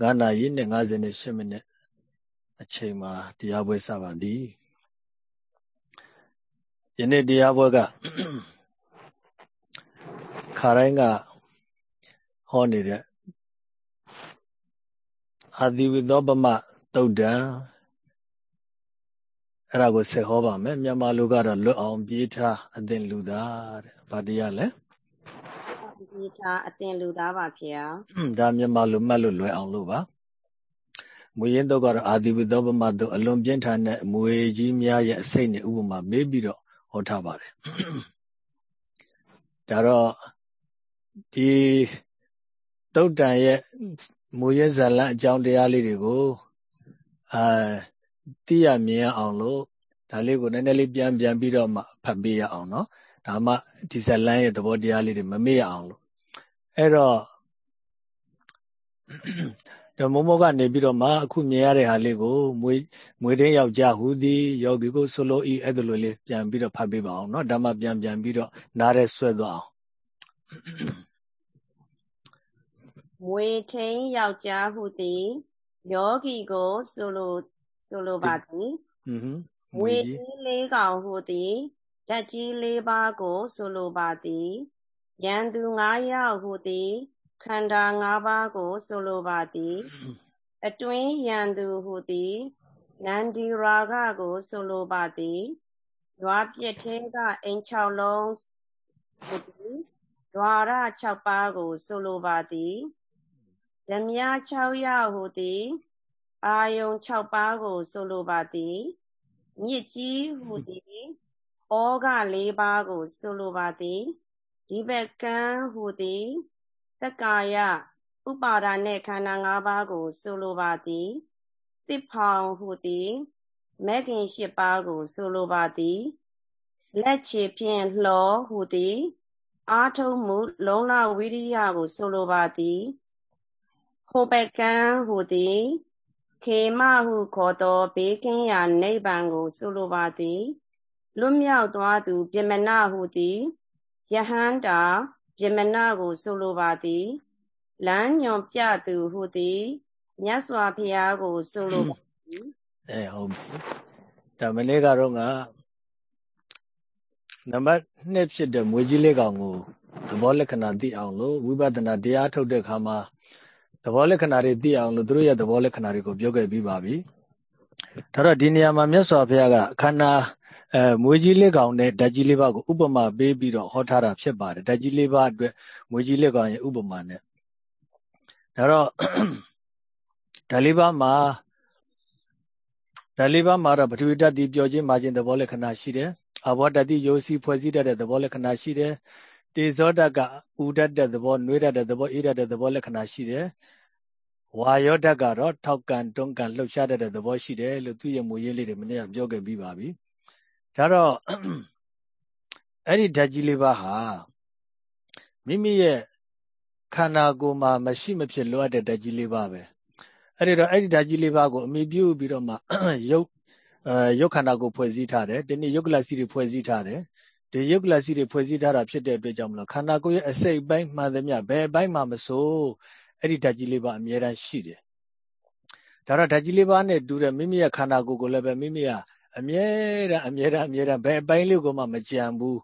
9နာရီနဲ့58မိနစ်အချိန်မှာတရားပွဲစပါသည်ယနေ့တရားပွဲကခါတိုင်းကဟောနေတဲ့အာတိဝိသောပမတုတ်တံအဲ့ဒါကိုဆက်ဟောပါမယ်မြန်မာလူကတော့လွတ်အောင်ပြေးထားအသင်လူသားတဲ့ဗာတရားလဲ ဒီဒီထားအတင်လူသားပါဗျာဒါမြန်မာလူမှတ်လို့လွယ်အောင်လို့ပါမွေရင်းတော့ကတော့အာဒီဝိသောပမတို့အလွန်ပြင်းထန်တဲ့မွေကြီးများရဲ့အစိတ်နဲ့ဥပမာမေးပြီးတော့ဟောထားပါတယ်ဒါတော့ဒီတုတ်တန်ရဲ့မူရဇလံအကြောင်းတရားလေးတွေကိုအာသိရမြင်ရအောင်လို့ဒါလေးကိုနည်းနည်းလေးပြန်ပြန်ပြီးတော့မှဖတ်ပြရအောင်နော် ဒါမှဒီဇာလန်ရဲ့သဘောတရားလေးတွေမမေ့ရအောင်လို့အဲ့တော့ဓမ္မမောကနေပြီးတော့မှအခုမြင်ရတဲ့ဟာလေးကိုမွေမွေတင်းယောက်ျားဟူသည်ယောဂီကိုဆိုလိုဤအဲ့ဒါလိုလေးပြန်ပြီးတော့ဖတ်ပေးပါအောင်เนาะဓမ္မပြန်ပြန်ပြီးတော့နားရဲဆွဲသွားအောင်မွေထိန်ယောက်ျားဟုသည်ယောဂီကိုဆိုလိုဆိုလိုပါသည်မွေကြီးလေးကောင်ဟုသည် ဓာတ်ကြီးလေးပါးကို ဆိုလိုပါသည်ရန်သူ၅ယောက်ဟုသည် ခန္ဓာ၅ပါးကို ဆိုလိုပါသည် အတွင်းရန်သူဟုသည်နန္ဒီရာဂကို ဆိုလိုပါသည်ဓွာပြက်ထဲကအိမ်၆လုံးဟုသည်ဓွာရ၆ပါးကို ဆိုလိုပါသည်ဓမြ6ယောက်ဟူသည်အာယုံ6ပါးကို ဆိုလိုပါသည်မြစ်ကြီးဟူသည် ဩဃ၄ပါးကိုဆိုလိုပါသည်ဒီဘကံဟူသည်တက္ကာယဥပါဒာနှင့်ခန္ဓာ၅ပါးကိုဆိုလိုပါသည်တစ်ဖောင်ဟူသည်မဂ်ခင်၈ပါးကိုဆိုလိုပါသည်လက်ချေဖြင့်လှောဟူသည်အာထုံမှုလုံလဝိရိယကိုဆိုလိုပါသည်ခိုပကံဟူသည်ခေမဟုခေါ်သောဘေးကင်းရာနိဗ္ဗာန်ကိုဆိုလိုပါသည် လွတ်မြောက်သွားသူပြမနာဟုသည်ယဟန္တာပြမနာကိုဆိုလိုပါသည်လမ်းညွန်ပြသူဟုသည်မြတ်စွာဘုရားကိုဆိုလိုပါသည်အဲဟုတ်ပြီဒါမနေ့ကတော့ကနံပါတ်2ဖြစ်တဲ့မွေကြီးလေးကောင်ကိုသဘောလက္ခဏာသိအောင်လို့ဝိပဿနာတရားထုတ်တဲ့အခါမှာသဘောလက္ခဏာတွေသိအောင်လို့သူတို့ရဲ့သဘောလက္ခဏာတွေကိုပြောခဲ့ပြီးပါပြီဒါတော့ဒီနေရာမှာမြတ်စွာဘုရားကခန္ဓာ အဲမွေးကြီးလေးကောင်နဲ့ဓာတ်ကြီးလေးပါးကိုဥပမာပေးပြီးတော့ဟောထားတာဖြစ်ပါတယ်ဓာတ်ကြီးလေးပါးအတွက်မွေးကြီးလေးကောင်ရဲ့ဥပမာနဲ့ဒါတော့ဓာတ်လေးပါးမှာဓာတ်လေးပါးမှာတော့ပထဝီဓာတ်ဒီပြောခြင်းမာခြင်းသဘောလက္ခဏာရှိတယ်အဘောဓာတ်ဒီရိုးစီဖွဲ့စည်းတတ်တဲ့သဘောလက္ခဏာရှိတယ်တေဇောဓာတ်ကဥဓာတ်တဲ့သဘောနှွေးဓာတ်တဲ့သဘောအေးဓာတ်တဲ့သဘောလက္ခဏာရှိတယ်ဝါယောဓာတ်ကတော့ထောက်ကန်တွန်းကန်လှုပ်ရှားတတ်တဲ့သဘောရှိတယ်လို့သူ့ရဲ့မူရင်းလေးတွေမနေ့ကပြောခဲ့ပြီးပါပြီ ဒါတော့အဲ့ဒီဓာတ်ကြီးလေးပါဟာမိမိရဲ့ခန္ဓာကိုယ်မှာမရှိမဖြစ်လိုအပ်တဲ့ဓာတ်ကြီးလေးပါပဲအဲ့ဒီတော့အဲ့ဒီဓာတ်ကြီးလေးပါကိုအမိပြုပြီးတော့မှရုပ်အဲရုပ်ခန္ဓာကိုဖွဲ့စည်းထားတယ်ဒီနေ့ရုပ်ကလစီတွေဖွဲ့စည်းထားတယ်ဒီရုပ်ကလစီတွေဖွဲ့စည်းထားတာဖြစ်တဲ့အတွက်ကြောင့်မလို့ခန္ဓာကိုယ်ရဲ့အစိတ်ပိုင်းမှန်သမျှဘယ်အပိုင်းမှမဆိုအဲ့ဒီဓာတ်ကြီးလေးပါအမြဲတမ်းရှိတယ်ဒါတော့ဓာတ်ကြီးလေးပါနဲ့တူတဲ့မိမိရဲ့ခန္ဓာကိုယ်ကိုလည်းပဲမိမိက အမြဲတမ်းအမြဲတမ်းအမြဲတမ်းဘယ်အပိုင်းလေးကိုမှမကြံဘူး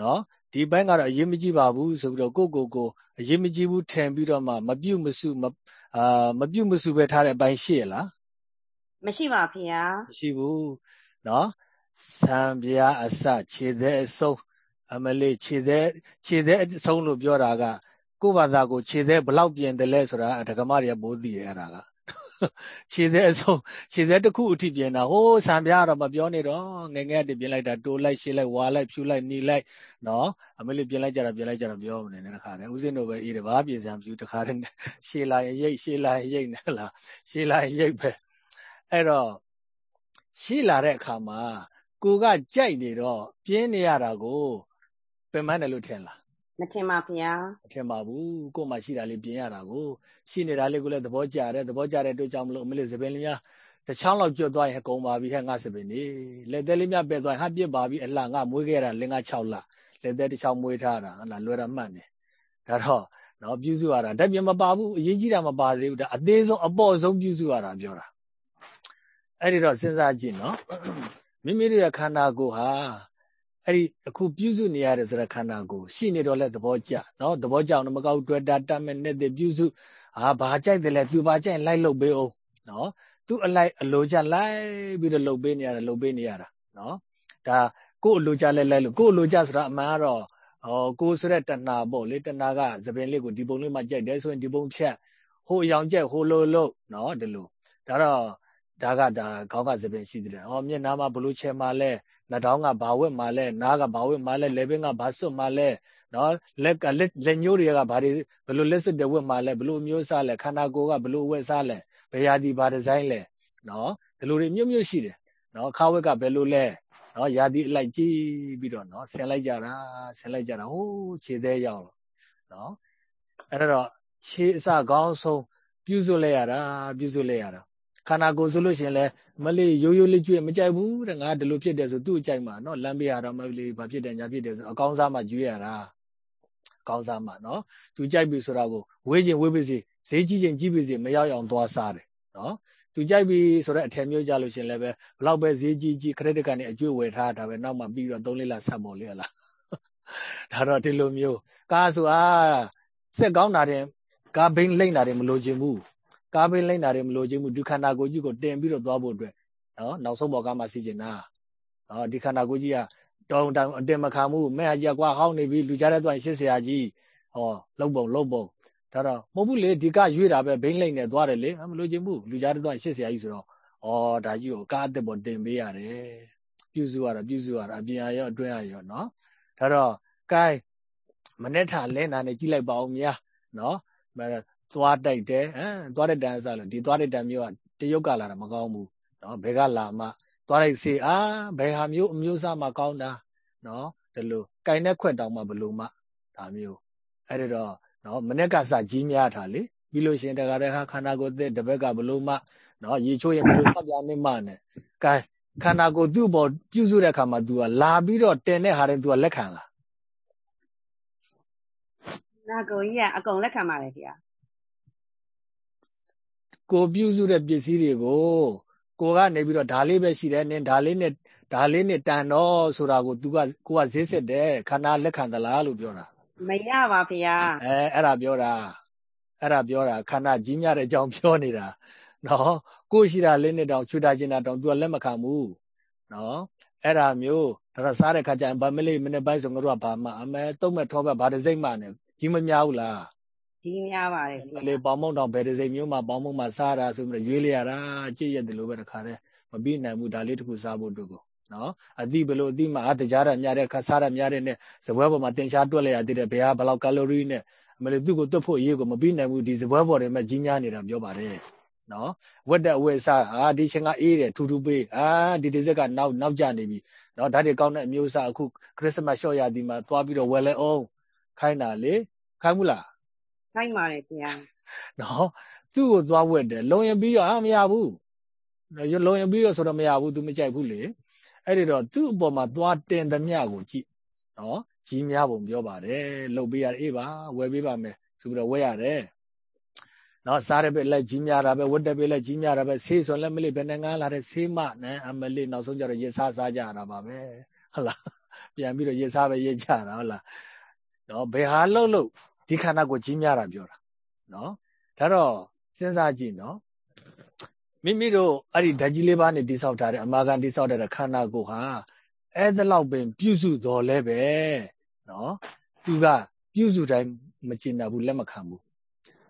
နော်ဒီဘက်ကတော့အရေးမကြီးပါဘူးဆိုပြီးတော့ကိုကိုကိုအရေးမကြီးဘူးထင်ပြီးတော့မှမပြုတ်မစုမအာမပြုတ်မစုပဲထားတဲ့အပိုင်းရှိရလားမရှိပါဖေဟာမရှိဘူးနော်ဆံပြာအစခြေသေးအဆုံးအမလေးခြေသေးခြေသေးအဆုံးလို့ပြောတာကကို့ဘာသာကိုခြေသေးဘလောက်ပြင်တယ်လဲဆိုတာဓကမတွေကမိုးသိရတာက ခြေသက်အဆုံးခြေသက်တစ်ခုအထိပြင်တာဟိုးဆံပြားတော့မပြောနေတော့ငငယ်တည်းပြင်လိုက်တာတိုးလိုက်ရှေ့လိုက်ဝါလိုက်ဖြူလိုက်နီလိုက်နော်အမလေးပြင်လိုက်ကြတာပြင်လိုက်ကြတာပြောမနေနဲ့တခါတည်းဦးစင်းတို့ပဲအေးတယ်ဘာပြင်စရာမရှိဘူးတခါတည်းရှေ့လာရင်ရိတ်ရှေ့လာရင်ရိတ်နဲ့လားရှေ့လာရင်ရိတ်ပဲအဲ့တော့ရှေ့လာတဲ့အခါမှာကိုကကြိုက်နေတော့ပြင်းနေရတာကိုပင်မတယ်လို့ထင်လား မထင်ပါဗျာမထင်ပါဘူးကို့မှာရှိတာလေးပြင်ရတာကိုရှိနေတာလေးကိုလည်းသဘောကျတယ်သဘောကျတဲ့အတွက်ကြောင့်မလို့အမလေးသပင်လေးများတချောင်းလောက်ကျွတ်သွားရင်ကုန်ပါပြီဟဲ့ငါစပင်နေလက်သေးလေးများပဲ့သွားရင်ဟာပြစ်ပါပြီအလှငါမွေးခဲ့တာလင်းက6လလက်သေးတစ်ချောင်းမွေးထားတာဟလာလွယ်တာမှတ်နေဒါတော့နော်ပြုစုရတာဒါပြင်မပါဘူးအရေးကြီးတာမပါသေးဘူးဒါအသေးဆုံးအပေါ့ဆုံးပြုစုရတာပြောတာအဲ့ဒီတော့စဉ်းစားကြည့်နော်မိမိတို့ရဲ့ခန္ဓာကိုယ်ဟာ အဲ့ဒီအခုပြုစုနေရတယ်ဆိုတဲ့ခန္ဓာကိုယ်ရှိနေတော့လဲသဘောကျနော်သဘောကျအောင်မကောက်တွေ့တာတတ်မဲ့နဲ့တည်းပြုစုအာဘာကြိုက်တယ်လဲသူဘာကြိုက်လိုက်လုပ်ပေးအောင်နော်သူအလိုက်အလိုကြလိုက်ပြီးတော့လုပ်ပေးနေရတယ်လုပ်ပေးနေရတာနော်ဒါကိုယ်အလိုကြလဲလိုက်လို့ကိုယ်အလိုကြဆိုတာအမှန်ကတော့ဟောကိုယ်ဆိုတဲ့တဏှာပေါ့လေတဏှာကသပင်လေးကိုဒီပုံလေးမှကြိုက်တယ်ဆိုရင်ဒီပုံဖြတ်ဟိုအယောင်ကြက်ဟိုလိုလို့နော်ဒီလိုဒါတော့ဒါကဒါခေါင်းကသပင်ရှိသေးတယ်ဟောမျက်နှာမှာဘလို့ချဲမှာလဲ နှာထောင်းကဘာဝက်မှာလဲနားကဘာဝက်မှာလဲလက်ဘင်းကဘာစွတ်မှာလဲနော်လက်ကလက်လက်ညှိုးတွေကဘာတွေဘလို့လက်စွတ်တဲ့ဝက်မှာလဲဘလို့မျိုးစားလဲခန္ဓာကိုယ်ကဘလို့ဝက်စားလဲဘယ်ရာဒီဘာဒီဇိုင်းလဲနော်ဒီလိုတွေမျိုးမျိုးရှိတယ်နော်ခါဝက်ကဘယ်လိုလဲနော်ရာဒီအလိုက်ကြည့်ပြီးတော့နော်ဆင်လိုက်ကြတာဆင်လိုက်ကြတာဟိုးခြေသေးရောက်နော်အဲ့တော့ခြေအစကောင်းဆုံးပြုစုလိုက်ရတာပြုစုလိုက်ရတာ ခန္ဓာကိုယ်ဆိုလို့ရှိရင်လည်းမလေးရိုးရိုးလေးကြွေမကြိုက်ဘူးတဲ့ငါဒီလိုဖြစ်တယ်ဆိုသူ့အကြိုက်မှာနော်လမ်းပေးရတော့မလေးဘာဖြစ်တယ်ညာဖြစ်တယ်ဆိုအကောင်းစားမှကြွေးရတာအကောင်းစားမှနော်သူကြိုက်ပြီဆိုတာကိုဝေးခြင်းဝေးပြီစီဈေးကြီးခြင်းကြီးပြီစီမရောက်အောင်သွားစားတယ်နော်သူကြိုက်ပြီဆိုတော့အထည်မျိုးကြလို့ရှင်လည်းပဲဘလောက်ပဲဈေးကြီးကြီး credit card နဲ့အကျွေးဝယ်ထားတာပဲနောက်မှပြီးတော့3လလဆက်ပေါ်လေလားဒါတော့ဒီလိုမျိုးကားဆိုအားစက်ကောင်းတာတဲ့ကားဘိန်းလိမ့်တာတွေမလိုချင်ဘူး ကားဘိန်းလိမ့်တာတွေမလိုချင်ဘူးဒီခန္ဓာကိုယ်ကြီးကိုတင်ပြီးတော့သွားဖို့အတွက်နော်နောက်ဆုံးပေါ်ကားမှစီချင်တာနော်ဒီခန္ဓာကိုယ်ကြီးကတောင်းတန်အတင်မခံဘူးမဲ့အကြီးကွာဟောင်းနေပြီလူကြတဲ့သွားရှစ်ဆရာကြီးဟောလှုပ်ပုံလှုပ်ပုံဒါတော့မဟုတ်ဘူးလေဒီကရွေ့တာပဲဘိန်းလိမ့်နေသွားတယ်လေမလိုချင်ဘူးလူကြတဲ့သွားရှစ်ဆရာကြီးဆိုတော့ဩဒါကြီးကိုကားအသက်ပေါ်တင်ပေးရတယ်ပြုစုရတာပြုစုရတာအပြင်အရောအတွင်းအရောနော်ဒါတော့ gain မနေ့ထလဲနာနဲ့ကြည့်လိုက်ပါဦးများနော် သွားတိုက်တယ်ဟမ်သွားတဲ့တန်းစားလို့ဒီသွားတဲ့တန်းမျိုးကတရုတ်ကလာတာမကောင်းဘူးနော်ဘယ်ကလာမှသွားလိုက်စေအာဘယ်ဟာမျိုးအမျိုးစားမှကောင်းတာနော်ဒီလိုကင်တဲ့ခွက်တောင်မှဘလို့မှဒါမျိုးအဲ့ဒါတော့နော်မနေ့ကစကြီးများတာလေပြီးလို့ရှင်တခါတည်းဟာခန္ဓာကိုယ်သက်တပည့်ကဘလို့မှနော်ရေချိုးရင်ဘလို့ဖတ်ပြနေမှနဲ့ကဲခန္ဓာကိုယ်သူ့ပေါ်ပြုစုတဲ့အခါမှာ तू ကလာပြီးတော့တင်တဲ့ဟာတွေ तू ကလက်ခံလားနာကိုကြီးကအကုန်လက်ခံပါတယ်ခင်ဗျာ ကိုပြုစုတဲ့ပစ္စည်းတွေကိုကိုကနေပြီးတော့ဒါလေးပဲရှိတယ်နင်ဒါလေးနဲ့ဒါလေးနဲ့တန်တော့ဆိုတာကို तू ကကိုကဈေးစစ်တယ်ခန္ဓာလက်ခံသလားလို့ပြောတာမရပါဗျာအဲအဲ့ဒါပြောတာအဲ့ဒါပြောတာခန္ဓာကြီးမြတဲ့အကြောင်းပြောနေတာနော်ကိုရှိတာလေးနဲ့တောင်ချွတ်တာကျင်တာတောင် तू ကလက်မခံဘူးနော်အဲ့ဒါမျိုးဒါစားတဲ့ခါကျရင်ဗမလေးမနေ့ပိုင်းဆိုငါတို့ကဘာမှအမဲတုံးမဲ့ထောပဲဘာတစ်စိမ့်မှနဲ့ကြီးမများဘူးလား ကြီးများပါတယ်ခင်ဗျာလေပေါင်မုံတောင်ဘယ်တစ်စိမ့်မျိုးမှပေါင်မုံမှစားတာဆိုပြီးရွေးလိုက်ရတာကြည့်ရတယ်လို့ပဲတခါတည်းမပြီးနိုင်ဘူးဒါလေးတခုစားဖို့အတွက်ကိုနော်အတိဘလို့အတိမှအတကြားရများတဲ့ခါစားရများတဲ့နဲ့ဇပွဲပေါ်မှာတင်ရှားတွက်လိုက်ရသေးတယ်ဘယ်ဟာဘလောက်ကာလိုရီနဲ့အမလေးသူ့ကိုတွက်ဖို့အရေးကိုမပြီးနိုင်ဘူးဒီဇပွဲပေါ်တွေမှာကြီးများနေတာပြောပါတယ်နော်ဝက်တဲ့အဝက်စားအာဒီချင်းကအေးတယ်ထူထူပေးအာဒီဒီဇက်ကနောက်နောက်ကျနေပြီနော်ဓာတ်တွေကောင်းတဲ့အမျိုးအစားအခုခရစ်စမတ်ရှော့ရသည်မှာသွားပြီးတော့ဝယ်လဲအောင်ခိုင်းတာလေခိုင်းဘူးလား ခိုင်းပါတယ်ခင်ဗျာနော်သူ့ကိုသွားဝက်တယ်လုံရင်ပြီးတော့အာမရဘူးလုံရင်ပြီးတော့ဆိုတော့မရဘူး तू မကြိုက်ဘူးလေအဲ့ဒီတော့သူ့အပေါ်မှာသွားတင်သမျှကိုကြည့်နော်ကြီးများပုံပြောပါတယ်လှုပ်ပေးရတယ်အေးပါဝယ်ပေးပါမယ်ဆိုပြီးတော့ဝယ်ရတယ်နော်စားရပဲလက်ကြီးများတာပဲဝတ်တပဲလက်ကြီးများတာပဲဆေးဆိုလက်မလေးဘယ်နဲ့ငားလာတဲ့ဆေးမနဲ့အမလေးနောက်ဆုံးကျတော့ရစ်စားစားကြတာပါပဲဟုတ်လားပြန်ပြီးတော့ရစ်စားပဲရစ်ကြတာဟုတ်လားနော်ဘယ်ဟာလှုပ်လို့ ဒီခန္ဓာကိုကြီးများတာပြောတာနော်ဒါတော့စဉ်းစားကြည့်နော်မိမိတို့အဲ့ဒီဓာတ်ကြီးလေးပါးနဲ့တိဆောက်ထားတဲ့အမာခံတိဆောက်တဲ့ခန္ဓာကိုယ်ဟာအဲ့ဒါလောက်ပင် ပြုစုတော်လဲပဲနော်သူကပြုစုတိုင်းမကျင်တတ်ဘူးလက်မခံဘူး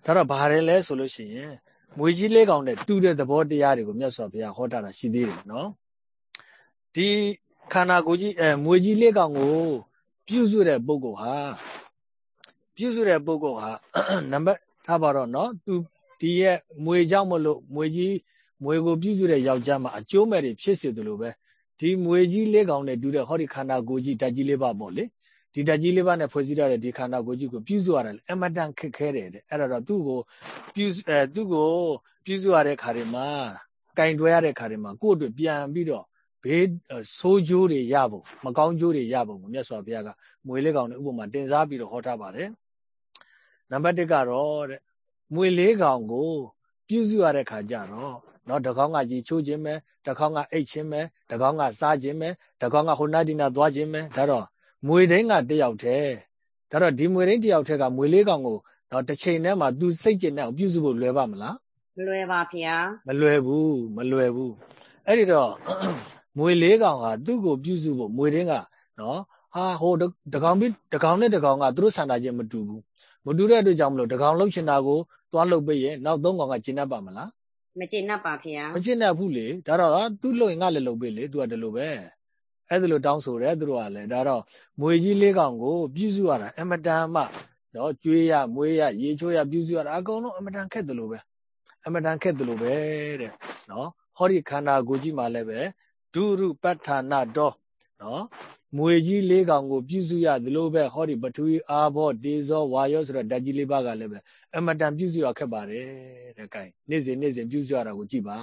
ဒါတော့ဘာလဲလဲဆိုလို့ရှိရင်မွေကြီးလေးကောင်နဲ့တူတဲ့သဘောတရားတွေကိုမြတ်စွာဘုရားဟောတာရှိသေးတယ်နော်ဒီခန္ဓာကိုယ်ကြီးအဲမွေကြီးလေးကောင်ကို ပြုစုတဲ့ပုဂ္ဂိုလ်ဟာ ပြုစုတဲ့ပုဂ္ဂိုလ်ဟာနံပါတ်ထားပါတော့နော်သူဒီရဲ့မွေကြောင့်မလို့မွေကြီးမွေကိုပြုစုတဲ့ယောက်ျားမှာအကျိုးမဲ့တွေဖြစ်စေသလိုပဲဒီမွေကြီးလေးကောင်နဲ့တူတဲ့ဟောဒီခန္ဓာကိုယ်ကြီးဓာတ်ကြီးလေးပါပေါ့လေဒီဓာတ်ကြီးလေးပါနဲ့ဖွဲ့စည်းထားတဲ့ဒီခန္ဓာကိုယ်ကြီးကိုပြုစုရတယ်အမတန်ခက်ခဲတယ်တဲ့အဲ့ဒါတော့သူ့ကိုပြုအဲသူ့ကိုပြုစုရတဲ့ခါတွေမှာကင်တွဲရတဲ့ခါတွေမှာကိုယ့်အတွက်ပြန်ပြီးတော့ဘေးဆိုးကျိုးတွေရဖို့မကောင်းကျိုးတွေရဖို့မြတ်စွာဘုရားကမွေလေးကောင်နဲ့ဥပမာတင်စားပြီးတော့ဟောထားပါတယ် နံပါတ်1ကတော့တဲ့မွေလေးကောင်ကိုပြုစုရတဲ့ခါကျတော့နော်တကောင်းကကြီးချိုးခြင်းပဲတကောင်းကအိတ်ခြင်းပဲတကောင်းကစားခြင်းပဲတကောင်းကဟိုနာဒီနာသွားခြင်းပဲဒါတော့မွေတိုင်းကတယောက်တည်းဒါတော့ဒီမွေတိုင်းတယောက်တည်းကမွေလေးကောင်ကိုတော့တစ်ချိန်တည်းမှာသူစိတ်ကျင်တဲ့ပြုစုဖို့လွယ်ပါမလားမလွယ်ပါဗျာမလွယ်ဘူးမလွယ်ဘူးအဲ့ဒီတော့မွေလေးကောင်ဟာသူ့ကိုပြုစုဖို့မွေတင်းကနော်ဟာဟိုတကောင်ပြီးတကောင်နဲ့တကောင်ကသူတို့ဆန္ဒချင်းမတူဘူး မတူတဲ့အတွက်ကြောင့်မလို့တကောင်လှုပ်ချင်တာကိုသွားလှုပ်ပေးရင်နောက်သုံးကောင်ကကျင်တတ်ပါမလားမကျင်တတ်ပါဗျာမကျင်တတ်ဘူးလေဒါတော့သူ့လှုပ်ရင်ငါလည်းလှုပ်ပေးလေသူကဒီလိုပဲအဲ့ဒါလိုတောင်းဆိုတယ်သူတို့ကလည်းဒါတော့မွေကြီးလေးကောင်ကိုပြုစုရတာအမတန်မှနော်ကျွေးရမွေးရရေချိုးရပြုစုရတာအကုန်လုံးအမတန်ခက်တယ်လို့ပဲအမတန်ခက်တယ်လို့ပဲတဲ့နော်ဟောဒီခန္ဓာကိုယ်ကြီးမှာလည်းပဲဒုရုပဋ္ဌာနာတော် နော်မွေကြီးလေးကောင်ကိုပြုစုရသလိုပဲဟောဒီပထဝီအာဘောဒေဇောဝါယောဆိုတဲ့ဓာတ်ကြီးလေးပါးကလည်းပဲအမတန်ပြုစုရခက်ပါတယ်တဲ့ကဲနေ့စဉ်နေ့စဉ်ပြုစုရတာကိုကြည့်ပါ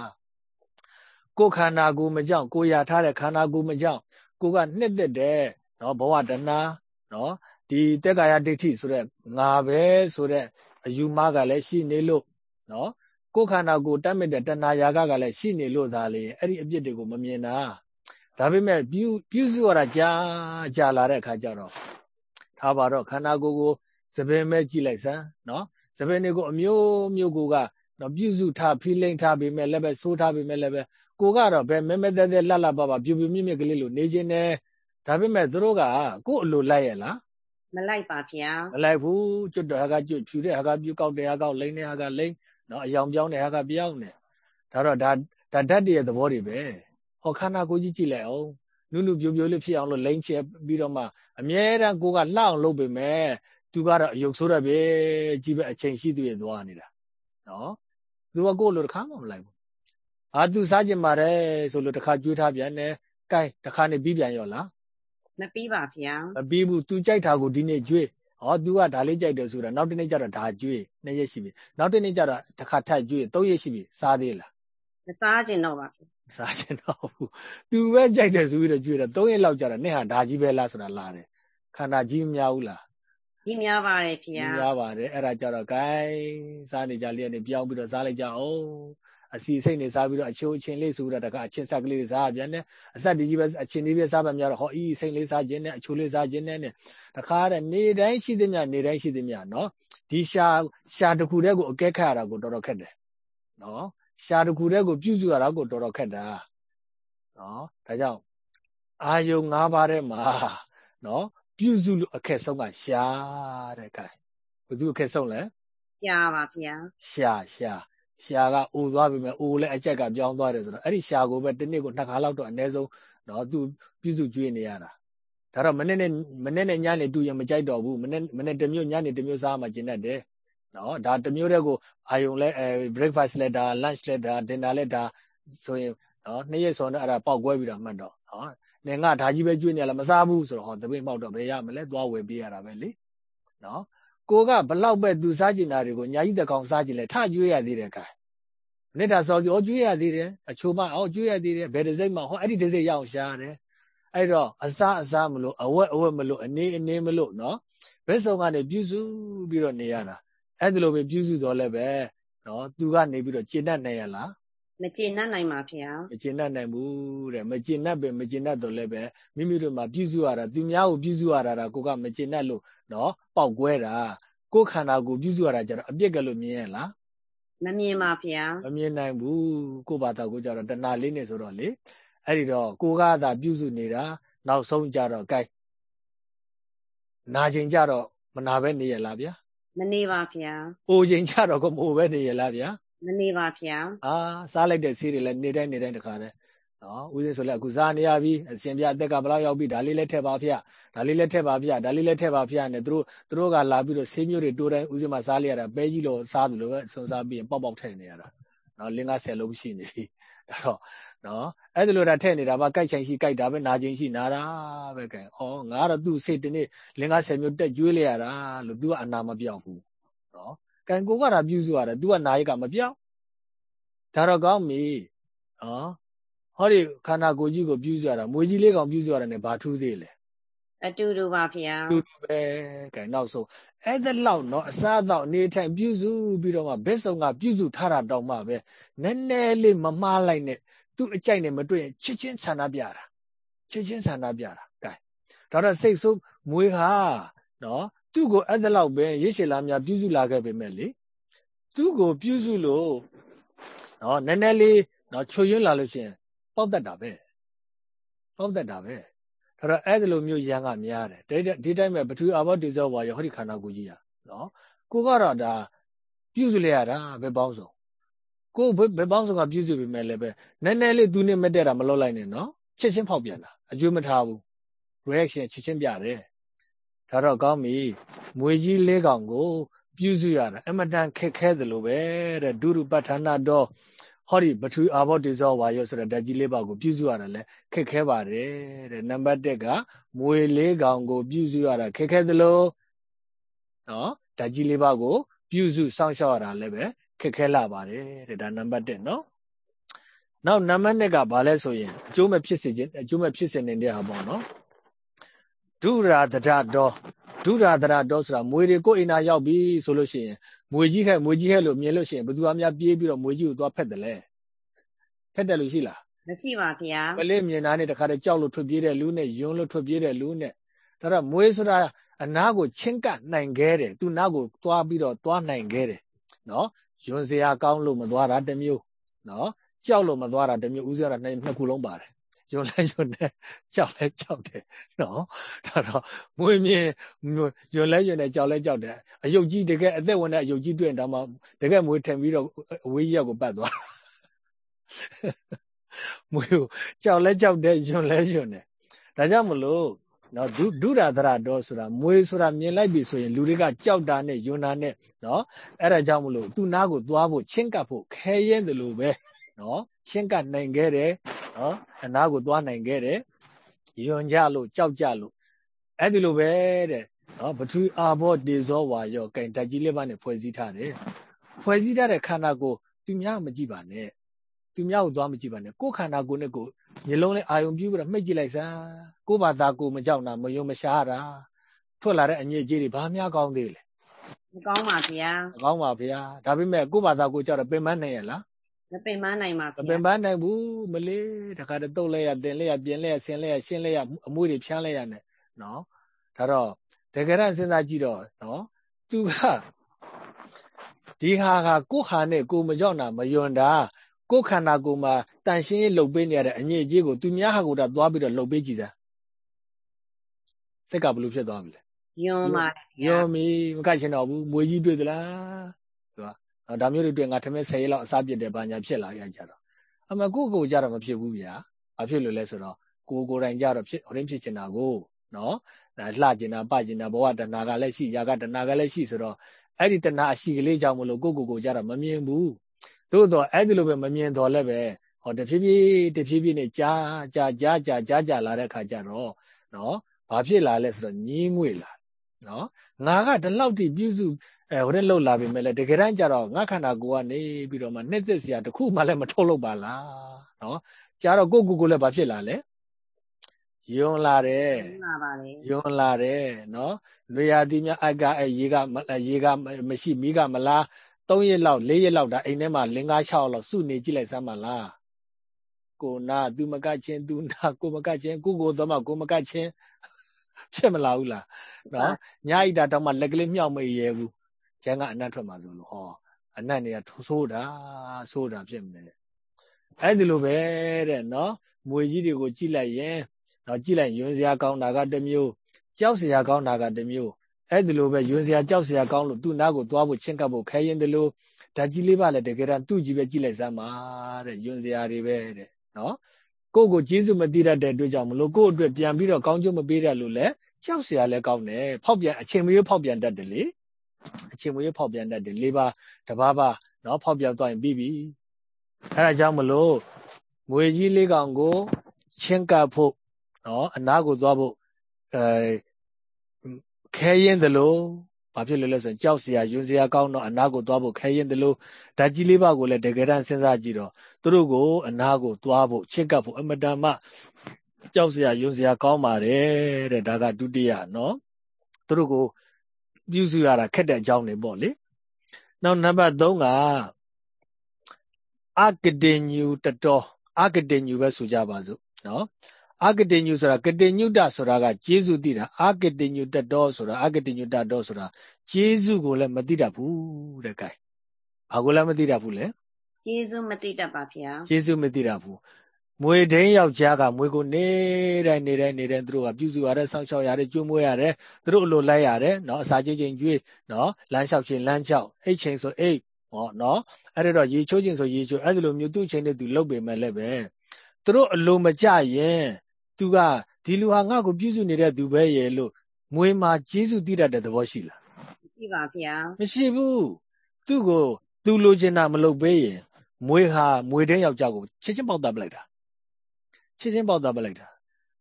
ကိုယ်ခန္ဓာကိုယ်မကြောက်ကိုယ်ရထားတဲ့ခန္ဓာကိုယ်မကြောက်ကိုကနှစ်သက်တဲ့နော်ဘဝတဏနော်ဒီတက်ကာယဒိဋ္ဌိဆိုတဲ့ငါပဲဆိုတဲ့အယူမကလည်းရှိနေလို့နော်ကိုယ်ခန္ဓာကိုယ်တတ်မဲ့တဲ့တဏှာယာကကလည်းရှိနေလို့သာလေအဲ့ဒီအပြစ်တွေကိုမမြင်တာ ဒါပေမဲ့ပြုပြုစုရတာကြာကြာလာတဲ့အခါကျတော့ထားပါတော့ခန္ဓာကိုယ်ကိုသပင်မဲ့ကြည့်လိုက်စမ်းနော်သပင်တွေကိုအမျိုးမျိုးကိုကနော်ပြုစုထားဖိလိမ့်ထားပေမဲ့လည်းပဲစိုးထားပေမဲ့လည်းပဲကိုကတော့ဘယ်မဲမဲတဲတဲလှလှပပပြူပြူမြင့်မြင့်ကလေးလိုနေခြင်းနဲ့ဒါပေမဲ့သူတို့ကကို့အလိုလိုက်ရလားမလိုက်ပါဗျာမလိုက်ဘူးကျွတ်တဲ့ဟာကကျွတ်ဖြူတဲ့ဟာကပြူကောက်တဲ့ဟာကောက်လိမ့်တဲ့ဟာကလိမ့်နော်အယောင်ပြောင်းတဲ့ဟာကပြောင်းတယ်ဒါတော့ဒါဒါဓာတ်တည်းရဲ့သဘောတွေပဲ ဟောခန္ဓာကိုယ်ကြီးကြည့်လိုက်အောင်နုနုပြိုပြိုလေးဖြစ်အောင်လို့လိမ့်ချပြီးတော့မှအမြဲတမ်းကိုကလှအောင်လုပ်ပေမဲ့သူကတော့အယုတ်ဆိုးရပဲကြီးပဲအချိန်ရှိသူရဲ့သွားနေတာနော်သူကကိုယ်လိုတစ်ခါမှမလိုက်ဘူးအာသူစားကျင်ပါတယ်ဆိုလို့တစ်ခါကြွေးထားပြန်တယ်ကဲတစ်ခါနေပြီးပြန်ရောလားမပြီးပါဗျာမပြီးဘူး तू ကြိုက်တာကိုဒီနေ့ကြွေးဟော तू ကဒါလေးကြိုက်တယ်ဆိုတာနောက်တစ်နေ့ကျတော့ဒါကြွေးနှစ်ရက်ရှိပြီနောက်တစ်နေ့ကျတော့တစ်ခါထပ်ကြွေးသုံးရက်ရှိပြီစားသေးလား မစားကျင်တော့ပါဘူးစားကျင်တော့ဘူး तू ပဲကြိုက်တယ်ဆိုပြီးတော့ကြွေးတယ်သုံးရက်လောက်ကျတော့နေ့ဟာဒါကြီးပဲလားဆိုတာလာတယ်ခန္ဓာကြီးမများဘူးလားကြီးများပါတယ်ဖေ။ကြီးများပါတယ်အဲ့ဒါကြတော့ gain စားနေကြလေးကနေပြောင်းပြီးတော့စားလိုက်ကြအောင်အစီစိတ်နေစားပြီးတော့အချိုးအချင်းလေးဆိုတော့တကအချင်းဆက်ကလေးတွေစားပြန်တယ်အဆက်ဒီကြီးပဲအချင်းလေးပဲစားပါများတော့ဟောအီးစိတ်လေးစားခြင်းနဲ့အချိုးလေးစားခြင်းနဲ့တခါတဲ့နေတိုင်းရှိသမျှနေတိုင်းရှိသမျှနော်ဒီရှာရှာတစ်ခုတည်းကိုအကဲခတ်ရတာကိုတော်တော်ခက်တယ်နော် ရှာတစ်ခုတည်းကိုပြုစုရတာကိုတော်တော်ခက်တာနော်ဒါကြောင့်အာယုံ၅ပါးထဲမှာနော်ပြုစုလို့အခက်ဆုံးကရှာတဲ့ကဲဘယ်သူအခက်ဆုံးလဲရှာပါဗျာရှာရှာရှာကအိုသွားပြီမဲ့အိုလည်းအကြက်ကပြောင်းသွားတယ်ဆိုတော့အဲ့ဒီရှာကိုပဲတစ်နှစ်ကိုနှစ်ခါလောက်တော့အနည်းဆုံးတော့သူပြုစုကျွေးနေရတာဒါတော့မနေ့နဲ့မနေ့နဲ့ညနေတူရင်မကြိုက်တော့ဘူးမနေ့မနေ့တစ်မျိုးညနေတစ်မျိုးစားမှကျင်တတ်တယ် နော်ဒါတစ်မျိုးတည်းကိုအာယုံလဲအဲ breakfast လဲဒါ lunch လဲဒါ dinner လဲဒါဆိုရင်နော်နှစ်ရက်ဆိုတော့အဲ့ဒါပေါက်ကွဲပြီးတော့မှတ်တော့နော်နေငါဒါကြီးပဲကျွေးနေရလားမစားဘူးဆိုတော့ဟောတပိတ်မောက်တော့ဘယ်ရမလဲသွားဝယ်ပေးရတာပဲလေနော်ကိုကဘလောက်ပဲသူစားကျင်တာတွေကိုညာကြီးတကောင်စားကျင်လဲထကျွေးရသေးတယ်ကဲနှစ်တာစောစီဩကျွေးရသေးတယ်အချိုမဩကျွေးရသေးတယ်ဘယ်တစ်စိမ့်မှဟောအဲ့ဒီတစ်စိမ့်ရအောင်ရှားတယ်အဲ့တော့အစားအစားမလို့အဝက်အဝက်မလို့အနေအနေမလို့နော်ဘယ်ဆောင်ကနေပြုစုပြီးတော့နေရတာ အဲ့ဒါလိုပဲပြုစုတော်လည်းပဲနော်သူကနေပြီးတော့ကျင့်တတ်နိုင်ရလားမကျင့်တတ်နိုင်ပါဗျာမကျင့်တတ်နိုင်ဘူးတဲ့မကျင့်တတ်ပဲမကျင့်တတ်တော့လည်းပဲမိမိတို့မှာပြုစုရတာသူများကိုပြုစုရတာကိုကမကျင့်တတ်လို့နော်ပေါက်ကွဲတာကိုယ်ခန္ဓာကိုပြုစုရတာကြတော့အပြစ်ကလို့မြင်ရလားမမြင်ပါဗျာမမြင်နိုင်ဘူးကိုဘာသာကိုကြတော့တဏှာလေးနေဆိုတော့လေအဲ့ဒီတော့ကိုကသာပြုစုနေတာနောက်ဆုံးကြတော့ gain နာကျင်ကြတော့မနာပဲနေရလားဗျာ မနေပါဗျာအိုကျင်ကြတော့ကမိုးပဲနေရလားဗျာမနေပါဗျာအာစားလိုက်တဲ့ဆေးတွေလည်းနေတိုင်းနေတိုင်းတခါတည်းနော်ဦးစင်းဆိုလည်းအခုစားနေရပြီအရှင်ပြအသက်ကဘယ်လောက်ရောက်ပြီဒါလေးလည်းထည့်ပါဗျဒါလေးလည်းထည့်ပါဗျဒါလေးလည်းထည့်ပါဗျနဲ့သူတို့သူတို့ကလာပြီးတော့ဆေးမျိုးတွေတိုးတိုင်းဦးစင်းမှာစားလိုက်ရတာပဲကြီးလို့စားတယ်လို့ပဲစွန်စားပြီးရင်ပေါက်ပေါက်ထည့်နေရတာ နော်လင်းကားဆယ်လုံးရှိနေပြီဒါတော့နော်အဲ့ဒါလိုတာထည့်နေတာမှကြိုက်ချင်ရှိကြိုက်တာပဲနာကျင်ရှိနာတာပဲကဲဩငါကတော့သူ့စိတ်တနေ့လင်းကားဆယ်မျိုးတက်ကျွေးလိုက်ရတာလို့ तू ကအနာမပြောက်ဘူးနော်ကံကိုကတာပြုစုရတယ် तू ကနာရိကမပြောက်ဒါတော့ကောင်းပြီနော်ဟောဒီခန္ဓာကိုယ်ကြီးကိုပြုစုရတာမွေကြီးလေးကောင်ပြုစုရတာ ਨੇ ဘာထူးသေးလဲ အတူတူပါဗျာအတူတူပဲကဲနောက်ဆုံး အဲ့ဒါလောက်နော်အစားအသောက်အနေထိုင်ပြုစုပြီးတော့မှဘက်ဆောင်ကပြုစုထားတာတောင်မှပဲနည်းနည်းလေးမမှားလိုက်နဲ့သူ့အကြိုက်နဲ့မတွေ့ရင်ချစ်ချင်းဆန္ဒပြတာချစ်ချင်းဆန္ဒပြတာကဲဒါတော့စိတ်ဆိုးမွေးဟာနော်သူ့ကိုအဲ့ဒါလောက်ပဲရစ်ရှည်လာများပြုစုလာခဲ့ပေမဲ့လေသူ့ကိုပြုစုလို့နော်နည်းနည်းလေးနော်ချွေရင်းလာလို့ရှိရင်ပေါက်တတ်တာပဲပေါက်တတ်တာပဲ ဒါတော့အဲ့ဒီလိုမျိုးရန်ကများတယ်ဒီတိုင်းပဲပထူအာဘောတိဇောဝါရဟောဒီခန္ဓာကိုယ်ကြီးอ่ะနော်ကိုကတော့ဒါပြုစုလိုက်ရတာဘယ်ပေါင်းစုံကိုဘယ်ပေါင်းစုံကပြုစုပြီမဲ့လည်းပဲနည်းနည်းလေးသူနဲ့မတက်တာမလုပ်လိုက်နဲ့နော်ချက်ချင်းဖောက်ပြန်တာအကျိုးမထားဘူး reaction ချက်ချင်းပြတယ်ဒါတော့ကောင်းပြီမွေကြီးလေးကောင်ကို ပြုစုရတာအမတန်ခက်ခဲသလိုပဲတဲ့ဒုရုပဋ္ဌာနာတော့ ဟောဒီပထဝီအာဘောတေဇောဝါယောဆိုတဲ့ဓာတ်ကြီးလေးပါကိုပြုစုရတာလဲခက်ခဲပါတယ်တဲ့နံပါတ်1ကမွေလေးကောင်ကို ပြုစုရတာခက်ခဲသလိုနော်ဓာတ်ကြီးလေးပါကို ပြုစုစောင့်ရှောက်ရတာလည်းပဲခက်ခဲလာပါတယ်တဲ့ဒါနံပါတ်1နော်နောက်နံပါတ်2ကဘာလဲဆိုရင်အကျိုးမဲ့ဖြစ်စေခြင်းအကျိုးမဲ့ဖြစ်စေနေတဲ့ဟာပေါ့နော် ဒုရာတရတော်ဒုရာတရတော်ဆိုတာမွေတွေကိုအိမ်နာရောက်ပြီဆိုလို့ရှိရင်မွေကြီးဟဲ့မွေကြီးဟဲ့လို့မြင်လို့ရှိရင်ဘသူအများပြေးပြီးတော့မွေကြီးကိုသွားဖက်တယ်လေဖက်တယ်လို့ရှိလားမရှိပါဗျာပလေးမြင်သားနဲ့တခါတည်းကြောက်လို့ထွက်ပြေးတဲ့လူနဲ့ယွန်းလို့ထွက်ပြေးတဲ့လူနဲ့ဒါတော့မွေဆိုတာအနာကိုချင်းကပ်နိုင်ခဲ့တယ်သူနာကိုသွားပြီးတော့သွားနိုင်ခဲ့တယ်နော်ယွန်းစရာကောင်းလို့မသွားတာတစ်မျိုးနော်ကြောက်လို့မသွားတာတစ်မျိုးဥစ္စာကနှစ်ခုလုံးပါတယ် ယွန်းလဲယွန်းနဲ့ကြောက်လဲကြောက်တယ်နော်ဒါတော့မွေမြင်ယွန်းလဲယွန်းနဲ့ကြောက်လဲကြောက်တယ်အယုတ်ကြီးတကယ်အသက်ဝင်တဲ့အယုတ်ကြီးတွေ့ရင်ဒါမှတကယ်မွေထင်ပြီးတော့အဝေးကြီးကိုပတ်သွားမွေကိုကြောက်လဲကြောက်တယ်ယွန်းလဲယွန်းတယ်ဒါကြောင့်မလို့နော်ဒုဒုရသရတော်ဆိုတာမွေဆိုတာမြင်လိုက်ပြီဆိုရင်လူတွေကကြောက်တာနဲ့ယွန်းတာနဲ့နော်အဲ့ဒါကြောင့်မလို့သူ့နားကိုသွားဖို့ချင်းကပ်ဖို့ခဲရင်တယ်လို့ပဲနော်ချင်းကပ်နိုင်ခဲ့တယ် နော်အနာကိုသွားနိုင်ခဲ့တယ်ယွန်ကြလို့ကြောက်ကြလို့အဲ့ဒီလိုပဲတဲ့နော်ပထဝီအာဘောတေဇောဝါယောကင်ဓာတ်ကြီးလေးပါနဲ့ဖွဲ့စည်းထားတယ်ဖွဲ့စည်းထားတဲ့ခန္ဓာကိုသူများမကြည့်ပါနဲ့သူများကိုသွားမကြည့်ပါနဲ့ကိုယ်ခန္ဓာကိုယ်နဲ့ကိုမျိုးလုံးလေးအာယုံပြုပြီးတော့မှိတ်ကြည့်လိုက်စမ်းကိုယ်ဘာသာကိုယ်မကြောက်တာမယုံမရှားတာထွက်လာတဲ့အညစ်အကြေးတွေဘာများကောင်းသေးလဲမကောင်းပါဗျာမကောင်းပါဗျာဒါပေမဲ့ကိုယ်ဘာသာကိုယ်ကြောက်တော့ပင်မနိုင်ရလား မပင်မနိုင်ပါဗျာမပင်မနိုင်ဘူးမလေးတခါတည်းတုတ်လဲရတင်လဲရပြင်လဲရဆင်းလဲရရှင်းလဲရအမွေးတွေဖြန်းလဲရနဲ့နော်ဒါတော့တကယ်တော့စဉ်းစားကြည့်တော့နော်သူကဒီဟာကကိုဟာနဲ့ကိုမကြောက်တာမယွန်တာကိုခန္ဓာကိုယ်မှာတန်ရှင်းရေးလှုပ်ပေးနေရတဲ့အညစ်အကြေးကိုသူများဟာကိုတော့သွားပြီးတော့လှုပ်ပေးကြည့်စမ်းစိတ်ကဘလို့ဖြစ်သွားပြီလဲယွန်ပါယွန်ပြီမကချင်တော့ဘူးမွေကြီးတွေ့သလားသူက ဒါမျိုးတွေတွေ့ငါထမင်း10ရက်လောက်အစားပြစ်တယ်ဘာညာဖြစ်လာရကြတော့အမကိုကိုကြတော့မဖြစ်ဘူးဗျာဘာဖြစ်လို့လဲဆိုတော့ကိုကိုယ်တိုင်ကြတော့ဖြစ်ဟိုရင်းဖြစ်ချင်တာကိုနော်ဒါလှကျင်တာပကျင်တာဘဝတဏှာကလည်းရှိຢာကတဏှာကလည်းရှိဆိုတော့အဲ့ဒီတဏှာအရှိကလေးကြောင့်မလို့ကိုကိုကိုကြတော့မမြင်ဘူးသို့တော့အဲ့ဒီလိုပဲမမြင်တော့လည်းပဲဟောတဖြည်းဖြည်းတဖြည်းဖြည်းနဲ့ကြာကြာကြာကြာကြာကြာလာတဲ့ခါကျတော့နော်ဘာဖြစ်လာလဲဆိုတော့ညင်းငွေလာ နော်ငါကဒီလောက်ထိပြုစုအဲဟိုတဲ့လှုပ်လာပြီမဲ့လေတကယ်တမ်းကျတော့ငါခန္ဓာကိုယ်ကနေပြီးတော့မှနှိမ့်စစ်စရာတခုမှလည်းမထုတ်လုပ်ပါလားနော်ကြာတော့ကိုကိုကိုလည်းဘာဖြစ်လာလဲယွန်းလာတယ်ယွန်းလာပါလေယွန်းလာတယ်နော်နွေရာသီများအကအဲရေကရေကမရှိမိကမလား3ရက်လောက်4ရက်လောက်ဒါအိမ်ထဲမှာလင်္ကား6လောက်စုနေကြည့်လိုက်စမ်းပါလားကိုနာသူမကချင်းသူနာကိုမကချင်းကိုကိုတော့မှကိုမကချင်း ဖြစ်မလာဘူးလားနော်ညဣတာတောင်မှလက်ကလေးမြောက်မရဲဘူးကျန်ကအနတ်ထွက်မှာဆိုလို့ဟောအနတ်နေကဆိုးတာဆိုးတာဖြစ်မနေအဲ့ဒီလိုပဲတဲ့နော်မွေကြီးတွေကိုကြည့်လိုက်ရင်နော်ကြည့်လိုက်ယွန်းစရာကောင်းတာကတစ်မျိုးကြောက်စရာကောင်းတာကတစ်မျိုးအဲ့ဒီလိုပဲယွန်းစရာကြောက်စရာကောင်းလို့သူ့နားကိုသွားဖို့ချင်းကပ်ဖို့ခဲရင်တလို့ဓာတ်ကြီးလေးပါလေတကယ်တမ်းသူ့ကြီးပဲကြည့်လိုက်စမ်းပါတဲ့ယွန်းစရာတွေပဲတဲ့နော် ကိုယ့်ကိုကျေးဇူးမသိတတ်တဲ့အတွက်ကြောင့်မလို့ကိုယ့်အတွက်ပြန်ပြီးတော့ကောင်းကျိုးမပေးတတ်လို့လဲကြောက်စရာလည်းကောင်းတယ်ဖောက်ပြန်အချိန်မရွေးဖောက်ပြန်တတ်တယ်လေအချိန်မရွေးဖောက်ပြန်တတ်တယ်လေးပါတပါးပါနော်ဖောက်ပြန်သွားရင်ပြီးပြီအဲဒါကြောင့်မလို့ငွေကြီးလေးကောင်ကိုချင်းကပ်ဖို့နော်အနာကိုသွားဖို့အဲခဲရင်သလို ဘာဖြစ်လို့လဲဆိုရင်ကြောက်စရာယွန်းစရာကောင်းတော့အနာကိုသွားဖို့ခဲရင်သလိုဓာတ်ကြီးလေးပါကိုလည်းတကယ်တမ်းစဉ်းစားကြည့်တော့သူတို့ကိုအနာကိုသွားဖို့ချစ်ကပ်ဖို့အမတန်မှကြောက်စရာယွန်းစရာကောင်းပါတယ်တဲ့ဒါကဒုတိယနော်သူတို့ကိုပြုစုရတာခက်တဲ့အကြောင်းတွေပေါ့လေနောက်နံပါတ်3ကအကတိညူတတော်အကတိညူပဲဆိုကြပါစို့နော် အကတိညုဆိုတာကတိညုတဆိုတာကကျေးဇူးတည်တာအကတိညုတတော်ဆိုတာအကတိညုတတော်ဆိုတာကျေးဇူးကိုလည်းမသိတတ်ဘူးတဲ့ gain ဘာကိုလည်းမသိတတ်ဘူးလဲကျေးဇူးမသိတတ်ပါဗျာကျေးဇူးမသိတတ်ဘူးမွေဒိန်းယောက်ျားကမွေကိုနေတိုင်းနေတိုင်းနေတိုင်းသူတို့ကပြုစုရတယ်စောင့်ရှောက်ရတယ်ကျွေးမွေးရတယ်သူတို့အလိုလိုက်ရတယ်နော်အစာချင်းချင်းကျွေးနော်လမ်းလျှောက်ချင်းလမ်းလျှောက်အိတ်ချင်းဆိုအိတ်ဟောနော်အဲ့ဒါတော့ရေချိုးချင်းဆိုရေချိုးအဲ့ဒီလိုမျိုးသူ့ချင်းနဲ့သူလုပ်ပေမဲ့လည်းပဲသူတို့အလိုမကျရင် သူကဒီလူဟာငါ့ကိုပြုစုနေတဲ့သူပဲရဲ့လို့မွေမှာကျေးဇူးတည်တတ်တဲ့သဘောရှိလားရှိပါဗျာမရှိဘူးသူ့ကိုသူလိုချင်တာမလုပ်ပေးရင်မွေဟာမွေတဲ့ယောက်ျားကိုချစ်ချင်းပေါက်တတ်ပလိုက်တာချစ်ချင်းပေါက်တတ်ပလိုက်တာ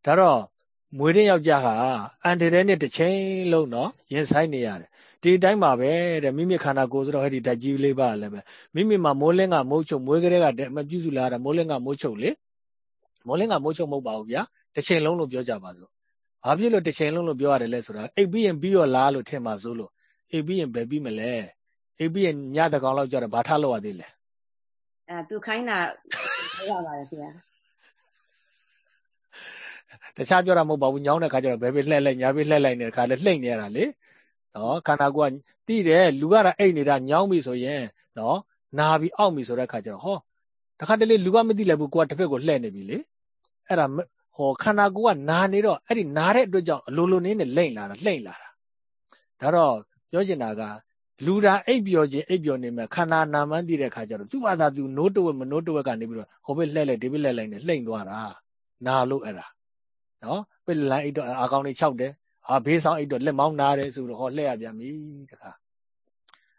ဒါတော့မွေတဲ့ယောက်ျားဟာအန်တရဲနဲ့တစ်ချိန်လုံးနော်ရင်ဆိုင်နေရတယ်ဒီတိုင်းပါပဲတဲ့မိမိခန္ဓာကိုယ်ဆိုတော့ဟဲ့ဒီဓာတ်ကြီးလေးပါလည်းပဲမိမိမှာမိုးလင်းကမိုးချုပ်မွေးကလေးကမပြုစုလာတာမိုးလင်းကမိုးချုပ်လေမိုးလင်းကမိုးချုပ်မဟုတ်ပါဘူးဗျာ တစ်ချိန်လုံးလို့ပြောကြပါစို့ဘာဖြစ်လို့တစ်ချိန်လုံးလို့ပြောရတယ်လဲဆိုတာအိပ်ပြီးရင်ပြီးရောလားလို့ထင်ပါစို့လို့အိပ်ပြီးရင်ဘယ်ပြီးမလဲအိပ်ပြီးရင်ညတကောင်လောက်ကြတော့ဘာထားလို့ရသေးလဲအဲသူခိုင်းတာပြောရပါတယ်ခင်ဗျာတခြားပြောတာမဟုတ်ပါဘူးညောင်းတဲ့ခါကျတော့ဘယ်ပဲလှက်လိုက်ညာပဲလှက်လိုက်နေတဲ့ခါလဲလှိမ့်နေရတာလေနော်ခန္ဓာကိုယ်ကတိတယ်လူကတော့အိတ်နေတာညောင်းပြီဆိုရင်နော်နာပြီအောက်ပြီဆိုတဲ့ခါကျတော့ဟောတခါတလေလူကမသိလဲဘူးကိုကတစ်ဖက်ကိုလှည့်နေပြီလေအဲ့ဒါ ဟောခန္ဓာကိုယ်ကနာနေတော့အဲ့ဒီနာတဲ့အတွက်ကြောင့်အလိုလိုနေနဲ့လိမ့်လာတာလှိမ့်လာတာဒါတော့ပြောချင်တာကလူတာအိပ်ပျော်ခြင်းအိပ်ပျော်နေမဲ့ခန္ဓာနာမှန်းသိတဲ့ခါကျတော့သူ့ဘာသာသူနိုးတဝက်မနိုးတဝက်ကနေပြီးတော့ဟိုဘက်လှည့်လိုက်ဒီဘက်လှည့်လိုက်နဲ့လှိမ့်သွားတာနာလို့အဲ့ဒါနော်ပစ်လိုင်းအိတ်တော့အာကောင်တွေခြောက်တယ်ဟာဘေးဆောင်အိတ်တော့လက်မောင်းနာတယ်ဆိုတော့ဟောလှည့်ရပြန်ပြီတခါ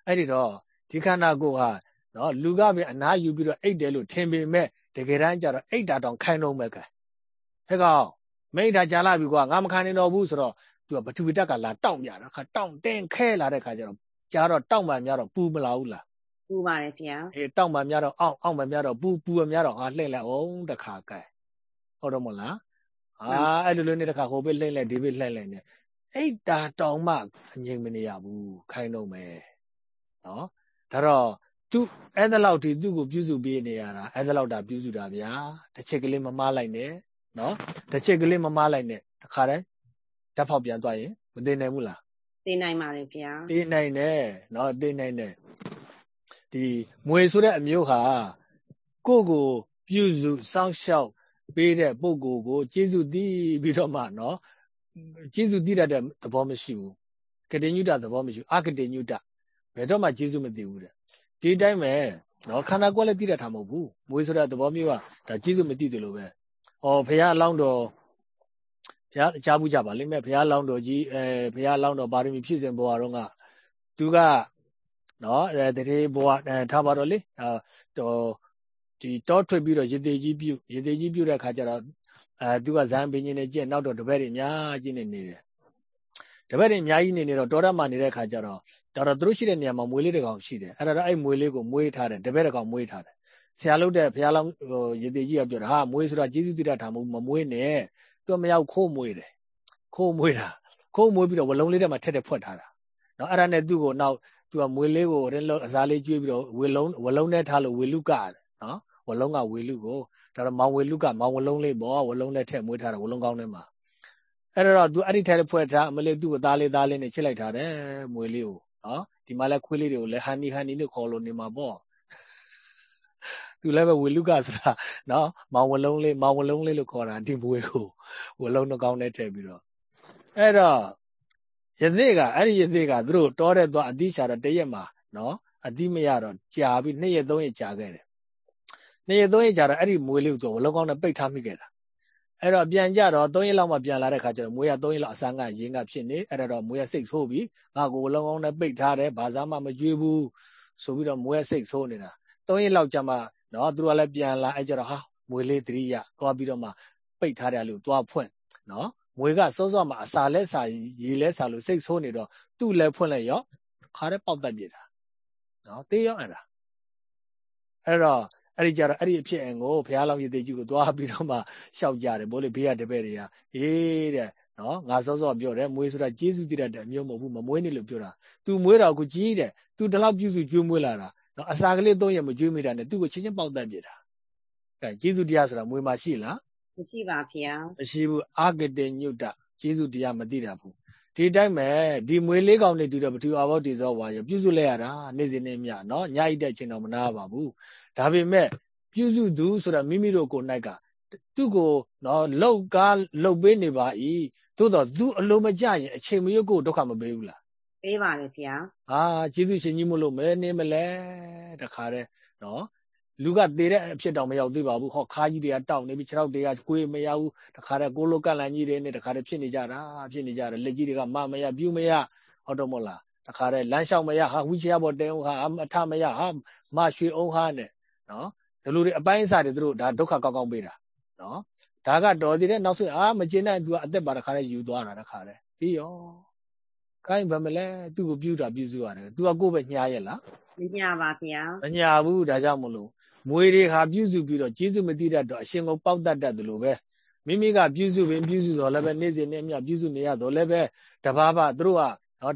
အဲ့ဒီတော့ဒီခန္ဓာကိုယ်ဟာနော်လူကပဲအနာယူပြီးတော့အိတ်တယ်လို့ထင်ပေမဲ့တကယ်တမ်းကျတော့အိတ်တာတောင်ခိုင်းတော့မဲ့ကဲ ဟဲ့ကောင်မိတ်တာကြာလာပြီကွာငါမခံနိုင်တော့ဘူးဆိုတော့သူကဘသူတက်ကလာတောင့်ပြတာခါတောင့်တင်းခဲလာတဲ့ခါကျတော့ကြားတော့တောင့်မှများတော့ပူမလာဘူးလားပူပါတယ်ဗျာအေးတောင့်မှများတော့အောင့်အောင့်မှများတော့ပူပူမှများတော့ဟာလှည့်လိုက်အောင်တခါကဲဟုတ်တော့မလားအာအဲ့လိုလိုနဲ့တခါဟိုဘက်လှည့်လိုက်ဒီဘက်လှည့်လိုက်နေအိတ်တာတောင်မှအငြိမ်မနေရဘူးခိုင်းတော့မယ်နော်ဒါတော့သူအဲ့ဒါလောက်ထိသူ့ကိုပြုစုပေးနေရတာအဲ့ဒါလောက်တာပြုစုတာဗျာတစ်ချက်ကလေးမမလိုက်နဲ့ နော်တစ်ချက်ကလေးမမလိုက်နဲ့တခါတည်းဓာတ်ဖောက်ပြန်သွားရင်မသိနိုင်ဘူးလားသိနိုင်ပါတယ်ဗျာသိနိုင်တယ်နော်သိနိုင်တယ်ဒီမွေဆိုတဲ့အမျိုးဟာကိုယ့်ကိုပြုစုစောင့်ရှောက်ပေးတဲ့ပုဂ္ဂိုလ်ကိုကျေးဇူးတည်ပြီးတော့မှနော်ကျေးဇူးတည်တတ်တဲ့သဘောမရှိဘူးကတိညုတသဘောမရှိဘူးအကတိညုတဘယ်တော့မှကျေးဇူးမတည်ဘူးတဲ့ဒီတိုင်းပဲနော်ခန္ဓာကိုယ်လည်းတည်တတ်တာမဟုတ်ဘူးမွေးဆိုတဲ့သဘောမျိုးကဒါကျေးဇူးမတည်တယ်လို့ပဲ ဟောဘုရားအလောင်းတော်ဘုရားကြားဘူးကြပါလိမ့်မယ်ဘုရားအလောင်းတော်ကြီးအဲဘုရားအလောင်းတော်ပါရမီဖြစ်စဉ်ဘဝတော့ကသူကနော်အဲတတိဘဝအဲထားပါတော့လေတော့ဒီတောထွက်ပြီးတော့ရေသေးကြီးပြုတ်ရေသေးကြီးပြုတ်တဲ့ခါကျတော့အဲသူကဇန်ပင်ကြီးနဲ့ကျင့်နောက်တော့တပည့်တွေအများကြီးနေနေတယ်တပည့်တွေအများကြီးနေနေတော့တောရမှာနေတဲ့ခါကျတော့တော်တော်သူတို့ရှိတဲ့နေရာမှာမွေးလေးတစ်ကောင်ရှိတယ်အဲ့ဒါတော့အဲ့မွေးလေးကိုမွေးထားတယ်တပည့်တစ်ကောင်မွေးထားတယ် ဆရာလုပ်တဲ့ဘုရားလောင်းဟိုရေသေးကြီးကပြောတာဟာမွေးဆိုတာကျေးဇူးတိရထားမမမွေးနဲ့သူကမရောက်ခိုးမွေးတယ်ခိုးမွေးတာခိုးမွေးပြီးတော့ဝလုံးလေးထဲမှာထက်ထက်ဖွက်ထားတာနော်အဲ့ဒါနဲ့သူ့ကိုနောက်သူကမွေးလေးကိုရဲလုံးအစားလေးကျွေးပြီးတော့ဝေလုံးဝလုံးနဲ့ထားလို့ဝေလူကနော်ဝလုံးကဝေလူကိုဒါတော့မောင်ဝေလူကမောင်ဝလုံးလေးပေါ့ဝလုံးနဲ့ထက်မွေးထားတာဝလုံးကောင်းထဲမှာအဲ့တော့သူအဲ့ဒီထဲဖွဲ့ထားအမလေးသူ့ကိုသားလေးသားလေးနဲ့ချစ်လိုက်တာတဲ့မွေလေးကိုနော်ဒီမှာလဲခွေးလေးတွေကိုလဲဟန်နီဟန်နီလို့ခေါ်လို့နေမှာပေါ့ သူလည်းပဲဝေလူကဆိုတာနော်မောင်ဝလုံးလေးမောင်ဝလုံးလေးလို့ခေါ်တာဒီမွေကိုဝလုံးနှကောင်းနဲ့ထည့်ပြီးတော့အဲ့တော့ယသိကအဲ့ဒီယသိကသူတို့တောတဲ့သွားအတိချာတော့တရက်မှာနော်အတိမရတော့ကြာပြီးနှစ်ရက်သုံးရက်ကြာခဲ့တယ်နှစ်ရက်သုံးရက်ကြာတော့အဲ့ဒီမွေလေးကိုသူဝလုံးကောင်းနဲ့ပိတ်ထားမိခဲ့တာအဲ့တော့ပြန်ကြတော့၃ရက်လောက်မှပြန်လာတဲ့ခါကျတော့မွေးရ၃ရက်လောက်အစမ်းကရင်းကဖြစ်နေအဲ့တော့မွေးရစိတ်ဆိုးပြီးငါကိုဝလုံးကောင်းနဲ့ပိတ်ထားတယ်ဘာသာမှမကြွေးဘူးဆိုပြီးတော့မွေးရစိတ်ဆိုးနေတာ၃ရက်လောက်ကြာမှ နော်သူတို့ကလည်းပြန်လာအဲ့ကြတော့ဟာမွေလေးတရိယသွားပြီးတော့မှပိတ်ထားတယ်လို့သွားဖွင့်နော်မွေကစောစောမှအစာလဲစာရေလဲစာလို့စိတ်ဆိုးနေတော့သူ့လဲဖွင့်လိုက်ရောခါတဲ့ပေါက်တက်ပြစ်တာနော်တေးရောအဲ့ဒါအဲ့တော့အဲ့ဒီကြတော့အဲ့ဒီအဖြစ်အင်ကိုဘုရားလောင်းရည်သေးကြီးကိုသွားပြီးတော့မှရှောက်ကြတယ်ဘိုးလေဘေးရတပည့်တွေကအေးတဲ့နော်ငါစောစောပြောတယ်မွေးဆိုတာကျေးဇူးတည်တဲ့အမျိုးမဟုတ်ဘူးမမွေးနေလို့ပြောတာ तू မွေးတော့အခုကြီးတယ် तू ဒီလောက်ပြုစုကျွေးမွေးလာတာ နော်အစာကလေးသုံးရမကျွေးမိတာနဲ့သူ့ကိုချင်းချင်းပေါက်တတ်ပြတာအဲကျေးဇူးတရားဆိုတာမွေးမရှိလားမရှိပါဗျာမရှိဘူးအာဂတေညုတကျေးဇူးတရားမသိတာဘူးဒီတိုင်းပဲဒီမွေလေးကောင်နေတူတော့ပထူအဘောတေဇောဝါရပြုစုလိုက်ရတာနေ့စဉ်နေ့မြနော်ညအိတဲ့ချိန်တော့မနာပါဘူးဒါပေမဲ့ပြုစုသူဆိုတာမိမိတို့ကိုယ်၌ကသူ့ကိုနော်လောက်ကားလှုပ်ပေးနေပါ၏သို့တော့သူအလိုမကျရင်အချိန်မရွတ်ကိုဒုက္ခမပေးဘူးလား ပေးပါတယ်ဗျာဟာကျေးဇူးရှင်ကြီးမလို့မဲနေမလဲတခါတည်းနော်လူကသေးတဲ့အဖြစ်တောင်မရောက်သေးပါဘူးဟောခါကြီးတွေကတောက်နေပြီခြေထောက်တွေကကိုယ်မရဘူးတခါတည်းကိုလိုကန့်လန်ကြီးတွေနဲ့တခါတည်းဖြစ်နေကြတာဖြစ်နေကြတယ်လက်ကြီးတွေကမမရပြူမရဟုတ်တော့မလားတခါတည်းလမ်းလျှောက်မရဟာဝီချရပေါ်တဲအောင်ဟာအထမရဟာမရွှေအောင်ဟာနဲ့နော်ဒီလိုတွေအပိုင်းအစားတွေသူတို့ဒါဒုက္ခကောက်ကောက်ပေးတာနော်ဒါကတော်သေးတယ်နောက်ဆုံးအာမကျင်းတဲ့သူကအသက်ပါတခါတည်းယူသွားတာတခါတည်းပြီးရော ကိုင်းဗမလဲသူ့ကိုပြုတာပြုစုရတယ်သူကကိုယ့်ပဲညားရဲ့လားမညာပါဗျာမညာဘူးဒါကြောင့်မလို့မွေတွေဟာပြုစုပြီးတော့ကျေးဇူးမတိတတ်တော့အရှင်ကိုပေါက်တတ်တတ်တယ်လို့ပဲမိမိကပြုစုပင်ပြုစုတော့လည်းပဲနေ့စဉ်နေ့မြပြုစုနေရတော့လည်းပဲတဘာဘာသူတို့ကနော်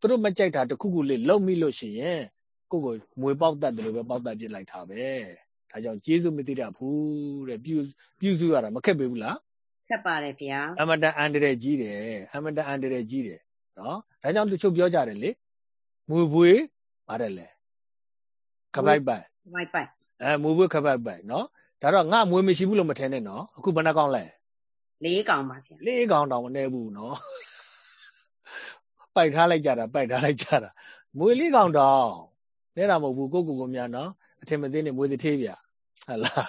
သူတို့မကြိုက်တာတခုခုလေးလုံမိလို့ရှိရင်ကိုကိုမွေပေါက်တတ်တယ်လို့ပဲပေါက်တတ်ပြစ်လိုက်တာပဲဒါကြောင့်ကျေးဇူးမတိတတ်ဘူးတဲ့ပြုပြုစုရတာမခက်ပေဘူးလားခက်ပါတယ်ဗျာအမတန်အန္တရာယ်ကြီးတယ်အမတန်အန္တရာယ်ကြီးတယ် နော်ဒါကြောင့်တချို့ပြောကြတယ်လေမွေပွေပါတယ်လေကပိုက်ပိုက်ကပိုက်ပိုက်အဲမွေပွေကပိုက်ပိုက်နော်ဒါတော့ငါမွေမရှိဘူးလို့မထင်နဲ့နော်အခုဘယ်နှကောင်လဲလေးကောင်ပါဗျာလေးကောင်တောင်မနေဘူးနော်ပိုက်ထားလိုက်ကြတာပိုက်ထားလိုက်ကြတာမွေလေးကောင်တောင်နဲတာမဟုတ်ဘူးကိုကိုကိုများနော်အထင်မသေးနဲ့မွေးသေးဗျဟလား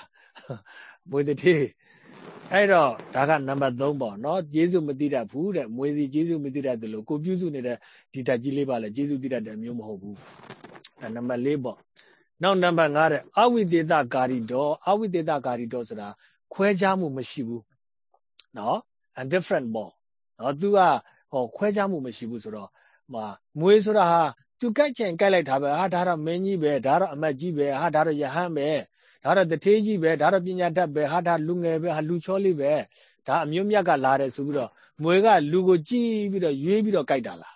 မွေးသေး အဲ့တော့ဒါကနံပါတ်3ပေါ့နော်ကျေးဇူးမသိတတ်ဘူးတဲ့မွေစီကျေးဇူးမသိတတ်တယ်လို့ကိုပြုစုနေတဲ့ဒီဓာတ်ကြီးလေးပါလေကျေးဇူးသိတတ်တယ်မျိုးမဟုတ်ဘူးဒါနံပါတ်4ပေါ့နောက်နံပါတ်5တဲ့အဝိသေသကာရီတော်အဝိသေသကာရီတော်ဆိုတာခွဲခြားမှုမရှိဘူးနော် and different ပေါ့နော်သူကဟောခွဲခြားမှုမရှိဘူးဆိုတော့မှာမွေဆိုတာဟာသူကြိုက်ချင်ကြိုက်လိုက်တာပဲဟာဒါတော့မင်းကြီးပဲဒါတော့အမတ်ကြီးပဲဟာဒါတော့ယဟန်ပဲ ဒါတော့တထေးကြီးပဲဒါတော့ပညာတတ်ပဲဟာဒါလူငယ်ပဲဟာလူချောလေးပဲဒါအမျိုးမြတ်ကလာတယ်ဆိုပြီးတော့မွေကလူကိုကြည့်ပြီးတော့ရွေးပြီးတော့ကြိုက်တာလား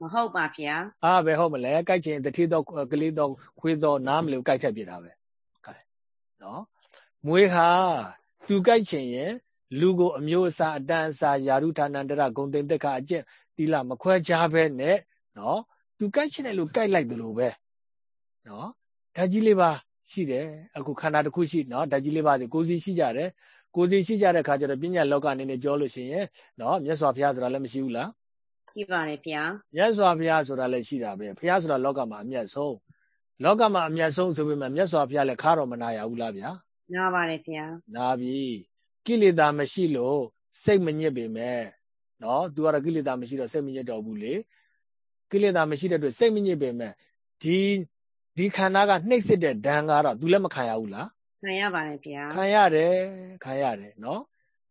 မဟုတ်ပါဗျာအာပဲဟုတ်မလဲကြိုက်ချင်တထေးတော့ကလေးတော့ခွေးတော့နားမလို့ကြိုက်ထက်ပြတာပဲနော်မွေဟာသူကြိုက်ချင်ရင်လူကိုအမျိုးအစားအတန်းအစားယာရုဌာနန္တရဂုံသိမ့်တက်ခအကျင့်တိလမခွဲခြားပဲနဲ့နော်သူကြိုက်ချင်တယ်လို့ကြိုက်လိုက်တယ်လို့ပဲနော်ဓာကြီးလေးပါ ရှိတယ်အခုခန္ဓာတစ်ခုရှိနော်ဓာကြီးလေးပါးကိုယ်စီရှိကြတယ်ကိုယ်စီရှိကြတဲ့ခါကျတော့ပညာလောကအနေနဲ့ပြောလို့ရှိရင်နော်မြတ်စွာဘုရားဆိုတာလည်းမရှိဘူးလားရှိပါတယ်ဗျာမြတ်စွာဘုရားဆိုတာလည်းရှိတာပဲဘုရားဆိုတာလောကမှာအမြတ်ဆုံးလောကမှာအမြတ်ဆုံးဆိုပေမဲ့မြတ်စွာဘုရားလည်းခါတော်မနာရဘူးလားဗျာနာပါတယ်ဗျာနာပြီကိလေသာမရှိလို့စိတ်မညစ်ပေမဲ့နော်သူကတော့ကိလေသာမရှိတော့စိတ်မညစ်တော့ဘူးလေကိလေသာမရှိတဲ့အတွက်စိတ်မညစ်ပေမဲ့ဒီ ဒီခန္ဓာကနှိပ်စစ်တဲ့ဒဏ်ကတော့ तू လည်းမခံရဘူးလားခံရပါတယ်ဗျာခံရတယ်ခံရတယ်နော်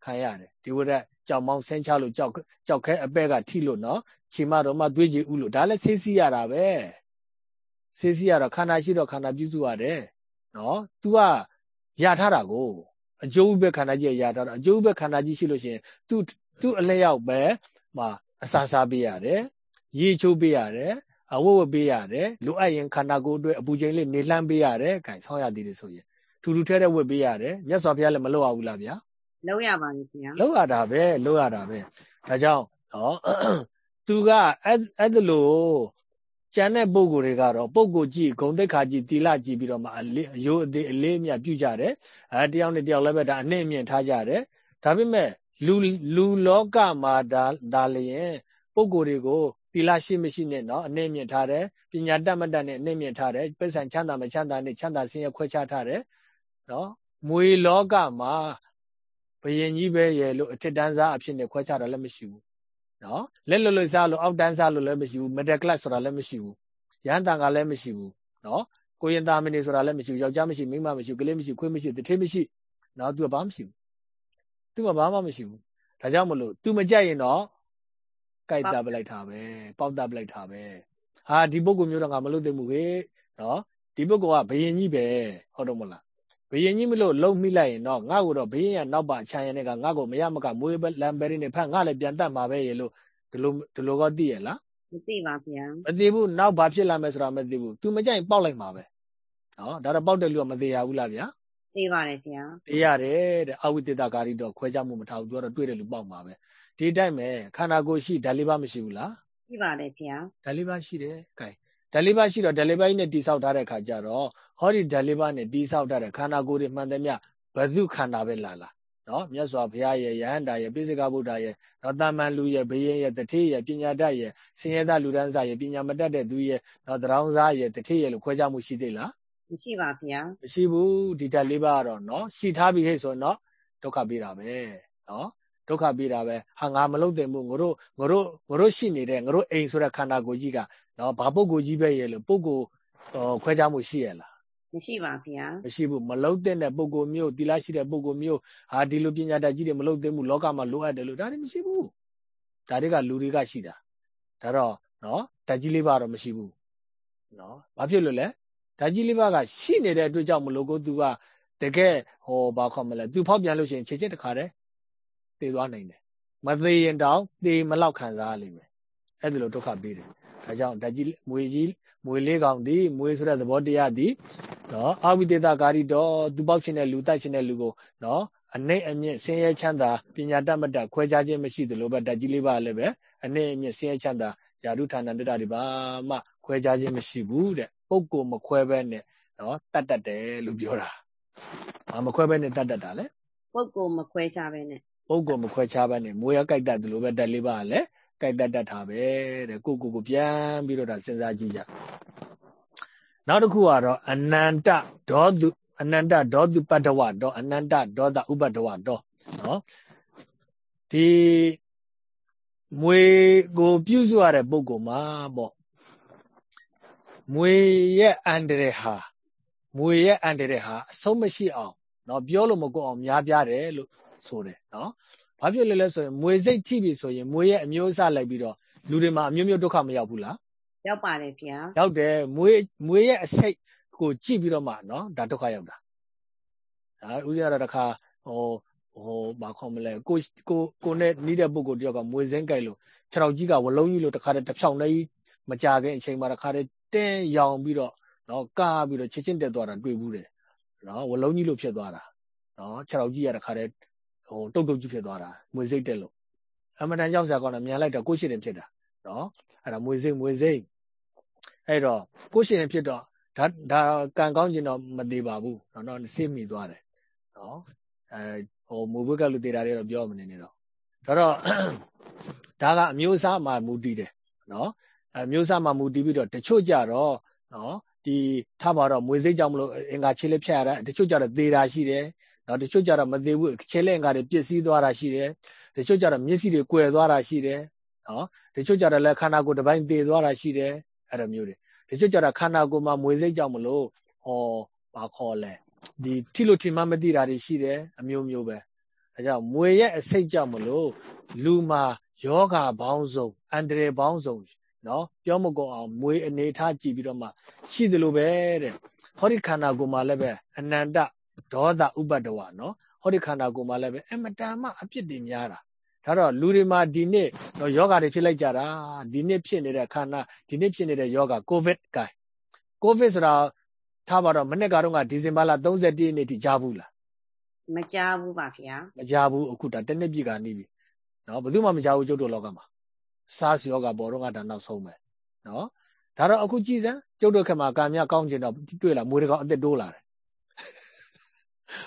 ခံရတယ်ဒီဝရက်ကြောင်မောင်းဆင်းချလို့ကြောက်ကြောက်ခဲအပဲ့ကထိလို့နော်ခြေမတော်မှသွေးကြည်ဥလို့ဒါလည်းဆေးစီးရတာပဲဆေးစီးရတော့ခန္ဓာရှိတော့ခန္ဓာပြုစုရတယ်နော် तू ကရထားတာကိုအကျိုးဘက်ခန္ဓာကြီးရထားတာအကျိုးဘက်ခန္ဓာကြီးရှိလို့ရှိရင် तू तू အလျောက်ပဲမှာအစာစားပေးရတယ်ရေချိုးပေးရတယ် အဝတ်ဝတ်ပေးရတယ်လိုအပ်ရင်ခန္ဓာကိုယ်အတွက်အပူချိန်လေးနေလှမ်းပေးရတယ်ခိုင်ဆောင်းရသေးတယ်ဆိုရင်ထူထူထဲထဲဝတ်ပေးရတယ်မြတ်စွာဘုရားလည်းမလုပ်ရဘူးလားဗျာလုပ်ရပါလိမ့်ဗျာလုပ်ရတာပဲလုပ်ရတာပဲဒါကြောင့်ဟောသူကအဲ့အဲ့လိုကျန်တဲ့ပုံကိုယ်တွေကတော့ပုံကိုကြည့်ဂုံတိတ်ခါကြည့်တီလာကြည့်ပြီးတော့မှအလေးအယိုးအသေးအလေးအမြတ်ပြုကြတယ်အဲတယောက်နဲ့တယောက်လည်းပဲဒါအနှိမ့်အမြင့်ထားကြတယ်ဒါပေမဲ့လူလူလောကမှာဒါဒါလျင်ပုံကိုယ်တွေကို သီလရှိမရှိနဲ့နော်အနှိမ့်မြင့်ထားတယ်ပညာတတ်မတတ်နဲ့အနှိမ့်မြင့်ထားတယ်ပိဿံချမ်းသာမချမ်းသာနဲ့ချမ်းသာဆင်းရဲခွဲခြားထားတယ်နော်မွေလောကမှာဘယင်ကြီးပဲရဲ့လို့အထက်တန်းစားအဖြစ်နဲ့ခွဲခြားတာလည်းမရှိဘူးနော်လက်လွတ်လွတ်စားလို့အောက်တန်းစားလို့လည်းမရှိဘူး middle class ဆိုတာလည်းမရှိဘူးရဟန်းတန်ကလည်းမရှိဘူးနော်ကိုရင်သားမင်းဆိုတာလည်းမရှိဘူးယောက်ျားမရှိမိန်းမမရှိကလေးမရှိခွေးမရှိတထေးမရှိနော်သူကဘာမှမရှိဘူးသူကဘာမှမရှိဘူးဒါကြောင့်မလို့ तू မကြိုက်ရင်တော့ ကြိုက်တပ်ပလိုက်တာပဲပေါက်တပ်ပလိုက်တာပဲဟာဒီပုဂ္ဂိုလ်မျိုးတော့ငါမလုပ်သင့်ဘူးခေနော်ဒီပုဂ္ဂိုလ်ကဘယင်ကြီးပဲဟုတ်တော့မလားဘယင်ကြီးမလို့လုံမိလိုက်ရင်တော့ငါ့ကိုတော့ဘယင်ရနောက်ပါချမ်းရတဲ့ကငါ့ကိုမရမကမွေးလမ်းပဲနေဖတ်ငါလည်းပြန်တတ်မှာပဲရေလို့ဒီလိုဒီလိုကသိရလားမသိပါဗျာမသိဘူးနောက်ဘာဖြစ်လာမယ်ဆိုတာမသိဘူး तू မကြိုက်ပေါက်လိုက်မှာပဲနော်ဒါတော့ပေါက်တဲ့လူကမသေးရဘူးလားဗျာသိပါတယ်ဗျာသိရတယ်တဲ့အဝိတေတကာရီတော့ခွဲခြားမှုမထားဘူး तू ကတော့တွေ့တယ်လူပေါက်မှာပဲ ဒီတိုင်းပဲခန္ဓာကိုယ်ရှိဓာလေးပါမရှိဘူးလားရှိပါတယ်ဗျာဓာလေးပါရှိတယ်ကဲဓာလေးပါရှိတော့ဓာလေးပါကြီးနဲ့တိဆောက်ထားတဲ့ခါကျတော့ဟောဒီဓာလေးပါနဲ့တိဆောက်ထားတဲ့ခန္ဓာကိုယ်တွေမှန်သမျှဘဇုခန္ဓာပဲလာလားနော်မြတ်စွာဘုရားရဲ့ယဟန္တာရဲ့ပိစိကဗုဒ္ဓရဲ့နော်တာမန်လူရဲ့ဘယင်းရဲ့တထေးရဲ့ပညာတတ်ရဲ့ဆင်းရဲသားလူဒန်းစားရဲ့ပညာမတတ်တဲ့သူရဲ့နော်တရောင်းစားရဲ့တထေးရဲ့လို့ခွဲခြားမှုရှိသေးလားမရှိပါဗျာမရှိဘူးဒီဓာတ်လေးပါကတော့နော်ရှိထားပြီဟဲ့ဆိုတော့ဒုက္ခပေးတာပဲနော် ဒုက္ခပေးတာပဲဟာငါမလုပ်သင့်ဘူးငါတို့ငါတို့ငါတို့ရှိနေတဲ့ငါတို့အိမ်ဆိုတဲ့ခန္ဓာကိုယ်ကြီးကနော်ဘာပုဂ္ဂိုလ်ကြီးပဲရဲ့လို့ပုဂ္ဂိုလ်ခွဲခြားမှုရှိရလားမရှိပါဗျာမရှိဘူးမလုံတဲ့ပုဂ္ဂိုလ်မျိုးတိလာရှိတဲ့ပုဂ္ဂိုလ်မျိုးဟာဒီလိုပညာတတ်ကြီးတွေမလုံသင့်ဘူးလောကမှာလိုအပ်တယ်လို့ဒါတွေမရှိဘူးဒါတွေကလူတွေကရှိတာဒါတော့နော်တတ်ကြီးလေးပါတော့မရှိဘူးနော်ဘာဖြစ်လို့လဲဓာကြီးလေးပါးကရှိနေတဲ့အတွက်ကြောင့်မလို့ကိုသူကတကယ်ဟောဘာခေါ်မလဲသူဖောက်ပြန်လို့ရှိရင်ခြေချက်တခါတည်း သေသွားနိုင်တယ်မသေးရင်တောင်သေမလောက်ခံစားရလိမ့်မယ်အဲ့ဒါလိုဒုက္ခပေးတယ်ဒါကြောင့်ဓာကြီးမွေကြီးမွေလေးကောင်ဒီမွေဆိုတဲ့သဘောတရားဒီနော်အာဝိတေသကာရီတော့သူပေါက်ရှင်တဲ့လူတိုက်ရှင်တဲ့လူကိုနော်အနှိမ့်အမြင့်ဆင်းရဲချမ်းသာပညာတတ်မတတ်ခွဲခြားခြင်းမရှိသလိုပဲဓာကြီးလေးပါလည်းပဲအနှိမ့်အမြင့်ဆင်းရဲချမ်းသာယာရုဌာနတ္တတွေဘာမှခွဲခြားခြင်းမရှိဘူးတဲ့ပုဂ္ဂိုလ်မခွဲဘဲနဲ့နော်တတ်တတ်တယ်လို့ပြောတာဘာမခွဲဘဲနဲ့တတ်တတ်တာလဲပုဂ္ဂိုလ်မခွဲခြားဘဲနဲ့ ပုဂ္ဂိုလ်မခွဲခြားဘဲနဲ့မိုးရကြိုက်တတ်တယ်လို့ပဲဓာတ်လေးပါကလည်းကြိုက်တတ်တတ်တာပဲတဲ့ကိုကိုကိုပြန်ပြီးတော့ဒါစဉ်းစားကြည့်ကြနောက်တစ်ခုကတော့အနန္တဒေါသူအနန္တဒေါသူပတ္တဝတော့အနန္တဒေါသဥပတ္တဝတော့နော်ဒီမွေကိုပြုစုရတဲ့ပုံကောမှာပေါ့မွေရဲ့အန္တရာယ်ဟာမွေရဲ့အန္တရာယ်ဟာအဆုံးမရှိအောင်နော်ပြောလို့မကုန်အောင်များပြားတယ်လို့ ဆိုတယ်နော်ဘာဖြစ်လဲလဲဆိုရင်မွေစိတ်ထိပြီဆိုရင်မွေရဲ့အမျိုးအစားလိုက်ပြီးတော့လူတွေမှာအမျိုးမျိုးဒုက္ခမရောက်ဘူးလားရောက်ပါတယ်ဗျာရောက်တယ်မွေမွေရဲ့အစိတ်ကိုကြည့်ပြီးတော့မှနော်ဒါဒုက္ခရောက်တာဒါဥစဉ်ကတော့တခါဟိုဟိုဘာခေါ်မလဲကိုကိုကိုနဲ့နီးတဲ့ပုဂ္ဂိုလ်တယောက်ကမွေစင်းကြိုက်လို့ခြေထောက်ကြီးကဝလုံးကြီးလို့တခါတည်းတစ်ဖြောင်းတည်းမကြခင်အချိန်မှာတခါတည်းတင်းရောင်ပြီးတော့နော်ကာပြီးတော့ချစ်ချင်းတက်သွားတာတွေ့ဘူးတယ်နော်ဝလုံးကြီးလို့ဖြစ်သွားတာနော်ခြေထောက်ကြီးကတခါတည်း ဟိုတုတ်တုတ်ကြီးဖြစ်သွားတာမွေစိတ်တက်လို့အမတန်ကြောက်စရာကောင်းတာမြန်လိုက်တော့ကိုရှိတယ်ဖြစ်တာနော်အဲ့ဒါမွေစိတ်မွေစိတ်အဲ့တော့ကိုရှိတယ်ဖြစ်တော့ဒါဒါကံကောင်းကျင်တော့မသေးပါဘူးနော်နော်စိတ်မိသွားတယ်နော်အဲဟိုမူဘွက်ကလူသေးတာတွေတော့ပြောမနေနဲ့တော့ဒါတော့ဒါကအမျိုးအစားမှမူတည်တယ်နော်အမျိုးစားမှမူတည်ပြီးတော့တချို့ကြတော့နော်ဒီထားပါတော့မွေစိတ်ကြောင့်မလို့အင်္ဂါခြေလက်ဖြတ်ရတာတချို့ကြတော့သေတာရှိတယ် နော်တချို့ကြတော့မသေးဘူးခြေလက်အင်္ဂါတွေပျက်စီးသွားတာရှိတယ်တချို့ကြတော့မျက်စိတွေကွယ်သွားတာရှိတယ်နော်တချို့ကြတော့လည်းခန္ဓာကိုယ်တစ်ပိုင်းသေသွားတာရှိတယ်အဲ့လိုမျိုးတွေတချို့ကြတော့ခန္ဓာကိုယ်မှာမွေစိတ်ကြောင့်မလို့ဟောဘာခေါ်လဲဒီထိလို့ထိမှမသိတာတွေရှိတယ်အမျိုးမျိုးပဲအဲကြောင့်မွေရဲ့အစိတ်ကြောင့်မလို့လူမှာယောဂဘောင်းစုံအန္တရာယ်ဘောင်းစုံနော်ပြောမကုန်အောင်မွေအနေထားကြည့်ပြီးတော့မှရှိသလိုပဲတဲ့ဟောဒီခန္ဓာကိုယ်မှာလည်းပဲအနန္တ ဒေါသဥပတ္တဝနော်ဟောဒီခန္ဓာကိုယ်မှာလည်းပဲအမတန်မှအပြစ်တွေများတာဒါတော့လူတွေမှာဒီနေ့တော့ယောဂတွေဖြစ်လိုက်ကြတာဒီနေ့ဖြစ်နေတဲ့ခန္ဓာဒီနေ့ဖြစ်နေတဲ့ယောဂကိုဗစ်ကဲကိုဗစ်ဆိုတာထားပါတော့မနေ့ကတော့ကဒီဇင်ဘာလ31ရက်နေ့ထိကြားဘူးလားမကြားဘူးပါဗျာမကြားဘူးအခုဒါတနေ့ပြည့်ကနေပြီနော်ဘယ်သူမှမကြားဘူးကျုပ်တို့လောကမှာ SARS ယောဂပေါ်တော့ကဒါနောက်ဆုံးပဲနော်ဒါတော့အခုကြည်စမ်းကျုပ်တို့ခက်မှာကံမြကောင်းကျင်တော့တွေ့လာမွေးတကောင်အသက်တိုးလာတယ်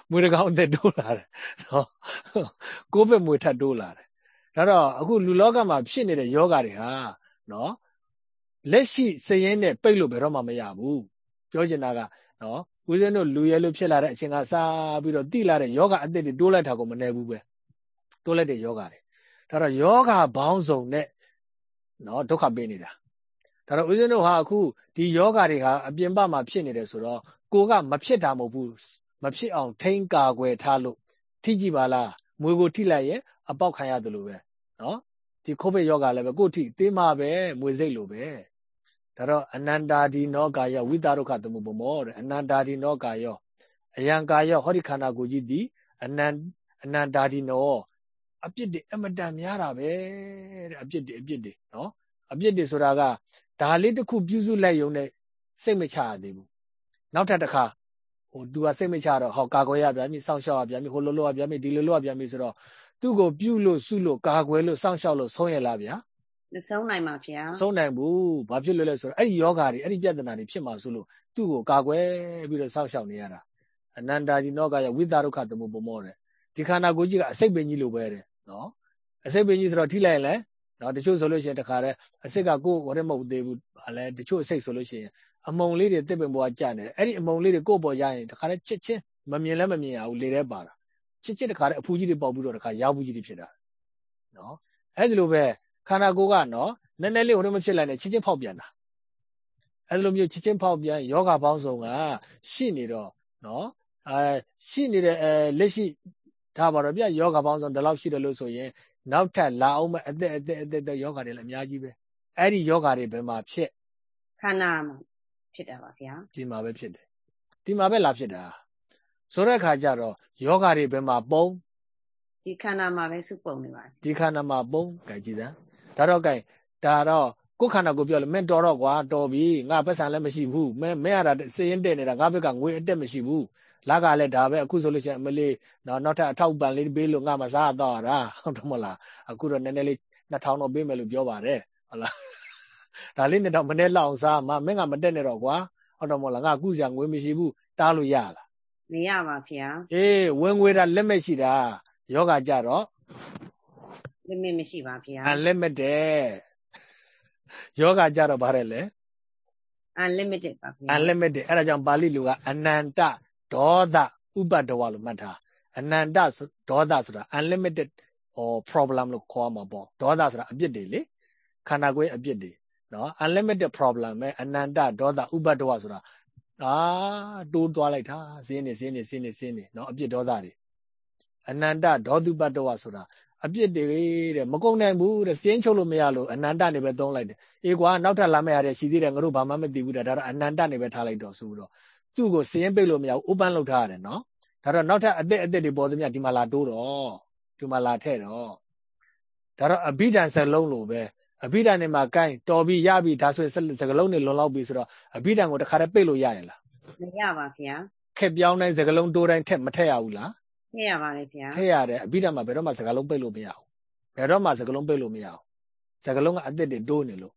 မွေးတကောင်အသက်တိုးလာတယ်နော်ကိုဗစ်မွေးထပ်တိုးလာတယ်ဒါတော့အခုလူလောကမှာဖြစ်နေတဲ့ယောဂတွေဟာနော်လက်ရှိစရင်နဲ့ပိတ်လို့ဘယ်တော့မှမရဘူးပြောချင်တာကနော်ဦးဇင်းတို့လူရဲလို့ဖြစ်လာတဲ့အချိန်ကစားပြီးတော့တိလာတဲ့ယောဂအသက်တွေတိုးလိုက်တာကိုမနေဘူးပဲတိုးလိုက်တဲ့ယောဂတွေဒါတော့ယောဂဘောင်းစုံနဲ့နော်ဒုက္ခပေးနေတာဒါတော့ဦးဇင်းတို့ဟာအခုဒီယောဂတွေဟာအပြင်ပမှာဖြစ်နေတယ်ဆိုတော့ကိုကမဖြစ်တာမဟုတ်ဘူး မဖြစ်အောင် ထိန်းကာကွယ်ထားလို့ထိကြည့်ပါလားမွေကိုထိလိုက်ရင်အပေါက်ခံရတယ်လို့ပဲနော်ဒီကိုဗစ်ယောဂလည်းပဲကိုထိသေးမှာပဲမွေစိတ်လိုပဲဒါတော့အနန္တာဒီနောကာယဝိတာရုခသမုပမောတဲ့အနန္တာဒီနောကာယအယံကာယဟောဒီခန္ဓာကိုယ်ကြီးဒီအနန္အနန္တာဒီနောအပြစ်တွေအမတန်များတာပဲတဲ့အပြစ်တွေအပြစ်တွေနော်အပြစ်တွေဆိုတာကဒါလေးတစ်ခုပြုစုလိုက်ရုံနဲ့စိတ်မချရသေးဘူးနောက်ထပ်တစ်ခါ ဟို तू ကစိတ်မချတော့ဟောကာကွယ်ရပြန်ပြီစောင့်ရှောက်ရပြန်ပြီဟိုလိုလိုရပြန်ပြီဒီလိုလိုရပြန်ပြီဆိုတော့သူ့ကိုပြုလို့စုလို့ကာကွယ်လို့စောင့်ရှောက်လို့ဆုံးရလားဗျာမဆုံးနိုင်ပါဗျာဆုံးနိုင်ဘူးဘာဖြစ်လို့လဲဆိုတော့အဲ့ဒီယောဂါတွေအဲ့ဒီပြဿနာတွေဖြစ်မှာဆိုလို့သူ့ကိုကာကွယ်ပြီးတော့စောင့်ရှောက်နေရတာအနန္တာဒီနောကယဝိသရုခသမုပမောတဲ့ဒီခန္ဓာကိုယ်ကြီးကအစိတ်ပင်ကြီးလိုပဲတဲ့နော်အစိတ်ပင်ကြီးဆိုတော့ထိလိုက်ရင်လည်းနော်တချို့ဆိုလို့ရှိရင်တခါတည်းအစိတ်ကကိုယ်ဝရမဟုတ်သေးဘူးဗာလဲတချို့အစိတ်ဆိုလို့ရှိရင် အမုံလေးတွေတစ်ပင်ပေါ်ကကြာနေတယ်အဲ့ဒီအမုံလေးတွေကိုယ့်ပေါ်ရရင်တခါတည်းချစ်ချင်းမမြင်လည်းမမြင်ရဘူးလေထဲပါတာချစ်ချစ်တခါတည်းအဖူးကြီးတွေပေါက်ပြီးတော့တခါရောက်ဘူးကြီးတွေဖြစ်တာနော်အဲ့ဒီလိုပဲခန္ဓာကိုယ်ကနော်နည်းနည်းလေးဟိုတော့မဖြစ်လိုက်နဲ့ချစ်ချင်းဖောက်ပြန်တာအဲ့လိုမျိုးချစ်ချင်းဖောက်ပြန်ယောဂပေါင်းစုံကရှိနေတော့နော်အဲရှိနေတဲ့အဲလက်ရှိထားပါတော့ဗျယောဂပေါင်းစုံဒီလောက်ရှိတယ်လို့ဆိုရင်နောက်ထပ်လာအောင်မဲ့အသက်အသက်အသက်သက်ယောဂတွေလည်းအများကြီးပဲအဲ့ဒီယောဂတွေဘယ်မှာဖြစ်ခန္ဓာမှာ ဖြစ်တာပါဗျာဒီမှာပဲဖြစ်တယ်ဒီမှာပဲလာဖြစ်တာဆိုတဲ့အခါကျတော့ယောဂတွေဘယ်မှာပုံဒီခန္ဓာမှာပဲစုပုံနေပါဒီခန္ဓာမှာပုံကြကြည်စမ်းဒါတော့ကြိုင်ဒါတော့ကိုယ်ခန္ဓာကိုပြောလို့မင်းတော်တော့ကွာတော်ပြီငါပတ်စံလည်းမရှိဘူးမင်းမင်းရတာစည်ရင်တဲ့နေတာငါဘက်ကငွေအတက်မရှိဘူးလကလည်းဒါပဲအခုဆိုလို့ရှိရင်အမလေးနော်နောက်ထပ်အထောက်ပံ့လေးပေးလို့ငါမစားတော့ရတာဟုတ်တယ်မလားအခုတော့နည်းနည်းလေး2000တော့ပေးမယ်လို့ပြောပါတယ်ဟုတ်လား ဒါလေးနဲ့တော့မနေ့လောက်အောင်စားမမင်းကမတက်နဲ့တော့ကွာဟုတ်တယ်မလားငါအခုစရာငွေမရှိဘူးတားလို့ရလားမရပါဗျာအေးဝင်ငွေတာလက်မဲ့ရှိတာယောဂကြတော့လက်မဲ့မရှိပါဗျာအလက်မဲ့တဲ့ယောဂကြတော့ဗါတယ်လေ unlimited ပါဗျာ unlimited အဲ့ဒါကြောင့်ပါဠိလိုကအနန္တဒေါသဥပဒဝလို့မှတ်ထားအနန္တဒေါသဆိုတာ unlimited or problem လို့ခေါ်မှာပေါ့ဒေါသဆိုတာအပြစ်တွေလေခန္ဓာကိုယ်အပြစ်တွေ နော် unlimited problem ပဲအနန္တဒေါသဥပဒဝဆိုတာအာတိုးသွားလိုက်တာစင်းနေစင်းနေစင်းနေစင်းနေနော်အပြစ်ဒေါသတွေအနန္တဒေါသုပတ္တဝဆိုတာအပြစ်တွေတဲ့မကုန်နိုင်ဘူးတဲ့စင်းချုပ်လို့မရလို့အနန္တနေပဲသုံးလိုက်တယ်အေးကွာနောက်ထပ်လာမယ့်ရတဲ့ရှိသေးတယ်ငါတို့ဘာမှမသိဘူးတဲ့ဒါတော့အနန္တနေပဲထားလိုက်တော့ဆိုတော့သူ့ကိုစင်းပိတ်လို့မရဘူး open လုပ်ထားရတယ်နော်ဒါတော့နောက်ထပ်အသက်အသက်တွေပေါ်သမျှဒီမှာလာတိုးတော့ဒီမှာလာထည့်တော့ဒါတော့အဘိဓမ္စလုံးလိုပဲ အဘိဓမ္နေမှာကိုင်းတော်ပြီရပြီဒါဆိုရင်စကလုံးတွေလွန်လောက်ပြီဆိုတော့အဘိဓမ္ကိုတခါတည်းပိတ်လို့ရရင်လားမရပါဗျာခက်ပြောင်းတိုင်းစကလုံးတိုးတိုင်းထက်မထက်ရဘူးလားထည့်ရပါတယ်ဗျာထည့်ရတယ်အဘိဓမ္မာဘယ်တော့မှစကားလုံးပိတ်လို့မရဘူးဘယ်တော့မှစကားလုံးပိတ်လို့မရဘူးစကားလုံးကအစ်စ်တွေတိုးနေလို့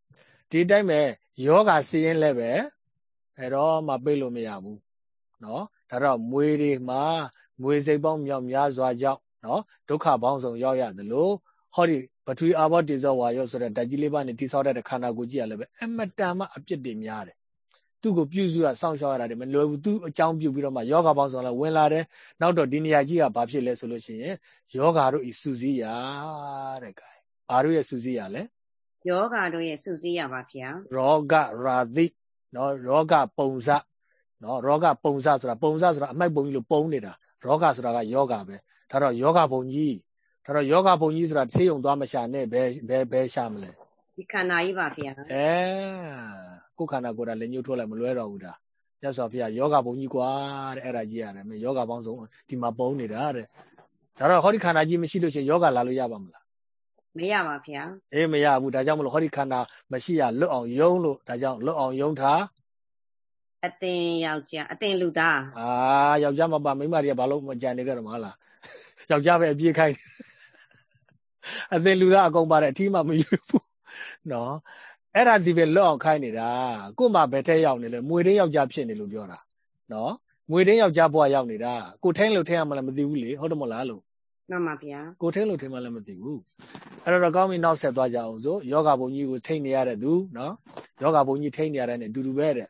ဒီတိုင်းပဲယောဂစီရင်လည်းပဲဘယ်တော့မှပိတ်လို့မရဘူးနော်ဒါတော့မွေတွေမှာမွေစိတ်ပေါင်းမြောက်များစွာကြောင့်နော်ဒုက္ခပေါင်းစုံရောက်ရသလို ဟောဒီပထဝီအာဘောတိဇောဝါယောဆိုတဲ့ဓာတ်ကြီးလေးပါးနဲ့တိဆောက်တဲ့ခန္ဓာကိုယ်ကြီးကလည်းပဲအမတန်မှအပြစ်တွေများတယ်သူ့ကိုပြုစုရစောင့်ရှောက်ရတာတွေမလွယ်ဘူးသူအကြောင်းပြုပြီးတော့မှယောဂပေါင်းစုံလည်းဝင်လာတယ်နောက်တော့ဒီနေရာကြီးကဘာဖြစ်လဲဆိုလို့ရှိရင်ယောဂါတို့ဤစူးစီးရတဲ့ကဲဘာတို့ရဲ့စူးစီးရလဲယောဂါတို့ရဲ့စူးစီးရပါဗျာရောဂရာသီနော်ရောဂပုံစနော်ရောဂပုံစဆိုတာပုံစဆိုတာအမိုက်ပုံကြီးလို့ပုံနေတာရောဂဆိုတာကယောဂပဲဒါတော့ယောဂဘုံကြီး ဒါတော့ယောဂဘုံကြီးဆိုတာဆေးရုံသွားမရှာနဲ့ဘယ်ဘယ်ဘယ်ရှာမလဲဒီခန္ဓာကြီးပါဗျာအဲကိုယ်ခန္ဓာကိုယ်တာလည်းညှို့ထုတ်လိုက်မလွဲတော့ဘူးဒါမြတ်စွာဘုရားယောဂဘုံကြီးကွာတဲ့အဲ့ဒါကြီးရတယ်မင်းယောဂပေါင်းစုံဒီမှာပုံနေတာတဲ့ဒါတော့ဟောဒီခန္ဓာကြီးမရှိလို့ရှိရင်ယောဂလာလို့ရပါမလားမရပါဗျာအေးမရဘူးဒါကြောင့်မလို့ဟောဒီခန္ဓာမရှိရလွတ်အောင်ယုံလို့ဒါကြောင့်လွတ်အောင်ယုံထားအတင်ယောက်ျားအတင်လူသားအာယောက်ျားမပါမိန်းမတွေကဘာလို့မကြံနေကြတော့မလားယောက်ျားပဲအပြေးခိုင်း အတင်လူသားအကုန်ပါတယ်အထီးမှမယူဘူးနော်အဲ့ဒါဒီပဲလွတ်အောင်ခိုင်းနေတာကို့မှာဘယ်ထဲရောက်နေလဲမွေတင်းယောက်ျားဖြစ်နေလို့ပြောတာနော်မွေတင်းယောက်ျားဘဝရောက်နေတာကိုထင်းလို့ထင်းရမှလည်းမသိဘူးလေဟုတ်တယ်မလားလို့မှန်ပါဗျာကိုထင်းလို့ထင်းမှလည်းမသိဘူးအဲ့တော့ကောင်းပြီနောက်ဆက်သွားကြအောင်ဆိုယောဂဘုံကြီးကိုထိတ်နေရတဲ့သူနော်ယောဂဘုံကြီးထိတ်နေရတဲ့နဲ့အတူတူပဲတဲ့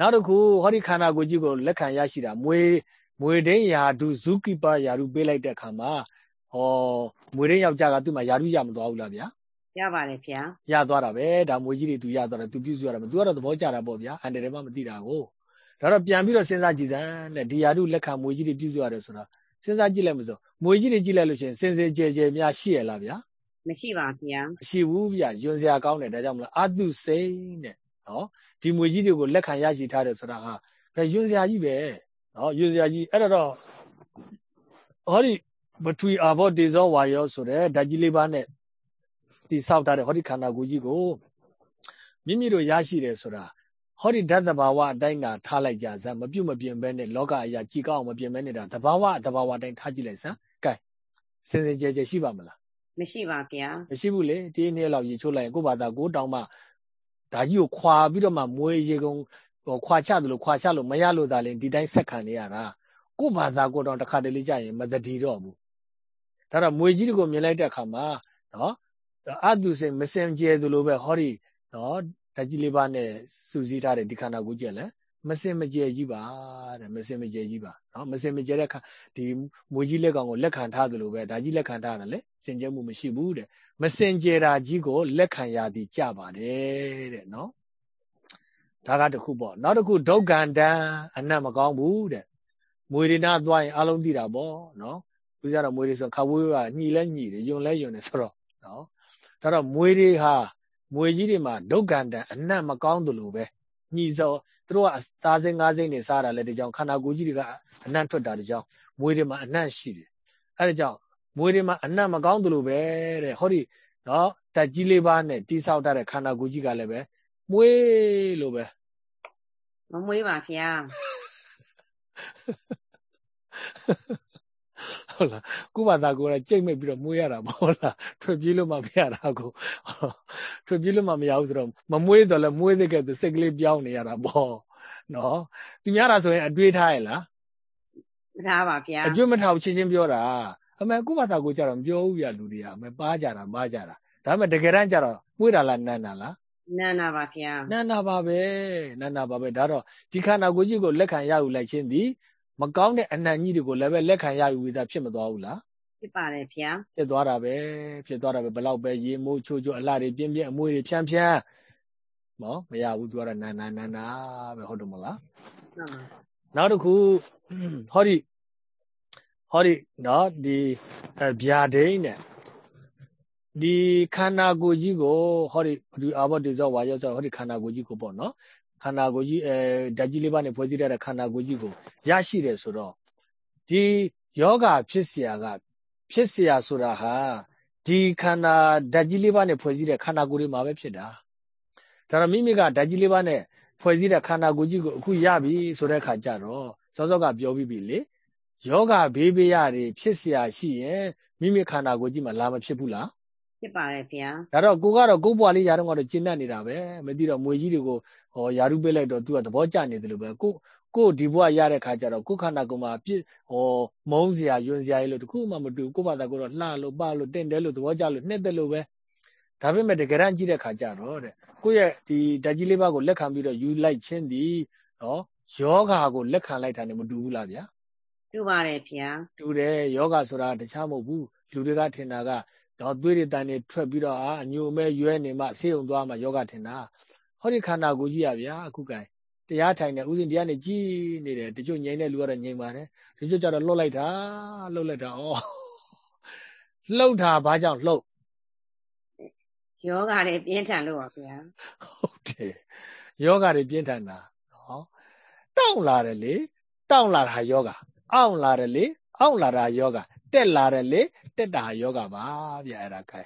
နောက်တစ်ခုဟောဒီခန္ဓာကိုယ်ကြီးကိုလက်ခံရရှိတာမွေမွေတင်းယာဒုဇုကိပယာရုပေးလိုက်တဲ့အခါမှာ ဟောမွေတင်းယောက်ျားကသူ့မှာယာရုရမသွားဘူးလားဗျာရပါတယ်ဗျာရသွားတာပဲဒါမွေကြီးတွေ तू ရသွားတယ် तू ပြုစုရတာမ तू ကတော့သဘောကျတာပေါ့ဗျာအန်တယ်တယ်မှမသိတာကိုဒါတော့ပြန်ပြီးတော့စဉ်းစားကြည့်စမ်းတဲ့ဒီယာတုလက်ခံမွေကြီးတွေပြုစုရတယ်ဆိုတာစဉ်းစားကြည့်လိုက်မစို့မွေကြီးတွေကြည့်လိုက်လို့ရှိရင်စင်စင်ကြဲကြဲများရှိရလားဗျာမရှိပါဗျာမရှိဘူးဗျာယွန်စရာကောင်းတယ်ဒါကြောင့်မလားအတုစိမ့်တဲ့ နော်ဒီမွေကြီးတွေကိုလက်ခံရရှိထားတယ်ဆိုတာဟာဘယ်ယွန်းစရာကြီးပဲနော်ယွန်းစရာကြီးအဲ့တော့ဟောဒီ ပထဝီအာဘောတေဇောဝါယောဆိုတဲ့ဓာတ်ကြီးလေးပါးနဲ့တိဆောက်ထားတဲ့ဟောဒီခန္ဓာကိုယ်ကြီးကိုမိမိတို့ရရှိတယ်ဆိုတာဟောဒီဓာတ်သဘာဝအတိုင်းသာထားလိုက်ကြစမ်းမပြုတ်မပြင်းဘဲနဲ့လောကအရာကြည်ကောင်းမပြင်းဘဲနေတာသဘာဝသဘာဝအတိုင်းထားကြည့်လိုက်စမ်းကဲစင်စင်ကြဲကြဲရှိပါမလားမရှိပါဗျာမရှိဘူးလေဒီနေ့လောက်ရေချိုးလိုက်ရင်ကို့ဘာသာကိုတောင်မှဒါကြီးကိုခွာပြီးတော့မှမွေးရေကုန်ဟိုခွာချတယ်လို့ခွာချလို့မရလို့သာလင်ဒီတိုင်းဆက်ခံနေရတာကို့ဘာသာကိုတောင်တစ်ခါတလေကြာရင်မတတိတော့ဘူး ဒါတော့မွေကြီးတွေကိုမြင်လိုက်တဲ့အခါမှာနော်အတုစင်မစင်ကျဲသလိုပဲဟောဒီနော်ဓာတ်ကြီးလေးပါးနဲ့စူးစီးထားတဲ့ဒီခန္ဓာကိုယ်ကျက်လဲမစင်မကျဲကြီးပါတဲ့မစင်မကျဲကြီးပါနော်မစင်မကျဲတဲ့ခါဒီမွေကြီးလက်ကောင်ကိုလက်ခံထားသလိုပဲဓာတ်ကြီးလက်ခံထားတာလေစင်ကြဲမှုမရှိဘူးတဲ့မစင်ကြဲတာကြီးကိုလက်ခံရသည်ကြပါတယ်တဲ့နော်ဒါကတခုပေါ့နောက်တစ်ခုဒုက္ကန္တံအနတ်မကောင်းဘူးတဲ့မွေရနာသွားရင်အလုံးသိတာပေါ့နော် သူကြတော့မွေတွေဆိုခါဝေးကညှိလဲညှိတယ်ယွန်လဲယွန်တယ်ဆိုတော့နော်ဒါတော့မွေတွေဟာမွေကြီးတွေမှာဒုက္ကန္တံအနတ်မကောင်းသလိုပဲညှိစောသူတို့ကသားစိမ်းငါးစိမ်းတွေစားတာလဲဒီကြောင့်ခန္ဓာကိုယ်ကြီးတွေကအနတ်ထွက်တာဒီကြောင့်မွေတွေမှာအနတ်ရှိတယ်အဲဒါကြောင့်မွေတွေမှာအနတ်မကောင်းသလိုပဲတဲ့ဟောဒီနော်တက်ကြီးလေးပါးနဲ့တိဆောက်ထားတဲ့ခန္ဓာကိုယ်ကြီးကလည်းပဲမွေးလို့ပဲမမွေးပါဗျာ ဟုတ်လားကုဘာသာကိုယ်ကကြိတ်မိတ်ပြီးတော့မွေးရတာမဟုတ်လားထွက်ပြေးလို့မှမရတာကိုထွက်ပြေးလို့မှမရဘူးဆိုတော့မမွေးတော့လည်းမွေးတဲ့ကဲစိတ်ကလေးပြောင်းနေရတာပေါ့နော်သူများတာဆိုရင်အတွေးထားရလားမထားပါဗျာအကျွတ်မထားချင်းချင်းပြောတာအမေကုဘာသာကိုကြတော့မပြောဘူးဗျာလူတွေကအမေပါကြတာပါကြတာဒါပေမဲ့တကယ်တမ်းကြတော့မွေးတာလားနန်းတာလားနန္နာပါဗျာနန္နာပါပဲနန္နာပါပဲဒါတော့ဒီခန္ဓာကိုယ်ကြီးကိုလက်ခံရယူလိုက်ခြင်းသည် မကောင်းတဲ့အနံ့ကြီးတွေကိုလည်းပဲလက်ခံရယူပြီးသားဖြစ်မသွားဘူးလားဖြစ်ပါတယ်ဗျာဖြစ်သွားတာပဲဖြစ်သွားတာပဲဘလောက်ပဲရေမိုးချိုးချိုးအလှတွေပြင်းပြင်းအမွေတွေဖြန်းဖြန်းနော်မရဘူးသူကတော့နန္နာနန္နာပဲဟုတ်တယ်မလားနောက်တစ်ခုဟောဒီဟောဒီနော်ဒီဗျာဒိန်းနဲ့ဒီခန္ဓာကိုယ်ကြီးကိုဟောဒီဒီအာဘောတေဇောဝါယောဆိုဟောဒီခန္ဓာကိုယ်ကြီးကိုပေါ့နော် ခန္ဓာကိုယ်ကြီးအဲဓာတ်ကြီးလေးပါးနဲ့ဖွဲ့စည်းထားတဲ့ခန္ဓာကိုယ်ကြီးကိုရရှိတယ်ဆိုတော့ဒီယောဂဖြစ်เสียကဖြစ်เสียဆိုတာဟာဒီခန္ဓာဓာတ်ကြီးလေးပါးနဲ့ဖွဲ့စည်းတဲ့ခန္ဓာကိုယ်တွေမှာပဲဖြစ်တာဒါတော့မိမိကဓာတ်ကြီးလေးပါးနဲ့ဖွဲ့စည်းတဲ့ခန္ဓာကိုယ်ကြီးကိုအခုရပြီဆိုတဲ့ခါကျတော့စောစောကပြောပြီးပြီလေယောဂဘေးဘေးရတွေဖြစ်เสียရှိရင်မိမိခန္ဓာကိုယ်ကြီးမှာလာမဖြစ်ဘူးလား ဖြစ်ပါတယ်ဗျာဒါတော့ကိုကတော့ကို့ဘွားလေးယာတော့ကတော့ကျင့်တတ်နေတာပဲမသိတော့မွေကြီးတွေကိုဟောယာရုပေးလိုက်တော့ तू ကသဘောကျနေတယ်လို့ပဲကိုကိုဒီဘွားရတဲ့ခါကျတော့ကိုခန္ဓာကိုယ်မှာပြစ်ဟောမုန်းစရာယွန်းစရာလို့တခုမှမတူကိုဘာသာကိုတော့လှလို့ပလို့တင့်တယ်လို့သဘောကျလို့နှစ်သက်လို့ပဲဒါပေမဲ့တကယ်တမ်းကြည့်တဲ့ခါကျတော့တဲ့ကိုရဲ့ဒီဓာတ်ကြီးလေးပါးကိုလက်ခံပြီးတော့ယူလိုက်ခြင်းဒီနော်ယောဂါကိုလက်ခံလိုက်တာနဲ့မတူဘူးလားဗျာတူပါတယ်ဗျာတူတယ်ယောဂါဆိုတာတခြားမဟုတ်ဘူးလူတွေကထင်တာက တော့သွေးတွေတန်တွေထွက်ပြီးတော့အာအညိုမဲရွဲနေမှဆေးုံသွားမှယောဂထင်တာဟောဒီခန္ဓာကိုယ်ကြီးရဗျာအခုကဲတရားထိုင်နေဥစဉ်တရားနဲ့ကြည်နေတယ်တချို့ငြိမ်တဲ့လူကတော့ငြိမ်ပါတယ်တချို့ကျတော့လှုပ်လိုက်တာလှုပ်လိုက်တာဩလှုပ်တာဘာကြောင့်လှုပ်ယောဂတွေပြင်းထန်လို့ပါဗျာဟုတ်တယ်ယောဂတွေပြင်းထန်တာနော်တောင့်လာတယ်လေတောင့်လာတာယောဂအောင့်လာတယ်လေအောင့်လာတာယောဂ တက်လာတယ်လေတက်တာယောဂပါဗျအဲ့ဒါကဲ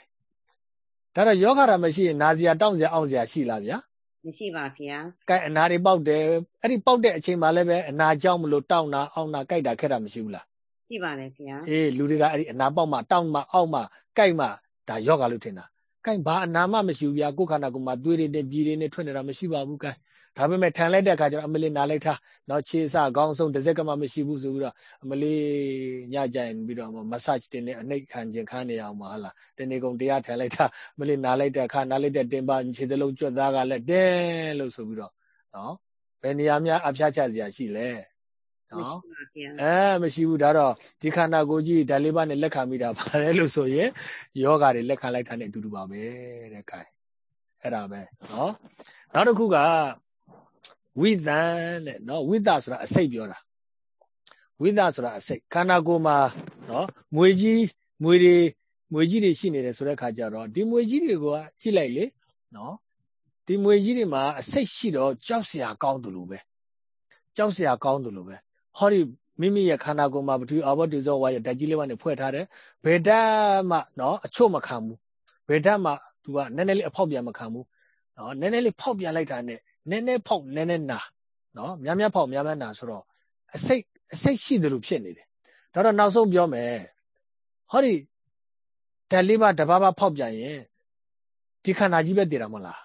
ဒါတော့ယောဂတာမရှိရင်နာစရာတောင့်စရာအောင့်စရာရှိလားဗျာမရှိပါဗျာကဲအနာတွေပေါက်တယ်အဲ့ဒီပေါက်တဲ့အချိန်မှလည်းပဲအနာကြောက်မလို့တောင့်တာအောင့်တာကြိုက်တာခက်တာမရှိဘူးလားရှိပါတယ်ဗျာအေးလူတွေကအဲ့ဒီအနာပေါက်မှတောင့်မှအောင့်မှကြိုက်မှဒါယောဂလို့ထင်တာ ကဲဘာအနာမှမရှိဘူးဗျာကိုယ်ခန္ဓာကိုယ်မှာသွေးတွေနဲ့ပြည်တွေနဲ့ထွက်နေတာမရှိပါဘူးကဲဒါပေမဲ့ထန်လိုက်တဲ့အခါကျတော့အမလေးနားလိုက်ထားတော့ခြေစခေါင်းဆုံးတစ်စက်ကမှမရှိဘူးဆိုပြီးတော့အမလေးညကြရင်ပြီးတော့မဆာ့တင်နေအနှိတ်ခံခြင်းခံနေအောင်မဟုတ်လားတနေ့ကုန်တရားထန်လိုက်ထားအမလေးနားလိုက်တဲ့အခါနားလိုက်တဲ့တင်ပါခြေသလုံးကြွက်သားကလည်းတင်းလို့ဆိုပြီးတော့နော်ဘယ်နေရာများအဖျားချစရာရှိလဲ နော်အဲမရှိဘူးဒါတော့ဒီခန္ဓာကိုယ်ကြီးဓာတ်လေးပါးနဲ့လက်ခံမိတာပါတယ်လို့ဆိုရင်ယောဂါတွေလက်ခံလိုက်တာနဲ့အတူတူပါပဲတဲ့ခိုင်အဲ့ဒါပဲနော်နောက်တစ်ခုကဝိသံတဲ့နော်ဝိသဆိုတာအစိတ်ပြောတာဝိသဆိုတာအစိတ်ခန္ဓာကိုယ်မှာနော်မွေကြီးမွေတွေမွေကြီးတွေရှိနေတယ်ဆိုတဲ့ခါကျတော့ဒီမွေကြီးတွေကိုကြည့်လိုက်လေနော်ဒီမွေကြီးတွေမှာအစိတ်ရှိတော့ကြောက်စရာကောင်းတယ်လို့ပဲကြောက်စရာကောင်းတယ်လို့ပဲ ဟောဒီမိမိရဲ့ခန္ဓာကိုယ်မှာပထဝီအဘောတေဇောဝါရဲ့ဓာတ်ကြီးလေးပါနဲ့ဖွဲ့ထားတယ်ဘယ်ဓာတ်မှနော်အချို့မခံဘူးဘယ်ဓာတ်မှသူကနည်းနည်းလေးအဖောက်ပြန်မခံဘူးနော်နည်းနည်းလေးဖောက်ပြန်လိုက်တာနဲ့နည်းနည်းဖောက်နည်းနည်းနာနော်များများဖောက်များများနာဆိုတော့အစိတ်အစိတ်ရှိတယ်လို့ဖြစ်နေတယ်ဒါတော့နောက်ဆုံးပြောမယ်ဟောဒီဓာတ်လေးပါတဘာဘာဖောက်ပြန်ရင်ဒီခန္ဓာကြီးပဲတည်တာမဟုတ်လား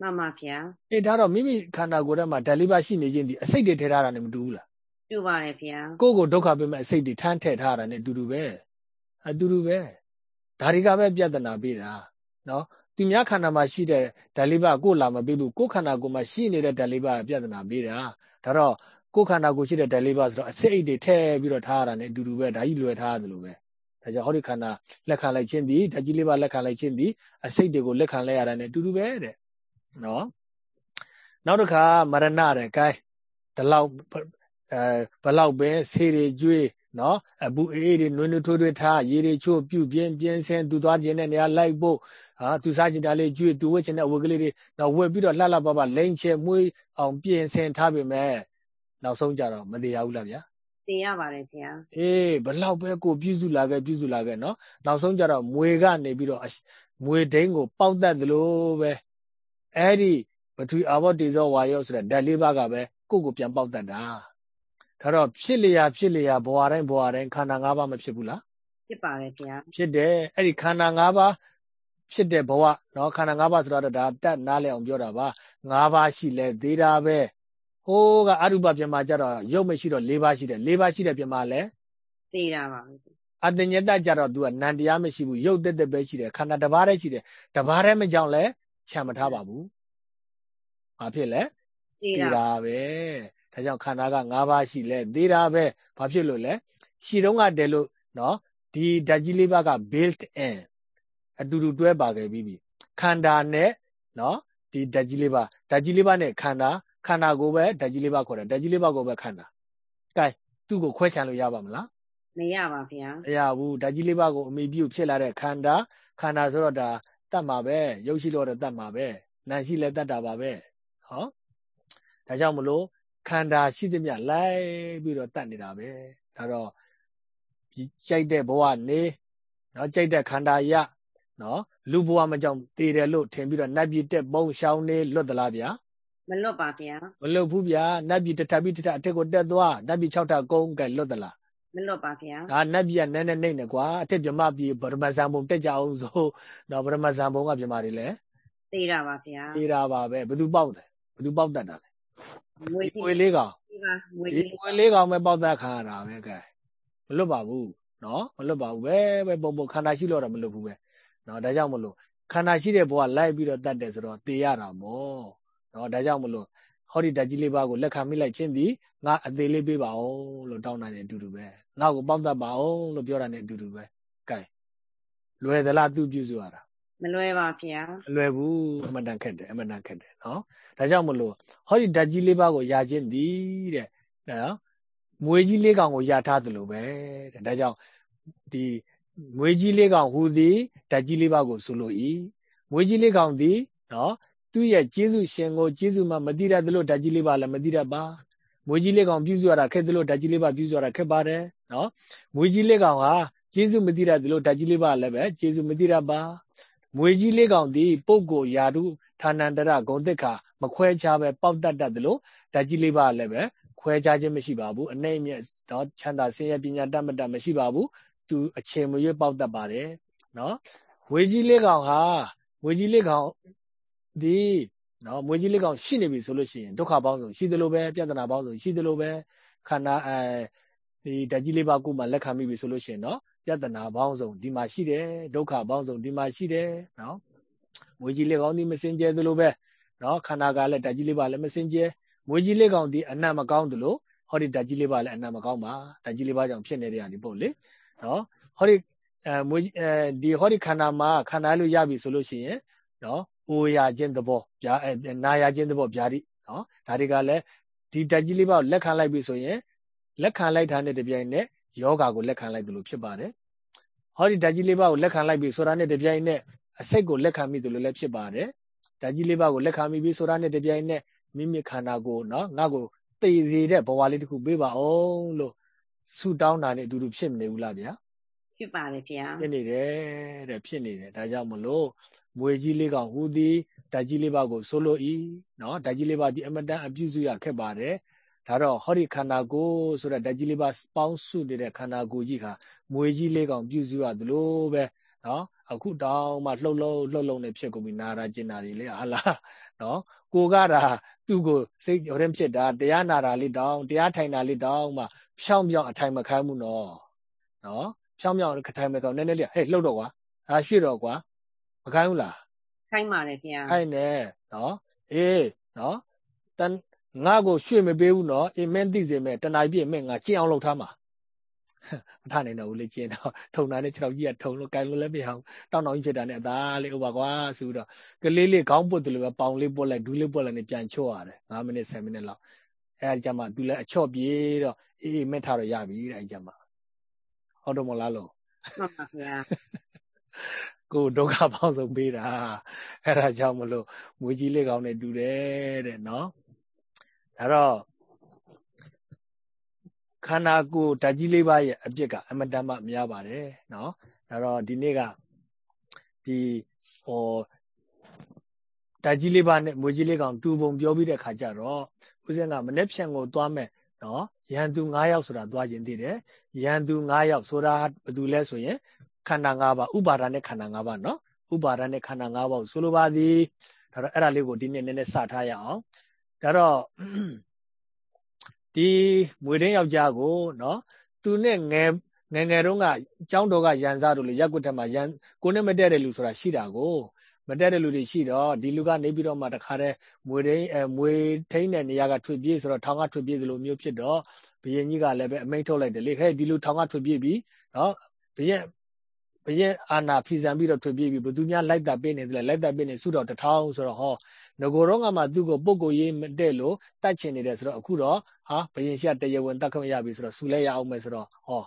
မှန်ပါဗျာအေးဒါတော့မိမိခန္ဓာကိုယ်ထဲမှာဓာတ်လေးပါရှိနေခြင်းဒီအစိတ်တွေထည့်ထားတာနဲ့မတူဘူးလား တူပါတယ်ဗျာကိုယ့်ကိုဒုက္ခပေးမဲ့အစိတ်တွေထမ်းထည့်ထားတာနဲ့အတူတူပဲအတူတူပဲဒါတွေကပဲပြဿနာပေးတာနော်သူများခန္ဓာမှာရှိတဲ့ဓာတ်လေးပါကိုယ်လာမပေးဘူးကိုယ်ခန္ဓာကိုယ်မှာရှိနေတဲ့ဓာတ်လေးပါပြဿနာပေးတာဒါတော့ကိုယ်ခန္ဓာကိုယ်ရှိတဲ့ဓာတ်လေးပါဆိုတော့အစိတ်အိတ်တွေထည့်ပြီးတော့ထားရတာ ਨੇ အတူတူပဲဒါကြီးလွယ်ထားရတယ်လို့ပဲဒါကြောင့်ဟောဒီခန္ဓာလက်ခံလိုက်ခြင်းဒီဓာတ်ကြီးလေးပါလက်ခံလိုက်ခြင်းဒီအစိတ်တွေကိုလက်ခံလိုက်ရတာ ਨੇ အတူတူပဲတဲ့နော်နောက်တစ်ခါမရဏတဲ့ gain ဒီလောက် အဲဘလောက်ပဲဆေးတွေကျွေးနော်အပူအေးတွေနွေးနွေးထိုးထွေးထားရေတွေချို့ပြုတ်ပြင်းပြင်းဆင်းသူသွားခြင်းတဲ့နေရာလိုက်ဖို့ဟာသူစားချင်တာလေးကျွေးသူဝတ်ချင်တဲ့ဝတ်ကလေးတွေတော့ဝတ်ပြီးတော့လှလှပပလိမ့်ချဲမွေးအောင်ပြင်ဆင်ထားပေမဲ့နောက်ဆုံးကြတော့မတရားဘူးလားဗျာသိရပါတယ်ဗျာအေးဘလောက်ပဲကိုပြုစုလာခဲ့ပြုစုလာခဲ့နော်နောက်ဆုံးကြတော့မွေကနေပြီးတော့မွေဒိန်းကိုပေါက်တတ်သလိုပဲအဲ့ဒီပထဝီအာဘောတေဇောဝါယောဆိုတဲ့ဓာတ်လေးပါးကပဲကိုယ့်ကိုပြန်ပေါက်တတ်တာ ဒါတော့ဖြစ်လျာဖြစ်လျာဘဝတိုင်းဘဝတိုင်းခန္ဓာ၅ပါးမဖြစ်ဘူးလားဖြစ်ပါတယ်ဗျာဖြစ်တယ်အဲ့ဒီခန္ဓာ၅ပါးဖြစ်တဲ့ဘဝเนาะခန္ဓာ၅ပါးဆိုတော့ဒါတက်နားလည်အောင်ပြောတာပါ၅ပါးရှိလဲသေးတာပဲဟိုးကအရုပပြမကြတော့ရုပ်မရှိတော့၄ပါးရှိတယ်၄ပါးရှိတဲ့ပြမလဲသေးတာပါအတညတကြတော့ तू ကနန္တရားမရှိဘူးရုပ်တက်တက်ပဲရှိတယ်ခန္ဓာတစ်ပါးတည်းရှိတယ်တစ်ပါးတည်းမကြောင်လဲခြံမထားပါဘူးဘာဖြစ်လဲသေးတာပဲ ဒါကြောင့်ခန္ဓာက၅ပါးရှိလဲသေးတာပဲဘာဖြစ်လို့လဲရှီတုံးကတည်းလို့နော်ဒီဓာတ်ကြီးလေးပါးက built in အတူတူတွဲပါခဲ့ပြီးပြီခန္ဓာနဲ့နော်ဒီဓာတ်ကြီးလေးပါးဓာတ်ကြီးလေးပါးနဲ့ခန္ဓာခန္ဓာကိုပဲဓာတ်ကြီးလေးပါးခေါ်တယ်ဓာတ်ကြီးလေးပါးကိုပဲခန္ဓာကဲသူ့ကိုခွဲခြားလို့ရပါမလားမရပါဗျာမရဘူးဓာတ်ကြီးလေးပါးကိုအမိပြုဖြစ်လာတဲ့ခန္ဓာခန္ဓာဆိုတော့ဒါတတ်မှာပဲရုပ်ရှိလို့တော့တတ်မှာပဲနာရှိလဲတတ်တာပါပဲဟောဒါကြောင့်မလို့ ခန္ဓာရှိသမျှလိုက်ပြီးတော့တတ်နေတာပဲဒါတော့ကြိုက်တဲ့ဘဝနေနော်ကြိုက်တဲ့ခန္ဓာရနော်လူဘဝမကြောင့်တည်တယ်လို့ထင်ပြီးတော့နတ်ပြည်တက်ပုံရှောင်းနေလွတ်သလားဗျာမလွတ်ပါဗျာမလွတ်ဘူးဗျာနတ်ပြည်တထပြီးတထအထက်ကိုတက်သွားနတ်ပြည်6ထပ်ကုန်းကဲလွတ်သလားမလွတ်ပါဗျာဒါနတ်ပြည်ကနည်းနည်းနေနေကွာအထက်မြမပြည်ဗရမဇံဘုံတက်ကြအောင်ဆိုတော့ဗရမဇံဘုံကမြမတွေလဲသေးတာပါဗျာသေးတာပါပဲဘယ်သူပေါက်တယ်ဘယ်သူပေါက်တတ်တာလဲ ငွေငွေလေးကောင်ဒီငွေလေးကောင်ပဲပေါက်တတ်ခါရတာပဲကဲမလွတ်ပါဘူးနော်မလွတ်ပါဘူးပဲပဲပုံပုံခန္ဓာရှိလို့တော့မလွတ်ဘူးပဲနော်ဒါကြောင့်မလို့ခန္ဓာရှိတဲ့ဘဝလိုက်ပြီးတော့တတ်တယ်ဆိုတော့တေရတာပေါ့နော်ဒါကြောင့်မလို့ဟောဒီဓာတ်ကြီးလေးပါးကိုလက်ခံမိလိုက်ခြင်းဒီငါအသေးလေးပေးပါအောင်လို့တောင်းတာနဲ့အတူတူပဲငါ့ကိုပေါက်တတ်ပါအောင်လို့ပြောတာနဲ့အတူတူပဲကဲလွယ်သလားသူပြုစုရတာ မလွယ်ပါဗျာမလွယ်ဘူးအမှန်တန်ခက်တယ်အမှန်တန်ခက်တယ်နော်ဒါကြောင့်မလို့ဟောဒီဓာတ်ကြီးလေးပါးကိုယာခြင်းသည်တဲ့နော်မွေကြီးလေးကောင်ကိုယာထားသလိုပဲတဲ့ဒါကြောင့်ဒီမွေကြီးလေးကောင်ဟူသည်ဓာတ်ကြီးလေးပါးကိုဆိုလို၏မွေကြီးလေးကောင်သည်နော်သူ့ရဲ့ကျေးဇူးရှင်ကိုကျေးဇူးမှမတိရသလိုဓာတ်ကြီးလေးပါလည်းမတိရပါမွေကြီးလေးကောင်ပြုစုရတာခက်သလိုဓာတ်ကြီးလေးပါပြုစုရတာခက်ပါတယ်နော်မွေကြီးလေးကောင်ဟာကျေးဇူးမတိရသလိုဓာတ်ကြီးလေးပါလည်းပဲကျေးဇူးမတိရပါ မွေကြီးလေးကောင်သည်ပုဂ္ဂိုလ်ယာတုဌာနန္တရဂုံတိခါမခွဲခြားပဲပေါက်တတ်တတ်သလိုဓာတ်ကြီးလေးပါလည်းပဲခွဲခြားခြင်းမရှိပါဘူးအနိုင်မြတ်တော့ချမ်းသာဆင်းရဲပညာတတ်မတတ်မရှိပါဘူးသူအချိန်မရွေးပေါက်တတ်ပါတယ်နော်မွေကြီးလေးကောင်ဟာမွေကြီးလေးကောင်ဒီနော်မွေကြီးလေးကောင်ရှိနေပြီဆိုလို့ရှိရင်ဒုက္ခပေါင်းစုံရှိသလိုပဲပြဿနာပေါင်းစုံရှိသလိုပဲခန္ဓာအဲဒီဓာတ်ကြီးလေးပါကိုမှလက်ခံမိပြီဆိုလို့ရှိရင်နော် ပြဿနာပေါင်းစုံဒီမှာရှိတယ်ဒုက္ခပေါင်းစုံဒီမှာရှိတယ်နော်မွေကြီးလေးကောင်ဒီမစင်ကြဲသလိုပဲနော်ခန္ဓာကလည်းဓာတ်ကြီးလေးပါလည်းမစင်ကြဲမွေကြီးလေးကောင်ဒီအနတ်မကောင်းသလိုဟောဒီဓာတ်ကြီးလေးပါလည်းအနတ်မကောင်းပါဓာတ်ကြီးလေးပါကြောင့်ဖြစ်နေတဲ့ဟာဒီပေါ့လေနော်ဟောဒီအဲမွေအဲဒီဟောဒီခန္ဓာမှာခန္ဓာလို့ရပြီဆိုလို့ရှိရင်နော်အိုရခြင်းသဘောဗျာနာရခြင်းသဘောဗျာတိနော်ဒါတွေကလည်းဒီဓာတ်ကြီးလေးပါကိုလက်ခံလိုက်ပြီဆိုရင်လက်ခံလိုက်တာနဲ့တပြိုင်နက် ယောဂါကိုလက်ခံလိုက်သလိုဖြစ်ပါတယ်ဟောဒီဓာတ်ကြီးလေးပါကိုလက်ခံလိုက်ပြီဆိုတာနဲ့တပြိုင်နက်အစိတ်ကိုလက်ခံမိသလိုလည်းဖြစ်ပါတယ်ဓဓာတ်ကြီးလေးပါးကိုလက်ခံမိပြီဆိုတာနဲ့တပြိုင်နက်မိမိခန္ဓာကိုနော်ငါ့ကိုသိစေတဲ့ဘဝလေးတစ်ခုပေးပါအောင်လို့ဆူတောင်းတာနဲ့အတူတူဖြစ်မနေဘူးလားဗျာဖြစ်ပါတယ်ဗျာဖြစ်နေတယ်တဲ့ဖြစ်နေတယ်ဒါကြောင့်မလို့မွေကြီးလေးကောင်ဟူသည်ဓာတ်ကြီးလေးပါးကိုဆိုလိုဤနော်ဓာတ်ကြီးလေးပါးဒီအမတန်အပြုစုရခက်ပါတယ် ဒါတော့ဟောဒီခန္ဓာကိုယ်ဆိုတဲ့ဓာတ်ကြီးလေးပါပေါင်းစုနေတဲ့ခန္ဓာကိုယ်ကြီးဟာမွေကြီးလေးကောင်ပြုစုရသလိုပဲနော်အခုတောင်မှလှုပ်လှုပ်လှုပ်လှုပ်နေဖြစ်ကုန်ပြီနာတာကျင်တာတွေလေဟာလားနော်ကိုကတာသူ့ကိုစိတ်ရောင်းဖြစ်တာတရားနာတာလေးတောင်တရားထိုင်တာလေးတောင်မှဖြောင်းပြောင်းအထိုင်မခံဘူးနော်နော်ဖြောင်းပြောင်းအထိုင်မခံနည်းနည်းလေးဟဲ့လှုပ်တော့ကွာအာရွှေ့တော့ကွာမခိုင်းဘူးလားခိုင်းပါတယ်ခင်ဗျာခိုင်းတယ်နော်အေးနော်တန် ငါ့ကိုရွှေ့မပေးဘူးနော်အေးမင်းသိစေမဲ့တဏှာပြည့်မင်းငါကျင့်အောင်လုပ်ထားမှာမထနိုင်တော့ဘူးလေကျင့်တော့ထုံတာနဲ့ခြေထောက်ကြီးကထုံလို့ကင်လို့လည်းမရဘူးတောင်းတောင်းကြီးဖြစ်တာနဲ့အသားလေးဥပါကွာဆိုတော့ကလေးလေးခေါင်းပုတ်တယ်လို့ပဲပေါင်လေးပုတ်လိုက်ဒူးလေးပုတ်လိုက်နဲ့ပြန်ချော့ရတယ်9မိနစ်10မိနစ်လောက်အဲကြမှာ तू လည်းအချော့ပြေးတော့အေးမက်ထားတော့ရပြီတဲ့အဲကြမှာဟုတ်တော့မလားလို့မှန်ပါဗျာကိုဒုက္ခပေါင်းစုံပေးတာအဲ့ဒါကြောင့်မလို့မွေးကြီးလေးကောင်းနဲ့တူတယ်တဲ့နော် ဒါတော့ခန္ဓာကိုယ်ဓာတ်ကြီးလေးပါးရဲ့အပြစ်ကအမတန်မှများပါတယ်နော်ဒါတော့ဒီနေ့ကဒီဟောဓာတ်ကြီးလေးပါးနဲ့မွေးကြီးလေးကောင်တူပုံပြောပြီးတဲ့ခါကျတော့ဦးဇင်းကမနေ့ဖြန်ကိုသွားမယ်နော်ရန်သူ9ယောက်ဆိုတာသွားခြင်းသိတယ်ရန်သူ9ယောက်ဆိုတာဘယ်သူလဲဆိုရင်ခန္ဓာ၅ပါးဥပါဒာနဲ့ခန္ဓာ၅ပါးနော်ဥပါဒာနဲ့ခန္ဓာ၅ပါးကိုဆိုလိုပါသည်ဒါတော့အဲ့ဒါလေးကိုဒီနေ့နည်းနည်းစထားရအောင် ဒါတော့ဒီမွေတင်းယောက်ျားကိုနော်သူနဲ့ငယ်ငယ်ငယ်တုန်းကကျောင်းတော်ကရန်စားတို့လေရက်ွက်ထက်မှာရန်ကိုနဲ့မတည့်တဲ့လူဆိုတာရှိတာကိုမတည့်တဲ့လူတွေရှိတော့ဒီလူကနေပြီးတော့မှတခါတည်းမွေတင်းအဲမွေထိန်တဲ့နေရာကထွေပြေးဆိုတော့ထောင်ကထွေပြေးသလိုမျိုးဖြစ်တော့ဘယင်ကြီးကလည်းပဲအမိန့်ထုတ်လိုက်တယ်လေဟဲ့ဒီလူထောင်ကထွေပြေးပြီနော်ဘယင်ဘယင်အာနာဖီဆန်ပြီးတော့ထွေပြေးပြီဘသူများလိုက်တာပေးနေတယ်လိုက်တာပေးနေစုတော့တထောင်ဆိုတော့ဟော ငကိုတော့ကမှသူ့ကိုပုတ်ကိုရေးမတဲ့လို့တတ်ချင်နေတယ်ဆိုတော့အခုတော့ဟာဘယင်ရှိတရားဝင်တတ်ခွင့်ရပြီဆိုတော့စူလဲရအောင်မယ်ဆိုတော့ဟော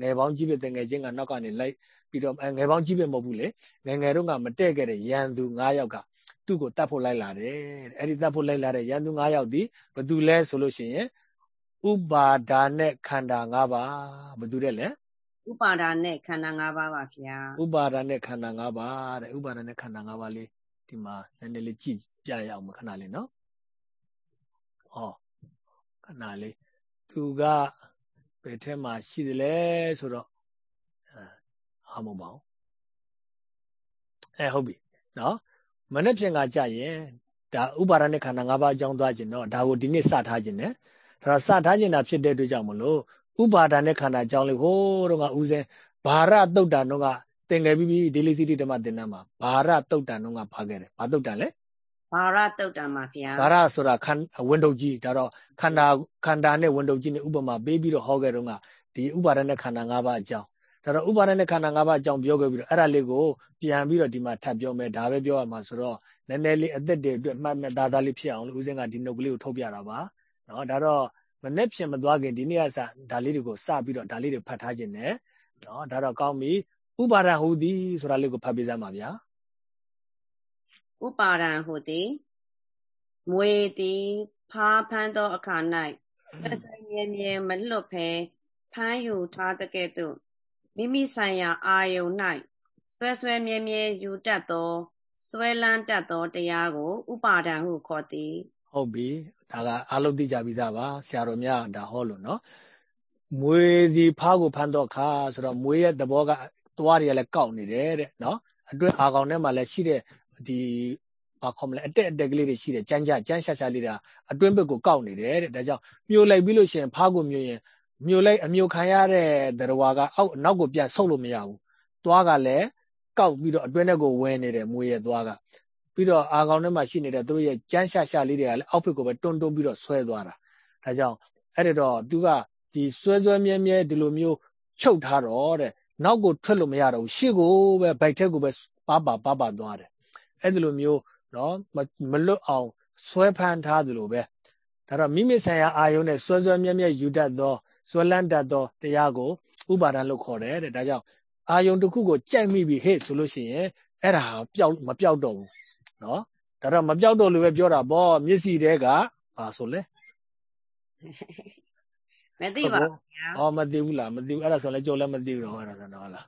ငယ်ပေါင်းကြီးပဲတငယ်ချင်းကနောက်ကနေလိုက်ပြီးတော့ငယ်ပေါင်းကြီးပဲမဟုတ်ဘူးလေငယ်ငယ်တော့ကမတဲ့ခဲ့တဲ့ရန်သူ9ယောက်ကသူ့ကိုတတ်ဖို့လိုက်လာတယ်အဲ့ဒီတတ်ဖို့လိုက်လာတဲ့ရန်သူ9ယောက်ဒီဘသူလဲဆိုလို့ရှိရင်ဥပါဒါနဲ့ခန္ဓာ၅ပါးဘသူတဲ့လဲဥပါဒါနဲ့ခန္ဓာ၅ပါးပါဗျာဥပါဒါနဲ့ခန္ဓာ၅ပါးတဲ့ဥပါဒါနဲ့ခန္ဓာ၅ပါးလေး ဒီမှာနည်းနည်းလေးကြည့်ပြရအောင်မခဏလေးနော်ဟောခဏလေးသူကဘယ်ထဲမှာရှိသလဲဆိုတော့အာမဟုတ်ပါဘူးအဲဟုတ်ပြီနော်မနေ့ဖြင့်ကကြရင်ဒါဥပါဒနဲ့ခန္ဓာ၅ပါးအကြောင်းသွားခြင်းတော့ဒါကိုဒီနေ့စထားခြင်း ਨੇ ဒါတော့စထားခြင်းတာဖြစ်တဲ့အတွက်ကြောင့်မလို့ဥပါဒနဲ့ခန္ဓာအကြောင်းလေးဟိုးတော့ကဥစဉ်ဘာရတုတ်တန်တော့က သင်ခဲ့ပြီးပြီဒေလီစီတီဓမ္မသင်တန်းမှာဘာရတုတ်တန်တော့ကပါခဲ့တယ်ဘာတုတ်တန်လဲဘာရတုတ်တန်ပါဗျာဘာရဆိုတာခန္ဝင်းတုတ်ကြီးဒါတော့ခန္ဓာခန္ဓာနဲ့ဝင်းတုတ်ကြီးနဲ့ဥပမာပေးပြီးတော့ဟောခဲ့တော့ကဒီဥပါဒနဲ့ခန္ဓာ၅ပါးအကြောင်းဒါတော့ဥပါဒနဲ့ခန္ဓာ၅ပါးအကြောင်းပြောခဲ့ပြီးတော့အဲ့ဒါလေးကိုပြန်ပြီးတော့ဒီမှာထပ်ပြောမယ်ဒါပဲပြောရမှာဆိုတော့နည်းနည်းလေးအသက်တွေအတွက်မှတ်မှတ်သားသားလေးဖြစ်အောင်လို့ဦးစင်းကဒီနှုတ်ကလေးကိုထုတ်ပြတာပါနော်ဒါတော့မနေ့ဖြန်မသွားခင်ဒီနေ့ကစဒါလေးတွေကိုစပြီးတော့ဒါလေးတွေဖတ်ထားခြင်းနဲ့နော်ဒါတော့ကောင်းပြီ ဥပါဒံဟူသည်ဆိုတာလေးကိုဖတ်ပြစမ်းပါဗျာဥပါဒံဟူသည်မွေသည်ဖားဖန်းသောအခါ၌သက်သက်မြဲမြဲမလွတ်ဖဲဖမ်းယူထားတဲ့ကဲ့သို့မိမိဆိုင်ရာအာယုန်၌ဆွဲဆွဲမြဲမြဲယူတတ်သောဆွဲလန်းတတ်သောတရားကို ဥပါဒံဟုခေါ်သည်ဟုတ်ပြီဒါကအားလုံးသိကြပြီးသားပါဆရာတော်များဒါဟောလို့နော်မွေစီဖားကိုဖမ်းတော့ခါဆိုတော့မွေရဲ့သဘောက သွားတွေကလည်းကောက်နေတယ်တဲ့နော်အတွင်းအာကောင်ထဲမှာလည်းရှိတဲ့ဒီဘာခေါ်မလဲအတက်အတက်ကလေးတွေရှိတယ်ကြမ်းကြကြမ်းရှာရှာလေးတွေအတွင်းဘက်ကိုကောက်နေတယ်တဲ့ဒါကြောင့်မျိုးလိုက်ပြီးလို့ရှိရင်ဖားကိုမျိုးရင်မျိုးလိုက်အမျိုးခံရတဲ့တရဝါကအောက်နောက်ကိုပြန်ဆုပ်လို့မရဘူးသွားကလည်းကောက်ပြီးတော့အတွင်းထဲကိုဝင်နေတယ်မွေရဲ့သွားကပြီးတော့အာကောင်ထဲမှာရှိနေတဲ့သူတို့ရဲ့ကြမ်းရှာရှာလေးတွေကလည်းအောက်ဘက်ကိုပဲတွန်းတွန်းပြီးတော့ဆွဲသွားတာဒါကြောင့်အဲ့ဒါတော့သူကဒီဆွဲဆွဲမြဲမြဲဒီလိုမျိုးချုပ်ထားတော့တဲ့ နောက်ကိုထွက်လို့မရတော့ဘူးရှေ့ကိုပဲဗိုက်ထက်ကိုပဲပါပါပါပါသွားတယ်အဲ့ဒီလိုမျိုးနော်မလွတ်အောင်ဆွဲဖမ်းထားသလိုပဲဒါတော့မိမိဆိုင်ရာအာယုံနဲ့ဆွဲဆွဲမြဲမြဲယူတတ်သောဆွဲလန်းတတ်သောတရားကိုဥပါဒံလို့ခေါ်တယ်တဲ့ဒါကြောင့်အာယုံတစ်ခုကိုကြိုက်မိပြီဟဲ့ဆိုလို့ရှိရင်အဲ့ဒါပျောက်မပျောက်တော့ဘူးနော်ဒါတော့မပြောက်တော့လို့ပဲပြောတာပေါ့မျက်စိတဲကဘာဆိုလဲမသိပါဘူး ဗျာဟောမသိဘူးလားမသိဘူးအဲ့ဒါဆိုလည်းကြော်လည်းမသိဘူးတော့အဲ့ဒါဆိုတော့ဟုတ်လား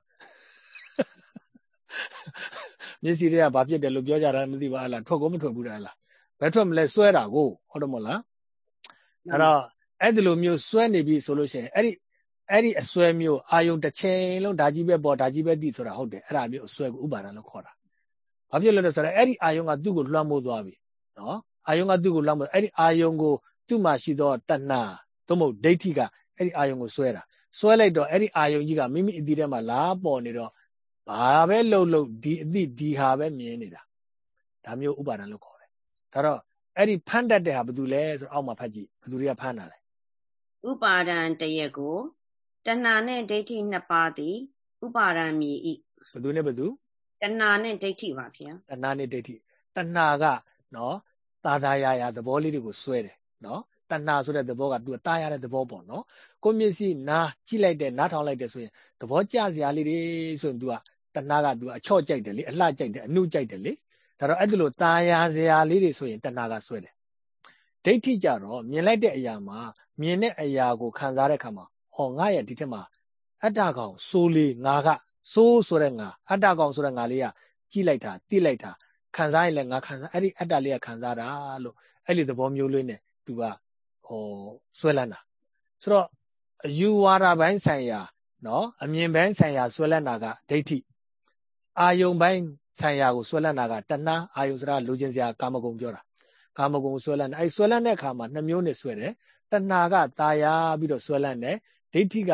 မျက်စိတွေကဘာဖြစ်တယ်လို့ပြောကြတာမသိပါလားထွက်ကိုမထွက်ဘူးလားဘယ်ထွက်မလဲစွဲတာကိုဟုတ်တယ်မဟုတ်လားအဲ့တော့အဲ့ဒီလိုမျိုးစွဲနေပြီဆိုလို့ရှိရင်အဲ့ဒီအဲ့ဒီအစွဲမျိုးအာယုံတစ်ချိန်လုံးဒါကြီးပဲပေါ်ဒါကြီးပဲတည်ဆိုတာဟုတ်တယ်အဲ့ဒါမျိုးအစွဲကိုဥပါဒံလို့ခေါ်တာဘာဖြစ်လဲဆိုတော့အဲ့ဒီအာယုံကသူ့ကိုလွှမ်းမိုးသွားပြီနော်အာယုံကသူ့ကိုလွှမ်းမိုးအဲ့ဒီအာယုံကိုသူ့မှာရှိသောတဏှာသို့မဟုတ်ဒိဋ္ဌိက အဲ့ဒီအာယုံကိုစွဲတာစွဲလိုက်တော့အဲ့ဒီအာယုံကြီးကမိမိအတိထဲမှာလာပေါ်နေတော့ဘာပဲလှုပ်လှုပ်ဒီအတိဒီဟာပဲမြင်နေတာဒါမျိုးဥပါဒံလို့ခေါ်တယ်ဒါတော့အဲ့ဒီဖန်တတ်တဲ့ဟာဘာတူလဲဆိုတော့အောက်မှာဖတ်ကြည့်ဘာတူတွေကဖန်တာလဲဥပါဒံတရက်ကိုတဏှာနဲ့ဒိဋ္ဌိနှစ်ပါးသည်ဥပါဒံမြည်ဤဘသူနဲ့ဘသူတဏှာနဲ့ဒိဋ္ဌိပါဗျာတဏှာနဲ့ဒိဋ္ဌိတဏှာကနော်သာသာယာယာသဘောလေးတွေကိုစွဲတယ်နော် တဏှာဆိုတဲ့သဘောကသူတားရတဲ့သဘောပေါ့နော်ကိုမျက်စိနားကြည့်လိုက်တဲ့နားထောင်လိုက်တဲ့ဆိုရင်သဘောကျစရာလေးတွေဆိုရင် तू ကတဏှာက तू အချော့ကြိုက်တယ်လေအလှကြိုက်တယ်အနုကြိုက်တယ်လေဒါတော့အဲ့ဒီလိုตาရစရာလေးတွေဆိုရင်တဏှာကဆွဲတယ်ဒိဋ္ဌိကြတော့မြင်လိုက်တဲ့အရာမှာမြင်တဲ့အရာကိုခံစားတဲ့အခါမှာဟောငါရဲ့ဒီထက်မှာအတ္တကောင်စိုးလေးငါကစိုးဆိုတဲ့ငါအတ္တကောင်ဆိုတဲ့ငါလေးကကြည့်လိုက်တာတိလိုက်တာခံစားရင်လည်းငါခံစားအဲ့ဒီအတ္တလေးကခံစားတာလို့အဲ့ဒီသဘောမျိုးလေးနဲ့သူက ဟောဆွဲလန်းတာဆိုတော့အယူဝါဒပိုင်းဆိုင်ရာနော်အမြင်ပိုင်းဆိုင်ရာဆွဲလန်းတာကဒိဋ္ဌိအာယုံပိုင်းဆိုင်ရာကိုဆွဲလန်းတာကတဏှာအာယုံစရာလိုချင်စရာကာမဂုဏ်ပြောတာကာမဂုဏ်ဆွဲလန်းတယ်အဲ့ဆွဲလန်းတဲ့အခါမှာနှစ်မျိုးနဲ့ဆွဲတယ်တဏှာကตาယာပြီးတော့ဆွဲလန်းတယ်ဒိဋ္ဌိက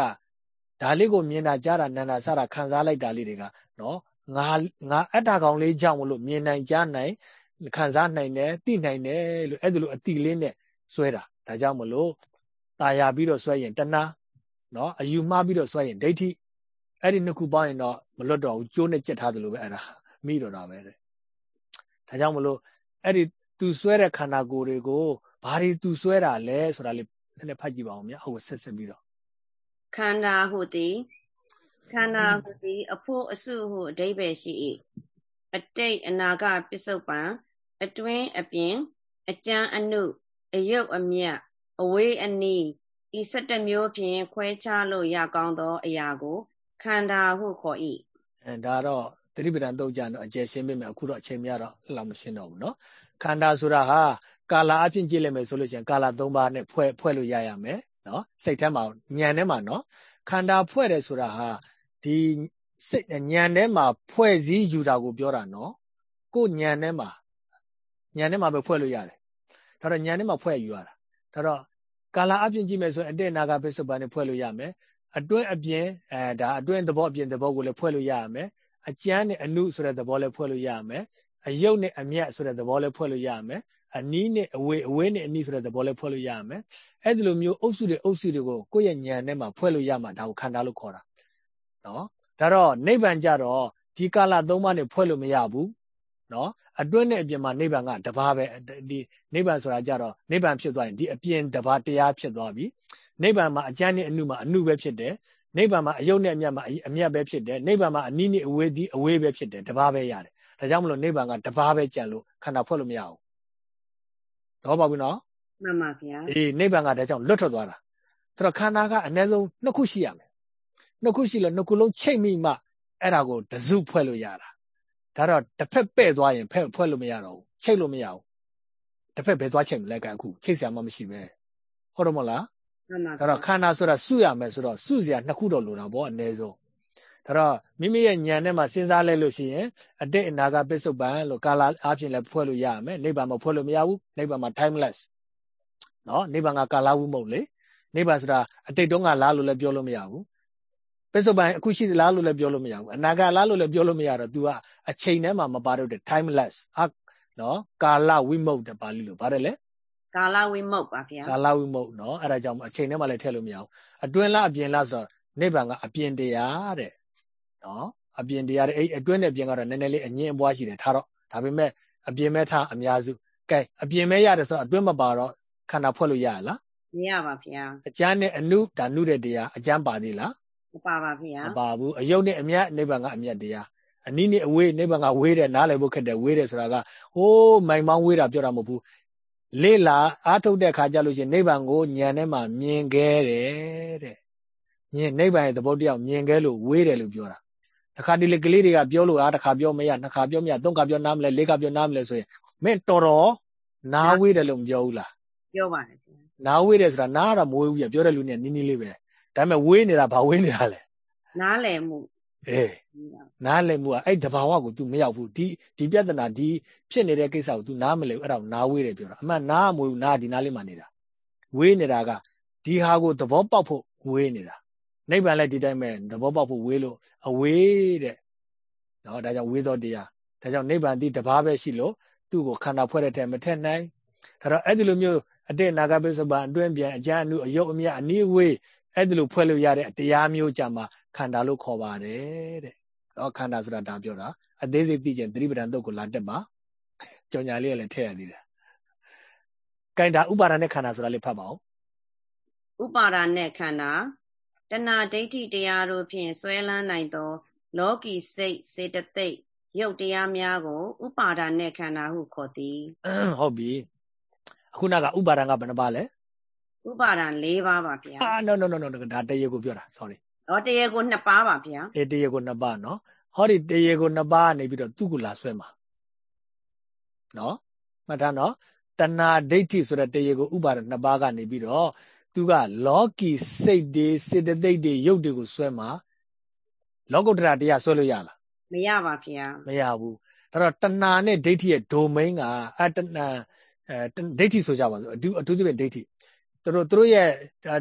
ဒါလေးကိုမြင်တာကြားတာနာတာစတာခံစားလိုက်တာလေးတွေကနော်ငါငါအတ္တကောင်လေးကြောင့်မလို့မြင်နိုင်ကြားနိုင်ခံစားနိုင်တယ်သိနိုင်တယ်လို့အဲ့ဒါလိုအတိလေးနဲ့ဆွဲတာ ဒါကြောင့်မလို့ตาယာပြီးတော့ဆွဲရင်တဏှာနော်အယူမှားပြီးတော့ဆွဲရင်ဒိဋ္ဌိအဲ့ဒီနှစ်ခုပေါင်းရင်တော့မလွတ်တော့ဘူးကျိုးနဲ့ကြက်ထားသလိုပဲအဲ့ဒါမိတော့တာပဲတဲ့ဒါကြောင့်မလို့အဲ့ဒီသူဆွဲတဲ့ခန္ဓာကိုယ်တွေကိုဘာတွေသူဆွဲတာလဲဆိုတာလေးနည်းနည်းဖတ်ကြည့်ပါဦးမြတ်ဟုတ်ဆက်ဆက်ပြီးတော့ခန္ဓာဟုသည်ခန္ဓာဟုသည်အဖို့အစုဟုအဓိပ္ပာယ်ရှိ၏အတိတ်အနာဂတ်ပစ္စုပန်အတွင်းအပြင်အကျမ်းအနု အယုတ်အမြတ်အဝေးအနီးဤ17မျိုးဖြင့်ခွဲခြားလို့ရကောင်းသောအရာကို ခန္ဓာဟုခေါ်၏အဲဒါတော့သတိပဋ္ဌာန်တုတ်ကြတော့အကျယ်ရှင်းပေးမယ်အခုတော့အချိန်မရတော့လောက်မရှင်းတော့ဘူးเนาะခန္ဓာဆိုတာဟာကာလအဖြစ်ကြည့်လိုက်မယ်ဆိုလို့ရှိရင်ကာလ၃ပါးနဲ့ဖွဲ့ဖွဲ့လို့ရရမယ်เนาะစိတ်ထဲမှာဉာဏ်ထဲမှာเนาะခန္ဓာဖွဲ့တယ်ဆိုတာဟာဒီစိတ်ဉာဏ်ထဲမှာဖွဲ့စည်းယူတာကိုပြောတာเนาะကိုဉာဏ်ထဲမှာဉာဏ်ထဲမှာပဲဖွဲ့လို့ရတယ် ဒါတော့ဉာဏ်ထဲမှာဖွဲ့ယူရတာဒါတော့ကာလအပြင်ကြည့်မယ်ဆိုရင်အတဲ့နာဂပိစုပန်နဲ့ဖွဲ့လို့ရမယ်အတွင်းအပြင်အဲဒါအတွင်းသဘောအပြင်သဘောကိုလည်းဖွဲ့လို့ရရမယ်အကျမ်းနဲ့အနုဆိုတဲ့သဘောလည်းဖွဲ့လို့ရရမယ်အယုတ်နဲ့အမြတ်ဆိုတဲ့သဘောလည်းဖွဲ့လို့ရရမယ်အနီးနဲ့အဝေးအဝေးနဲ့အနီးဆိုတဲ့သဘောလည်းဖွဲ့လို့ရရမယ်အဲ့ဒီလိုမျိုးအုပ်စုတွေအုပ်စုတွေကိုကိုယ့်ရဲ့ဉာဏ်နဲ့မှဖွဲ့လို့ရမှာဒါကိုခန္ဓာလို့ခေါ်တာနော်ဒါတော့နိဗ္ဗာန်ကြတော့ဒီကာလသုံးပါးနဲ့ဖွဲ့လို့မရဘူးနော် အတွင်းနဲ့အပြင်မှာနိဗ္ဗာန်ကတပါးပဲဒီနိဗ္ဗာန်ဆိုတာကြတော့နိဗ္ဗာန်ဖြစ်သွားရင်ဒီအပြင်တပါးတရားဖြစ်သွားပြီနိဗ္ဗာန်မှာအကျမ်းနဲ့အနုမှာအနုပဲဖြစ်တယ်နိဗ္ဗာန်မှာအယုတ်နဲ့အမြတ်မှာအမြတ်ပဲဖြစ်တယ်နိဗ္ဗာန်မှာအနိနိအဝေးဒီအဝေးပဲဖြစ်တယ်တပါးပဲရတယ်ဒါကြောင့်မလို့နိဗ္ဗာန်ကတပါးပဲကြံလို့ခန္ဓာဖွဲ့လို့မရဘူးသဘောပေါက်ပြီနော်မှန်ပါဗျာအေးနိဗ္ဗာန်ကဒါကြောင့်လွတ်ထွက်သွားတာဆိုတော့ခန္ဓာကအနည်းဆုံးနှစ်ခုရှိရမယ်နှစ်ခုရှိလို့နှစ်ခုလုံးချိတ်မိမှအဲ့ဒါကိုတစုဖွဲ့လို့ရတာ ဒါတော့တစ်ဖက်ပဲ့သွားရင်ဖက်ဖွဲ့လို့မရတော့ဘူးချိတ်လို့မရဘူးတစ်ဖက်ပဲသွားချိတ်မလဲကအခုချိတ်စရာမှမရှိပဲဟုတ်တော့မလားမှန်ပါဒါတော့ခန္ဓာဆိုတာစုရမယ်ဆိုတော့စုစရာနှစ်ခုတော့လိုတာပေါ့အနည်းဆုံးဒါတော့မိမိရဲ့ဉာဏ်နဲ့မှစဉ်းစားလိုက်လို့ရှိရင်အတိတ်အနာဂတ်ပစ္စုပန်လို့ကာလအားဖြင့်လည်းဖွဲ့လို့ရမယ်နိဗ္ဗာန်မှာဖွဲ့လို့မရဘူးနိဗ္ဗာန်မှာ timeless နော်နိဗ္ဗာန်ကကာလဝုမဟုတ်လေနိဗ္ဗာန်ဆိုတာအတိတ်တုန်းကလားလို့လည်းပြောလို့မရဘူး ပစ္စုပန်အခုရှိသလားလို့လည်းပြောလို့မရဘူးအနာဂတ်လားလို့လည်းပြောလို့မရတော့ तू ကအချိန်ထဲမှာမပါတော့တဲ့ timeless ဟာနော်ကာလဝိမုတ်တဲ့ပါဠိလိုပါတယ်လေကာလဝိမုတ်ပါဗျာကာလဝိမုတ်နော်အဲ့ဒါကြောင့်အချိန်ထဲမှာလည်းထည့်လို့မရဘူးအတွင်းလားအပြင်လားဆိုတော့နိဗ္ဗာန်ကအပြင်တရားတဲ့နော်အပြင်တရားတဲ့အဲ့အတွင်းနဲ့ပြင်ကတော့နည်းနည်းလေးအငင်းအပွားရှိတယ်ထားတော့ဒါပေမဲ့အပြင်မဲ့ထားအများစုကဲအပြင်မဲ့ရတယ်ဆိုတော့အတွင်းမပါတော့ခန္ဓာဖွဲ့လို့ရရလားမရပါဗျာအကျမ်းနဲ့အနုဒါနုတဲ့တရားအကျမ်းပါသေးလား မပါပါဗျာမပါဘူးအယုတ်နဲ့အမြတ်နိဗ္ဗာန်ကအမြတ်တရားအနည်းနဲ့အဝေးနိဗ္ဗာန်ကဝေးတယ်နားလည်ဖို့ခက်တယ်ဝေးတယ်ဆိုတာကဟိုးမိုင်မောင်းဝေးတာပြောတာမဟုတ်ဘူးလေ့လာအားထုတ်တဲ့ခါကြလို့ရှိရင်နိဗ္ဗာန်ကိုဉာဏ်ထဲမှာမြင်ခဲ့တယ်တဲ့မြင်နိဗ္ဗာန်ရဲ့သဘောတရားမြင်ခဲ့လို့ဝေးတယ်လို့ပြောတာတခါဒီလေကလေးတွေကပြောလို့အားတစ်ခါပြောမရနှစ်ခါပြောမရသုံးခါပြောနားမလဲလေးခါပြောနားမလဲဆိုရင်မင်းတော်တော်နားဝေးတယ်လို့မပြောဘူးလားပြောပါတယ်နားဝေးတယ်ဆိုတာနားတော့မဝေးဘူးပြပြောတဲ့လူနဲ့နီးနီးလေးပဲ ဒါပေမဲ့ဝေးနေတာဘာဝေးနေတာလဲနားလည်မှုအေးနားလည်မှုကအဲ့တဘာဝကို तू မရောက်ဘူးဒီဒီပြဿနာဒီဖြစ်နေတဲ့ကိစ္စကို तू နားမလည်ဘူးအဲ့ဒါကိုနားဝေးတယ်ပြောတာအမှန်နားမဝေးဘူးနားဒီနားလေးမှနေတာဝေးနေတာကဒီဟာကိုသဘောပေါက်ဖို့ဝေးနေတာနိဗ္ဗာန်လည်းဒီတိုင်းပဲသဘောပေါက်ဖို့ဝေးလို့အဝေးတဲ့နော်ဒါကြောင့်ဝေးသောတရားဒါကြောင့်နိဗ္ဗာန်ဒီတဘာပဲရှိလို့သူ့ကိုခန္ဓာဖွဲ့တဲ့ထဲမထက်နိုင်ဒါတော့အဲ့ဒီလိုမျိုးအတိတ်နာဂပိစပန်အတွင်းပြန်အကြံအနုအယုတ်အမြတ်အနည်းဝေး အဲ့ဒီလိုဖွဲ့လို့ရတဲ့တရားမျိုးကြမှာခန္ဓာလို့ခေါ်ပါတယ်တဲ့။တော့ခန္ဓာဆိုတာဒါပြောတာအသေးစိတ်သိချင်သတိပဋ္ဌာန်တုတ်ကိုလာတက်ပါ။ကြောင်ညာလေးကလည်းထည့်ရသေးတယ်။ကင်ဒါဥပါဒာနဲ့ခန္ဓာဆိုတာလေးဖတ်ပါဦး။ဥပါဒာနဲ့ခန္ဓာတဏဒိဋ္ဌိတရားတို့ဖြင့်ဆွဲလန်းနိုင်သော လောကီစိတ်စေတသိက်ရုပ်တရားများကိုဥပါဒာနဲ့ခန္ဓာဟုခေါ်သည်။ဟုတ်ပြီ။အခုနကဥပါဒံကဘယ်နှပါလဲ ဥပါဒံ၄ပါးပါဗျာအာ no no no no ဒါတရေကိုပြောတာ sorry ဟောတရေကို2ပါးပါဗျာအေးတရေကို2ပါးနော်ဟောဒီတရေကို2ပါးနေပြီးတော့သူ့ကိုလာဆွဲမှာနော်မှတ်ထားနော်တဏှာဒိဋ္ဌိဆိုတဲ့တရေကိုဥပါဒ2ပါးကနေပြီးတော့သူကလောကီစိတ်တွေစေတသိက်တွေရုပ်တွေကိုဆွဲမှာလောကုတ္တရာတရားဆွဲလို့ရလားမရပါဗျာမရဘူးဒါတော့တဏှာနဲ့ဒိဋ္ဌိရဲ့ domain ကအတဏှာအဲဒိဋ္ဌိဆိုကြပါစို့အထူးအထူးသဖြင့်ဒိဋ္ဌိ သူတို့သူတို့ရဲ့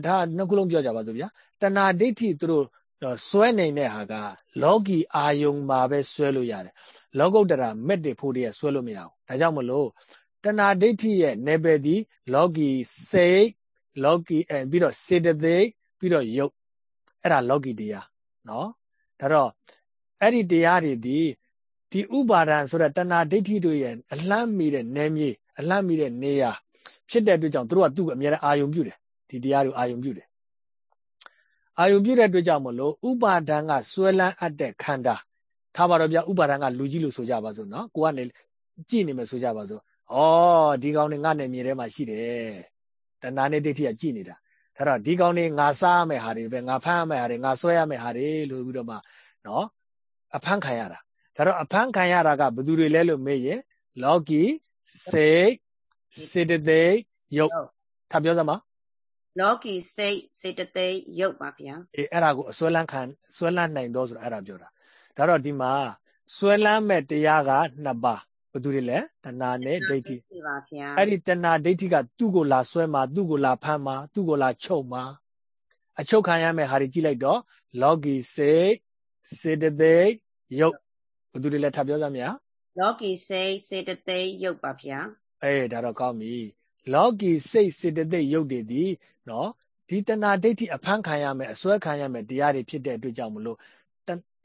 ဒါနှစ်ခုလုံးပြောကြပါစို့ဗျာတဏှာဒိဋ္ဌိသူတို့စွဲနေတဲ့ဟာကလောကီအာယုံမှာပဲစွဲလို့ရတယ်လောကုတ္တရာမက်တွေဖို့တည်းဆွဲလို့မရဘူးဒါကြောင့်မလို့တဏှာဒိဋ္ဌိရဲ့နယ်ပယ်ဒီလောကီစိတ်လောကီအဲပြီးတော့စေတသိက်ပြီးတော့ယုတ်အဲ့ဒါလောကီတရားနော်ဒါတော့အဲ့ဒီတရားတွေဒီဒီဥပါဒံဆိုတဲ့တဏှာဒိဋ္ဌိတို့ရဲ့အလှမ်းမီတဲ့နယ်မြေအလှမ်းမီတဲ့နေရာ ဖြစ်တဲ့အတွက်ကြောင့်သူတို့ကသူ့ကိုအများအားအာယုံပြုတယ်ဒီတရားတွေအာယုံပြုတယ်အာယုံပြုတဲ့အတွက်ကြောင့်မလို့ဥပါဒံကဆွဲလန်းအပ်တဲ့ခန္ဓာထားပါတော့ဗျဥပါဒံကလူကြီးလို့ဆိုကြပါစို့နော်ကိုကနေကြည့်နေမယ်ဆိုကြပါစို့ဩဒီကောင်တွေငါနဲ့မြေထဲမှာရှိတယ်တဏှာနဲ့ဒိဋ္ဌိကကြည့်နေတာဒါတော့ဒီကောင်တွေငါစားရမယ့်ဟာတွေပဲငါဖမ်းရမယ့်ဟာတွေငါဆွဲရမယ့်ဟာတွေလို့ပြီးတော့မှနော်အဖမ်းခံရတာဒါတော့အဖမ်းခံရတာကဘယ်သူတွေလဲလို့မေးရင်လောကီစိတ် စေတသိက်ယုတ်ထပ်ပြောစမ်းပါလောကီစိတ်စေတသိက်ယုတ်ပါဗျာအေးအဲ့ဒါကိုအစွဲလန်းခံစွဲလန်းနိုင်တော့ဆိုတာအဲ့ဒါပြောတာဒါတော့ဒီမှာစွဲလန်းမဲ့တရားကနှစ်ပါးဘယ်သူတွေလဲတဏှာနဲ့ဒိဋ္ဌိပါဗျာအဲ့ဒီတဏှာဒိဋ္ဌိကသူ့ကိုလာဆွဲမှာသူ့ကိုလာဖမ်းမှာသူ့ကိုလာချုပ်မှာအချုပ်ခံရမဲ့ဟာတွေကြည့်လိုက်တော့လောကီစိတ်စေတသိက်ယုတ်ဘယ်သူတွေလဲထပ်ပြောစမ်းမြာလောကီစိတ်စေတသိက်ယုတ်ပါဗျာ အေးဒါတော့ကောင်းပြီလောကီစိတ်စေတသိက်ရုပ်တွေဒီနော်ဒီတဏှာဒိဋ္ဌိအဖမ်းခံရမယ်အစွဲခံရမယ်တရားတွေဖြစ်တဲ့အတွက်ကြောင့်မလို့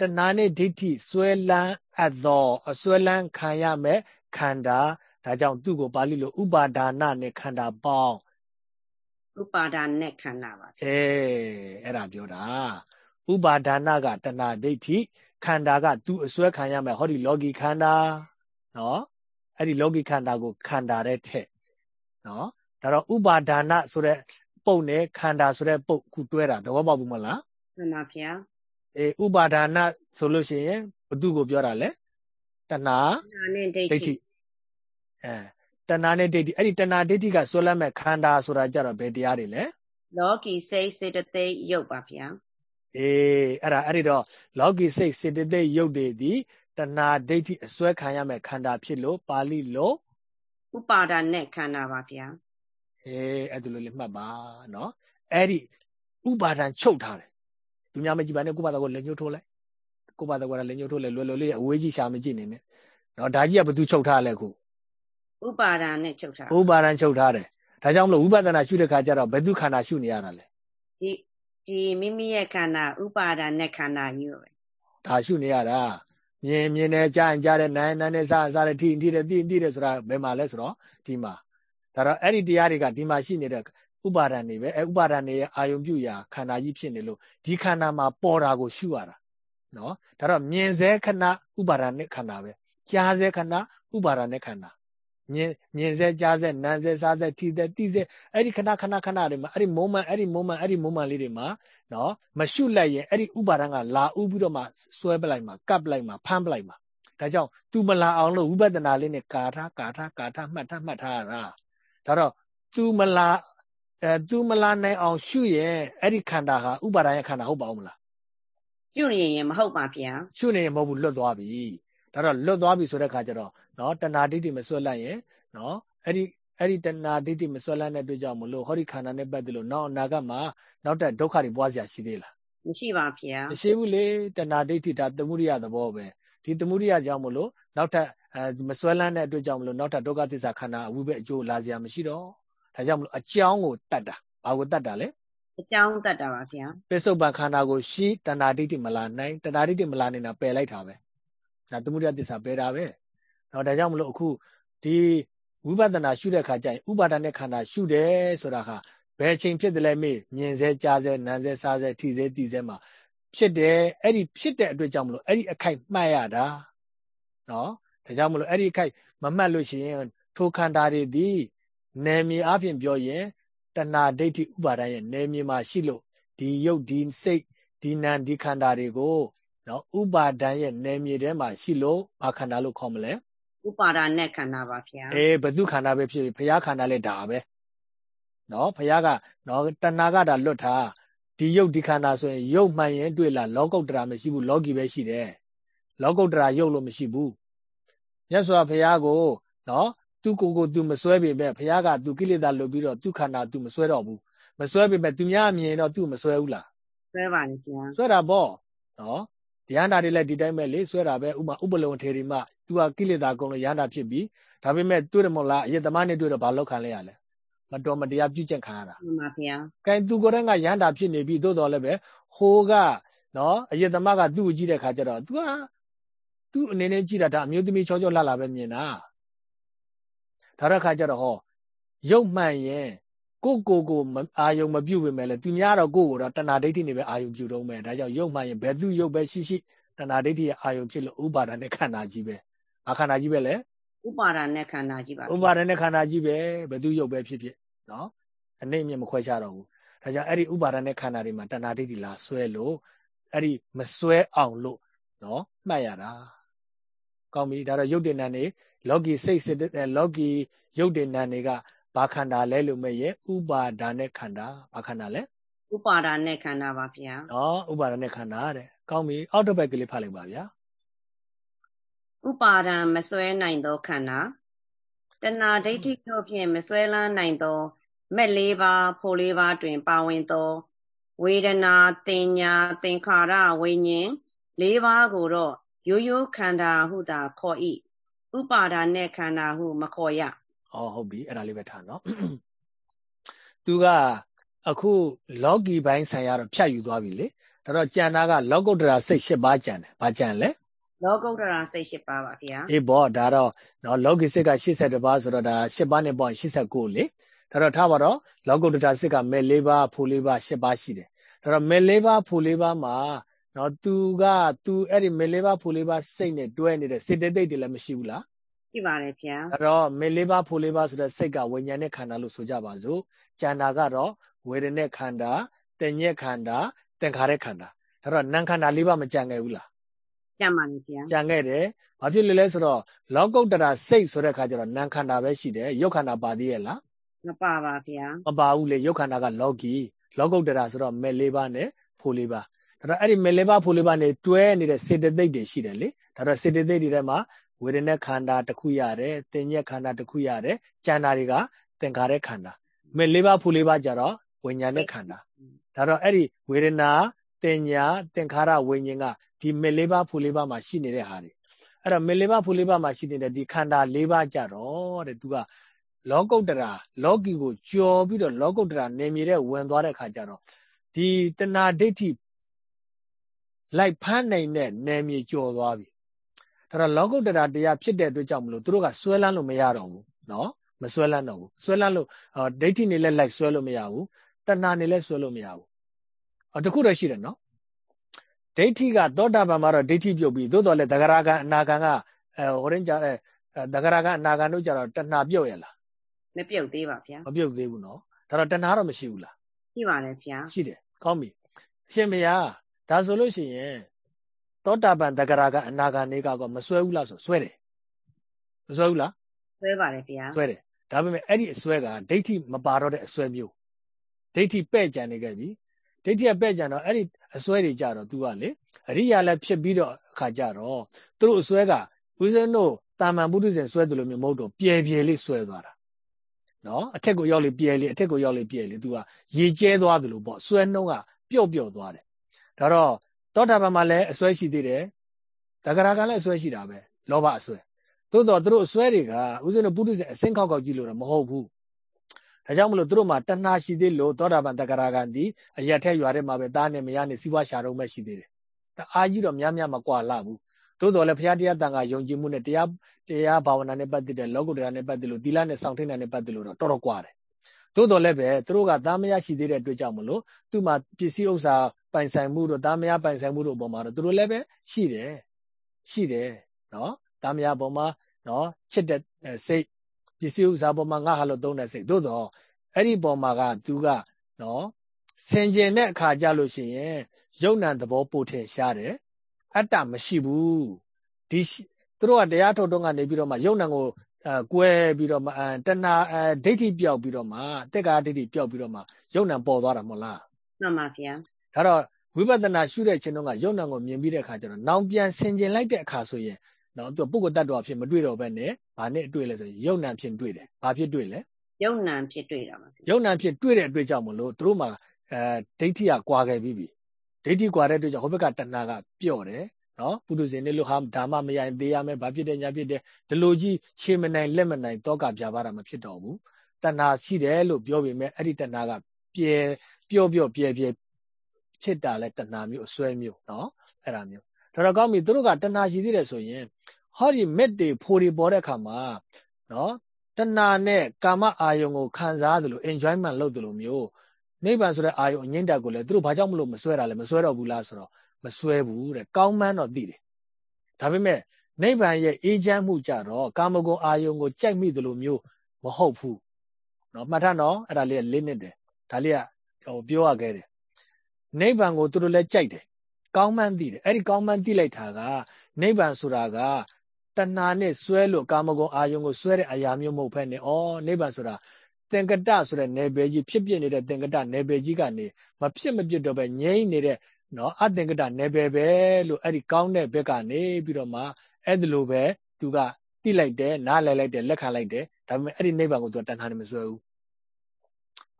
တဏှာနဲ့ဒိဋ္ဌိစွဲလန်းအပ်သောအစွဲလန်းခံရမယ်ခန္ဓာဒါကြောင့်သူ့ကိုပါဠိလိုဥပါဒါနနဲ့ခန္ဓာပေါင်းဥပါဒါနဲ့ခန္ဓာပါအေးအဲ့ဒါပြောတာဥပါဒါနကတဏှာဒိဋ္ဌိခန္ဓာကသူ့အစွဲခံရမယ်ဟောဒီလောကီခန္ဓာနော် အဲ့ဒီလောကီခန္ဓာကိုခန္ဓာတဲ့ထက်နော်ဒါတော့ဥပါဒါနဆိုတဲ့ပုံနဲ့ခန္ဓာဆိုတဲ့ပုံခုတွဲတာသဘောပေါက်ဘူးမလားမှန်ပါဗျာအေးဥပါဒါနဆိုလို့ရှိရင်ဘသူကိုပြောတာလဲတဏှာနဲ့ဒိဋ္ဌိအဲတဏှာနဲ့ဒိဋ္ဌိအဲ့ဒီတဏှာဒိဋ္ဌိကဆွဲလမ်းမဲ့ခန္ဓာဆိုတာကြတော့ဘယ်တရားတွေလဲလောကီစိတ်စေတသိက်ရုပ်ပါဗျာအေးအဲ့ဒါအဲ့ဒီတော့လောကီစိတ်စေတသိက်ရုပ်တွေဒီ တဏှာဒိဋ္ဌိအစွဲခံရမဲ့ခန္ဓာဖြစ်လို့ပါဠိလိုဥပါဒာနဲ့ခန္ဓာပါဗျာအေးအဲ့ဒါလိုလေးမှတ်ပါနော်အဲ့ဒီဥပါဒံချုပ်ထားတယ်သူများမကြည့်ပါနဲ့ကိုပါတော်ကိုလက်ညှိုးထိုးလိုက်ကိုပါတော်ကလက်ညှိုးထိုးလိုက်လွယ်လွယ်လေးအဝေးကြီးရှာမကြည့်နေနဲ့နော်ဒါကြီးကဘသူချုပ်ထားလဲခုဥပါဒံနဲ့ချုပ်ထားဥပါဒံချုပ်ထားတယ်ဒါကြောင့်မလို့ဝိပဿနာရှုတဲ့ခါကျတော့ဘယ်သူခန္ဓာရှုနေရတာလဲဒီဒီမိမိရဲ့ခန္ဓာဥပါဒံနဲ့ခန္ဓာကြီးပဲဒါရှုနေရတာ မြင်မြင်နဲ့ကြားရင်ကြားတဲ့နားနားနဲ့စားစားတဲ့ထိထိတဲ့သိသိတဲ့ဆိုတာဘယ်မှာလဲဆိုတော့ဒီမှာဒါတော့အဲ့ဒီတရားတွေကဒီမှာရှိနေတဲ့ဥပါဒဏ်တွေပဲအဲဥပါဒဏ်တွေရဲ့အာယုံပြုရာခန္ဓာကြီးဖြစ်နေလို့ဒီခန္ဓာမှာပေါ်တာကိုရှုရတာနော်ဒါတော့မြင်စေခဏဥပါဒာနဲ့ခန္ဓာပဲကြားစေခဏဥပါဒာနဲ့ခန္ဓာ မြင်မြင်စေကြားစေနားစေစားစေထိစေသိစေအဲ့ဒီခဏခဏခဏတွေမှာအဲ့ဒီ moment အဲ့ဒီ moment အဲ့ဒီ moment လေးတွေမှာနော်မရှုလိုက်ရင်အဲ့ဒီဥပါဒံကလာဥပြီးတော့မှစွဲပလိုက်မှာကပ်ပလိုက်မှာဖမ်းပလိုက်မှာဒါကြောင့် तू မလာအောင်လို့ဝိပဿနာလေးနဲ့ကာထားကာထားကာထားမှတ်ထားမှတ်ထားရတာဒါတော့ तू မလာအဲ तू မလာနိုင်အောင်ရှုရင်အဲ့ဒီခန္ဓာဟာဥပါဒံရဲ့ခန္ဓာဟုတ်ပါဦးမလားရှုနေရင်မဟုတ်ပါဗျာရှုနေရင်မဟုတ်ဘူးလွတ်သွားပြီ ဒါတော့လွတ်သွားပြီဆိုတဲ့ခါကျတော့နော်တဏှာဒိဋ္ဌိမဆွဲလိုက်ရင်နော်အဲ့ဒီအဲ့ဒီတဏှာဒိဋ္ဌိမဆွဲလိုက်တဲ့အတွက်ကြောင့်မလို့ဟောဒီခန္ဓာနဲ့ပတ်သက်လို့နောက်အနာဂတ်မှာနောက်တဲ့ဒုက္ခတွေပွားစရာရှိသေးလားမရှိပါဗျာမရှိဘူးလေတဏှာဒိဋ္ဌိဒါသမုဒိယသဘောပဲဒီသမုဒိယကြောင့်မလို့နောက်ထပ်အဲမဆွဲလန်းတဲ့အတွက်ကြောင့်မလို့နောက်ထပ်ဒုက္ခသစ္စာခန္ဓာအဝိဘက်အကျိုးလာစရာမရှိတော့ဒါကြောင့်မလို့အကြောင်းကိုတတ်တာဘာကိုတတ်တာလဲအကြောင်းတတ်တာပါဗျာပိဿုပန်ခန္ဓာကိုရှိတဏှာဒိဋ္ဌိမလာနိုင်တဏှာဒိဋ္ဌိမလာနိုင်တာပယ်လိုက်တာပဲ ဒါသမုဒိယသစ္စာပယ်တာပဲနော်ဒါကြောင့်မလို့အခုဒီဝိပဿနာရှုတဲ့အခါကျရင်ဥပါဒณะခန္ဓာရှုတယ်ဆိုတာဟာဘယ်အချိန်ဖြစ်တယ်လဲမေ့မြင်စေကြားစေနားစေစားစေထိစေသိစေမှာဖြစ်တယ်အဲ့ဒီဖြစ်တဲ့အတွက်ကြောင့်မလို့အဲ့ဒီအခိုက်မှတ်ရတာနော်ဒါကြောင့်မလို့အဲ့ဒီအခိုက်မမှတ်လို့ရှိရင်ထိုခန္ဓာတွေဒီနယ်မြေအပြင်ပြောရင်တဏှာဒိဋ္ဌိဥပါဒရဲ့နယ်မြေမှာရှိလို့ဒီရုပ်ဒီစိတ်ဒီနာဒီခန္ဓာတွေကို နော်ဥပါဒံရဲ့နယ်မြေထဲမှာရှိလို့ဘာခန္ဓာလို့ခေါ်မလဲဥပါဒာနဲ့ခန္ဓာပါဗျာအေးဘု து ခန္ဓာပဲဖြစ်ဘုရားခန္ဓာလည်းဒါပဲနော်ဘုရားကနော်တဏှာကဒါလွတ်ထားဒီယုတ်ဒီခန္ဓာဆိုရင်ယုတ်မှန်ရင်တွေ့လားလောကုတ္တရာမရှိဘူးလောကီပဲရှိတယ်လောကုတ္တရာယုတ်လို့မရှိဘူးမြတ်စွာဘုရားကိုနော်သူကိုယ်ကိုသူမစွဲပေမဲ့ဘုရားကသူကိလေသာလွတ်ပြီးတော့သူခန္ဓာသူမစွဲတော့ဘူးမစွဲပေမဲ့သူများမြင်တော့သူမစွဲဘူးလားစွဲပါလေဗျာစွဲတာပေါ့နော် တရားနာတွေလည်းဒီတိုင်းပဲလေဆွဲတာပဲဥမာဥပလုံထေရီမ तू ကကိလေသာကုန်လို့ရဟန္တာဖြစ်ပြီဒါပေမဲ့တွေ့တယ်မို့လားအယတမနဲ့တွေ့တော့ဘာလောက်ခံလဲရလဲမတော်မတရားပြုကျင့်ခံရတာမှန်ပါဗျာကဲ तू ကိုယ်တိုင်ကရဟန္တာဖြစ်နေပြီသို့တော်လည်းပဲဟိုကနော်အယတမကသူ့ကိုကြည့်တဲ့ခါကျတော့ तू ကသူ့အနေနဲ့ကြည့်တာဒါအမျိုးသမီးချောချောလှလှပဲမြင်တာဒါတဲ့ခါကျတော့ဟောရုပ်မှန်ရင် ကိုကိုကိုအာယုံမပြုတ်ပေမဲ့လည်းသူများတော့ကိုကိုတော့တဏှာဒိဋ္ဌိနေပဲအာယုံပြုတ်တော့မယ်ဒါကြောင့်ရုပ်မှန်ရင်ဘယ်သူရုပ်ပဲရှိရှိတဏှာဒိဋ္ဌိရဲ့အာယုံဖြစ်လို့ဥပါဒာနဲ့ခန္ဓာကြီးပဲဘာခန္ဓာကြီးပဲလဲဥပါဒာနဲ့ခန္ဓာကြီးပါဥပါဒာနဲ့ခန္ဓာကြီးပဲဘယ်သူရုပ်ပဲဖြစ်ဖြစ်နော်အနှိမ့်မြင့်မခွဲခြားတော့ဘူးဒါကြောင့်အဲ့ဒီဥပါဒာနဲ့ခန္ဓာတွေမှာတဏှာဒိဋ္ဌိလာဆွဲလို့အဲ့ဒီမဆွဲအောင်လို့နော်မှတ်ရတာကောင်းပြီဒါတော့ယုတ်တင်နံနေလောကီစိတ်စစ်လောကီယုတ်တင်နံတွေက ဘာခန္ဓာလဲလို့မဲ့ရဲ့ဥပါဒာနဲ့ခန္ဓာဘာခန္ဓာလဲဥပါဒာနဲ့ခန္ဓာပါဗျာ။နော်ဥပါဒာနဲ့ခန္ဓာတဲ့။ကောင်းပြီ။အောက်တစ်ဘက်ကလေးဖတ်လိုက်ပါဗျာ။ဥပါဒံမစွဲနိုင်သောခန္ဓာတဏှာဒိဋ္ဌိတို့ဖြင့်မစွဲလန်းနိုင်သောမက်လေးပါးဖိုလေးပါးတွင် ပါဝင်သော ဝေဒနာတင်ညာသင်္ခါရဝိညာဉ်လေးပါးကိုတော့ရိုးရိုးခန္ဓာဟုသာခေါ်၏ဥပါဒာနဲ့ခန္ဓာဟုမခေါ်ရ။ အော်ဟုတ်ပြီအဲ့ဒါလေးပဲထားနော်။သူကအခုလောကီပိုင်းဆိုင်ရတော့ဖြတ်ယူသွားပြီလေဒါတော့ကြံတာကလောကုတ္တရာစိတ်၈ပါးကြံတယ်ဘာကြံလဲလောကုတ္တရာစိတ်၈ပါးပါဗျာအေးဘောဒါတော့နော်လောကီစိတ်က82ပါးဆိုတော့ဒါ၈ပါးနဲ့ပေါ့89လေဒါတော့ထားပါတော့လောကုတ္တရာစိတ်ကမဲ၄ပါးဖို၄ပါး၈ပါးရှိတယ်ဒါတော့မဲ၄ပါးဖို၄ပါးမှာနော်သူကသူအဲ့ဒီမဲ၄ပါးဖို၄ပါးစိတ်နဲ့တွဲနေတဲ့စေတသိက်တွေလည်းမရှိဘူးလား ရှိပါတယ်ဗျာအဲ့တော့မဲ၄ပါးဖို၄ပါးဆိုတဲ့စိတ်ကဝိညာဉ်နဲ့ခန္ဓာလို့ဆိုကြပါစို့ကျန်တာကတော့ဝေဒနဲ့ခန္ဓာတညက်ခန္ဓာသင်္ခါရခန္ဓာဒါတော့နံခန္ဓာ၄ပါးမကြံခဲ့ဘူးလားကြံပါနေဗျာကြံခဲ့တယ်ဘာဖြစ်လို့လဲဆိုတော့လောကုတ္တရာစိတ်ဆိုတဲ့ခါကျတော့နံခန္ဓာပဲရှိတယ်ရုပ်ခန္ဓာပါသေးရဲ့လားမပါပါဗျာမပါဘူးလေရုပ်ခန္ဓာကလောကီလောကုတ္တရာဆိုတော့မဲ့၄ပါးနဲ့ဖို၄ပါးဒါတော့အဲ့ဒီမဲ့၄ပါးဖို၄ပါးနဲ့တွဲနေတဲ့စေတသိက်တွေရှိတယ်လေဒါတော့စေတသိက်တွေထဲမှာ ဝေဒနာခန္ဓာတစ်ခုရတယ်သင်ညက်ခန္ဓာတစ်ခုရတယ်ကျန်တာတွေကသင်္ခါရခန္ဓာမဲ့၄ပါးဖို၄ပါးကြတော့ဝိညာဉ်နဲ့ခန္ဓာဒါတော့အဲ့ဒီဝေဒနာတင်ညာသင်္ခါရဝိညာဉ်ကဒီမေလေးပါးဖူလေးပါးမှာရှိနေတဲ့ဟာတွေအဲ့တော့မေလေးပါးဖူလေးပါးမှာရှိနေတဲ့ဒီခန္ဓာ၄ပါးကြတော့တဲ့သူကလောကုတ္တရာလောကီကိုကြော်ပြီးတော့လောကုတ္တရာနေမြေတဲ့ဝင်သွားတဲ့ခါကျတော့ဒီတဏှာဒိဋ္ဌိလိုက်ဖမ်းနိုင်တဲ့နေမြေကြော်သွားပြီ ဒါတော့လောကုတ္တရာတရားဖြစ်တဲ့အတွက်ကြောင့်မလို့သူတို့ကဆွဲလန်းလို့မရတော့ဘူးနော်မဆွဲလန်းတော့ဘူးဆွဲလန်းလို့ဒိဋ္ဌိနေလဲလိုက်ဆွဲလို့မရဘူးတဏှာနေလဲဆွဲလို့မရဘူးအတခုတော့ရှိတယ်နော်ဒိဋ္ဌိကသောတာပန်မှာတော့ဒိဋ္ဌိပြုတ်ပြီးသို့တော်လည်းသဂရကံအနာကံကအဲဟိုရင်ကြတဲ့သဂရကံအနာကံတို့ကြတော့တဏှာပြုတ်ရလားမပြုတ်သေးပါဗျာမပြုတ်သေးဘူးနော်ဒါတော့တဏှာတော့မရှိဘူးလားရှိပါတယ်ဗျာရှိတယ်ကောင်းပြီအရှင်ဘုရားဒါဆိုလို့ရှိရင် သောတာပန်သဂရကအနာဂါနေကကမစွဲဘူးလားဆိုစွဲတယ်မစွဲဘူးလားစွဲပါတယ်ဗျာစွဲတယ်ဒါပေမဲ့အဲ့ဒီအစွဲကဒိဋ္ဌိမပါတော့တဲ့အစွဲမျိုးဒိဋ္ဌိပဲ့ကြံနေခဲ့ပြီဒိဋ္ဌိကပဲ့ကြံတော့အဲ့ဒီအစွဲတွေကြတော့ तू ကလေအရိယာလည်းဖြစ်ပြီးတော့အခါကြတော့သူတို့အစွဲကဦးဇင်းတို့တာမန်ပုထုဇဉ်စွဲတယ်လို့မျိုးမဟုတ်တော့ပြဲပြဲလေးစွဲသွားတာနော်အထက်ကိုရောက်လေပြဲလေအထက်ကိုရောက်လေပြဲလေ तू ကရေကျဲသွားတယ်လို့ပေါ့စွဲနှုံးကပျော့ပျော့သွားတယ်ဒါတော့ သောတာပန်မှာလည်းအစွဲရှိသေးတယ်တဂရကလည်းအစွဲရှိတာပဲလောဘအစွဲသို့တော့သူတို့အစွဲတွေကဥစဉ်တို့ပုထုဇဉ်အစင်းခောက်ခောက်ကြည့်လို့တော့မဟုတ်ဘူးဒါကြောင့်မလို့သူတို့မှာတဏှာရှိသေးလို့သောတာပန်တဂရကံဒီအရက်ထက်ရွာထဲမှာပဲသားနဲ့မရနဲ့စီးပွားရှာတော့မှရှိသေးတယ်တအားကြီးတော့များများမကွာလာဘူးသို့တော်လည်းဘုရားတရားတန်ခါယုံကြည်မှုနဲ့တရားတရားဘာဝနာနဲ့ပတ်သက်တဲ့လောကုတ္တရာနဲ့ပတ်သက်လို့သီလနဲ့စောင့်ထိန်တာနဲ့ပတ်သက်လို့တော့တော်တော်ကွာတယ် သို့တော်လည်းပဲသူတို့ကသားမရရှိသေးတဲ့အတွက်ကြောင့်မလို့သူ့မှာပစ္စည်းဥစ္စာပိုင်ဆိုင်မှုတို့သားမရပိုင်ဆိုင်မှုတို့အပေါ်မှာတော့သူတို့လည်းပဲရှိတယ်ရှိတယ်နော်သားမရပေါ်မှာနော်ချစ်တဲ့စိတ်ပစ္စည်းဥစ္စာပေါ်မှာငါဟာလို့သုံးတဲ့စိတ်သို့တော့အဲ့ဒီပေါ်မှာကသူကနော်ဆင်ကျင်တဲ့အခါကြလို့ရှိရင်ယုံ nant သဘောပို့ထင်ရှားတယ်အတ္တမရှိဘူးဒီသူတို့ကတရားထုတ်တော့ကနေပြီးတော့မှယုံ nant ကို အဲကွဲပြီးတော့မှအဲတဏှာအဲဒိဋ္ဌိပြောက်ပြီးတော့မှတက်ကာဒိဋ္ဌိပြောက်ပြီးတော့မှယုံ nant ပေါ်သွားတာမဟုတ်လားမှန်ပါဗျာဒါတော့ဝိပဿနာရှုတဲ့ခြင်းတော့ကယုံ nant ကိုမြင်ပြီးတဲ့အခါကျတော့နောင်ပြန်ဆင်ကျင်လိုက်တဲ့အခါဆိုရင်နော်သူပုဂ္ဂိုလ်တ attva ဖြစ်မတွေ့တော့ဘဲနဲ့ဘာနဲ့တွေ့လဲဆိုရင်ယုံ nant ဖြစ်တွေ့တယ်ဘာဖြစ်တွေ့လဲယုံ nant ဖြစ်တွေ့တာပါယုံ nant ဖြစ်တွေ့တဲ့အတွက်ကြောင့်မလို့သူတို့မှာအဲဒိဋ္ဌိကကွာခဲ့ပြီးပြီဒိဋ္ဌိကွာတဲ့အတွက်ကြောင့်ဟိုဘက်ကတဏှာကပျော့တယ် နော်ပုထုဇဉ်တွေလို့ဟာဒါမှမရရင်သေရမယ်ဘာဖြစ်တယ်ညာဖြစ်တယ်ဒီလိုကြီးရှေ့မနိုင်လက်မနိုင်တောကပြပါတာမဖြစ်တော့ဘူးတဏှာရှိတယ်လို့ပြောပေမဲ့အဲ့ဒီတဏှာကပြဲပျော့ပျော့ပြဲပြဲဖြစ်တာလဲတဏှာမျိုးအစွဲမျိုးနော်အဲ့ဒါမျိုးဒါတော့ကောင်းပြီသူတို့ကတဏှာရှိသေးတယ်ဆိုရင်ဟောဒီမက်တွေဖိုတွေပေါ်တဲ့အခါမှာနော်တဏှာနဲ့ကာမအာယုံကိုခံစားသလို enjoyment လုပ်သလိုမျိုးနိဗ္ဗာန်ဆိုတဲ့အာယုံအငိမ့်တက်ကိုလည်းသူတို့ဘာကြောင့်မလို့မစွဲတာလဲမစွဲတော့ဘူးလားဆိုတော့ မစွဲဘူးတဲ့ကောင်းမှန်းတော့သိတယ်ဒါပေမဲ့နိဗ္ဗာန်ရဲ့အေးချမ်းမှုကြတော့ကာမဂုဏ်အာယုံကိုကြိုက်မိသလိုမျိုးမဟုတ်ဘူးနော်မှတ်ထားနော်အဲ့ဒါလေးကလေးနစ်တယ်ဒါလေးကဟိုပြောရခဲ့တယ်နိဗ္ဗာန်ကိုသူတို့လည်းကြိုက်တယ်ကောင်းမှန်းသိတယ်အဲ့ဒီကောင်းမှန်းသိလိုက်တာကနိဗ္ဗာန်ဆိုတာကတဏှာနဲ့စွဲလို့ကာမဂုဏ်အာယုံကိုစွဲတဲ့အရာမျိုးမဟုတ်ဖက်နဲ့ဩနိဗ္ဗာန်ဆိုတာသင်္ကတဆိုတဲ့နယ်ပယ်ကြီးဖြစ်ပြနေတဲ့သင်္ကတနယ်ပယ်ကြီးကနေမဖြစ်မပြတ်တော့ပဲငြိမ့်နေတဲ့ နော်အသင်္ကတနယ်ပယ်ပဲလို့အဲ့ဒီကောင်းတဲ့ဘက်ကနေပြီးတော့မှအဲ့ဒီလိုပဲသူကတိလိုက်တယ်နားလည်လိုက်တယ်လက်ခံလိုက်တယ်ဒါပေမဲ့အဲ့ဒီနိဗ္ဗာန်ကိုသူကတဏှာနဲ့မစွဲဘူး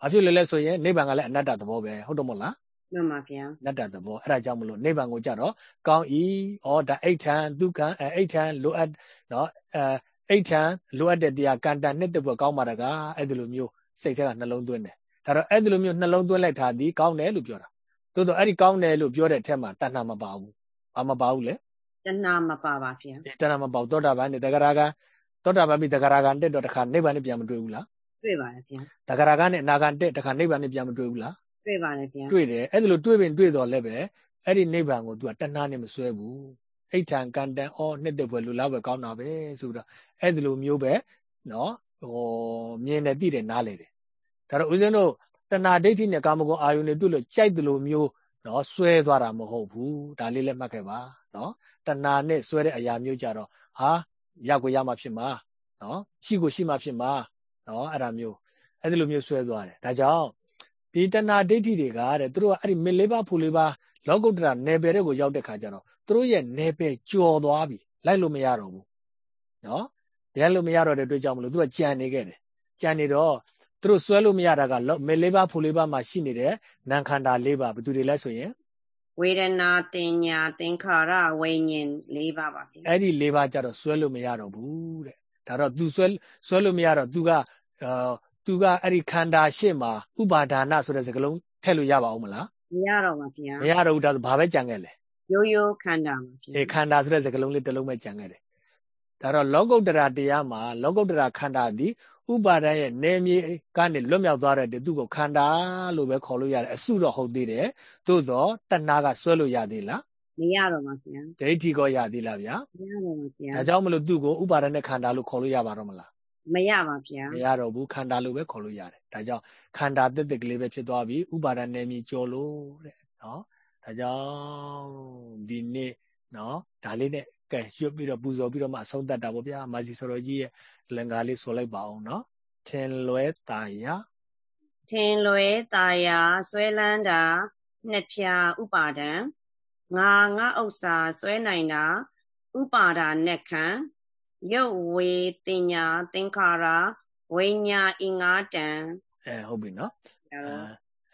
ဘာဖြစ်လို့လဲဆိုရင်နိဗ္ဗာန်ကလည်းအနတ္တသဘောပဲဟုတ်တယ်မဟုတ်လားမှန်ပါဗျာနတ္တသဘောအဲ့ဒါကြောင့်မလို့နိဗ္ဗာန်ကိုကြတော့ကောင်းဤဩဒါအိဋ္ဌံဒုက္ခံအိဋ္ဌံလိုအပ်နော်အဲအိဋ္ဌံလိုအပ်တဲ့တရားကံတန်နှစ်တပွဲကောင်းပါတကားအဲ့ဒီလိုမျိုးစိတ်ထဲကနှလုံးသွင်းတယ်ဒါတော့အဲ့ဒီလိုမျိုးနှလုံးသွင်းလိုက်တာဒီကောင်းတယ်လို့ပြောတာ သို့တော့အဲ့ဒီကောင်းတယ်လို့ပြောတဲ့အထက်မှာတဏှာမပါဘူးဘာမပါဘူးလဲတဏှာမပါပါဗျာတဏှာမပါသောတာပန်နဲ့တဂရကသောတာပန်ပြီးတဂရကတက်တော့တခါနိဗ္ဗာန်နဲ့ပြန်မတွေ့ဘူးလားတွေ့ပါတယ်ဗျာတဂရကနဲ့အနာဂတ်တက်တခါနိဗ္ဗာန်နဲ့ပြန်မတွေ့ဘူးလားတွေ့ပါတယ်ဗျာတွေ့တယ်အဲ့ဒါလို့တွေ့ပင်တွေ့တော့လည်းပဲအဲ့ဒီနိဗ္ဗာန်ကို तू ကတဏှာနဲ့မစွဲဘူးအိဋ္ဌံကံတန်အောနှစ်သက်ပွဲလူလားပဲကောင်းတာပဲဆိုတော့အဲ့ဒီလိုမျိုးပဲနော်ဟိုမြင်တယ်သိတယ်နားလေတယ်ဒါတော့ဦးဇင်းတို့ တဏှာဒိဋ္ဌိနဲ့ကာမဂုဏ်အာယုန်တွေတွေ့လို့ကြိုက်တယ်လို့မျိုးနော်စွဲသွားတာမဟုတ်ဘူးဒါလေးလည်းမှတ်ခဲ့ပါနော်တဏှာနဲ့စွဲတဲ့အရာမျိုးကြတော့ဟာရကိုရမှဖြစ်မှာနော်ရှိကိုရှိမှဖြစ်မှာနော်အဲ့ဒါမျိုးအဲ့ဒီလိုမျိုးစွဲသွားတယ်ဒါကြောင့်ဒီတဏှာဒိဋ္ဌိတွေကတဲ့သူတို့ကအဲ့ဒီမလေးပါဖူလေးပါလောကုတ္တရာနယ်ပယ်တွေကိုရောက်တဲ့ခါကျတော့သူတို့ရဲ့နယ်ပယ်ကျော်သွားပြီလိုက်လို့မရတော့ဘူးနော်လိုက်လို့မရတော့တဲ့အတွက်ကြောင့်မလို့သူကကြံနေခဲ့တယ်ကြံနေတော့ သူတို့စွဲလို့မရတာကမေလေးပါဖူလေးပါမှာရှိနေတဲ့နံခန္ဓာလေးပါဘယ်သူတွေလဲဆိုရင်ဝေဒနာတင်ညာသင်္ခါရဝိညာဉ်၄ပါးပါဗျအဲ့ဒီ၄ပါးကြတော့စွဲလို့မရတော့ဘူးတဲ့ဒါတော့ तू စွဲစွဲလို့မရတော့ तू ကအာသူကအဲ့ဒီခန္ဓာရှေ့မှာဥပါဒါနဆိုတဲ့စကားလုံးထည့်လို့ရပါအောင်မလားမရတော့ပါဗျာမရတော့ဘူးဒါဆိုဘာပဲကြံခဲ့လဲရိုးရိုးခန္ဓာပါဗျာအေးခန္ဓာဆိုတဲ့စကားလုံးလေးတစ်လုံးပဲကြံခဲ့တယ်ဒါတော့လောကုတ္တရာတရားမှာလောကုတ္တရာခန္ဓာသည် ဥပါဒံရဲ့နေမြေကနေလွတ်မြောက်သွားတဲ့သူ့ကိုခန္ဓာလို့ပဲခေါ်လို့ရတယ်အစုတော့ဟုတ်သေးတယ်သို့တော့တဏှာကဆွဲလို့ရသေးလားမရတော့ပါဗျာဒိဋ္ဌိကောရသေးလားဗျာမရတော့ပါဗျာဒါကြောင့်မလို့သူ့ကိုဥပါဒနဲ့ခန္ဓာလို့ခေါ်လို့ရပါတော့မလားမရပါဗျာမရတော့ဘူးခန္ဓာလို့ပဲခေါ်လို့ရတယ်ဒါကြောင့်ခန္ဓာတက်တက်ကလေးပဲဖြစ်သွားပြီဥပါဒနဲ့မြည်ကြော်လို့တဲ့နော်ဒါကြောင့်ဒီနေ့နော်ဒါလေးနဲ့ ကဲရွတ်ပြီးတော့ပူဇော်ပြီးတော့မှအဆုံးသတ်တာပေါ့ဗျာမာစီဆော်တော်ကြီးရဲ့လင်္ကာလေးဆိုလိုက်ပါအောင်နော်ထင်လွဲตาယထင်လွဲตาယဆွဲလန်းတာနှစ်ဖြာဥပါဒံငါငါဥစ္စာဆွဲနိုင်တာဥပါဒာနဲ့ခံရုပ်ဝေတင်ညာသင်္ခါရဝိညာအင်္ဂါတံအဲဟုတ်ပြီနော်အဲ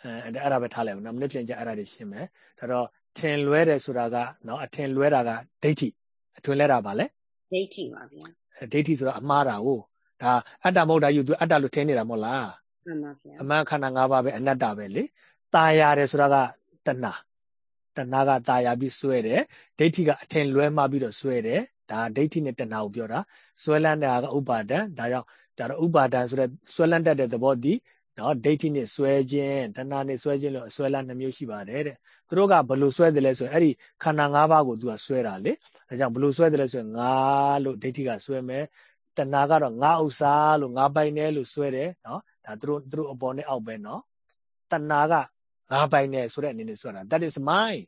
အဲအဲ့ဒါပဲထားလိုက်အောင်နော်မနေ့ပြန်ကြအဲ့ဒါတွေရှင်းမယ်ဒါတော့ထင်လွဲတယ်ဆိုတာကနော်အထင်လွဲတာကဒိဋ္ဌိ အထွင်လဲတာပါလေဒိဋ္ဌိပါဗျာဒိဋ္ဌိဆိုတာအမှားတာကိုဒါအတ္တမဟုတ်တာယူသူအတ္တလို့ထင်နေတာမဟုတ်လားမှန်ပါဗျာအမှန်ခန္ဓာ၅ပါးပဲအနတ္တပဲလေตายရတယ်ဆိုတာကတဏှာတဏှာကตายပြီးစွဲတယ်ဒိဋ္ဌိကအထင်လွဲမှားပြီးတော့စွဲတယ်ဒါဒိဋ္ဌိနဲ့တဏှာကိုပြောတာစွဲလန်းတာကဥပါဒံဒါကြောင့်ဒါတော့ဥပါဒံဆိုတဲ့စွဲလန်းတတ်တဲ့သဘောဒီနော်ဒိဋ္ဌိနဲ့စွဲခြင်းတဏှာနဲ့စွဲခြင်းလို့အစွဲလန်းနှမျိုးရှိပါတယ်တဲ့သူတို့ကဘယ်လိုစွဲတယ်လဲဆိုရင်အဲ့ဒီခန္ဓာ၅ပါးကိုသူကစွဲတာလေ ဒါကြောင့်ဘယ်လိုစွဲတယ်လဲဆိုရင်ငါလို့ဒိဋ္ဌိကစွဲမယ်တဏှာကတော့ငါဥစ္စာလို့ငါပိုင်တယ်လို့စွဲတယ်နော်ဒါသူတို့သူတို့အပေါ်နဲ့အောက်ပဲနော်တဏှာကငါပိုင်တယ်ဆိုတဲ့အနေနဲ့စွဲတာ that is mine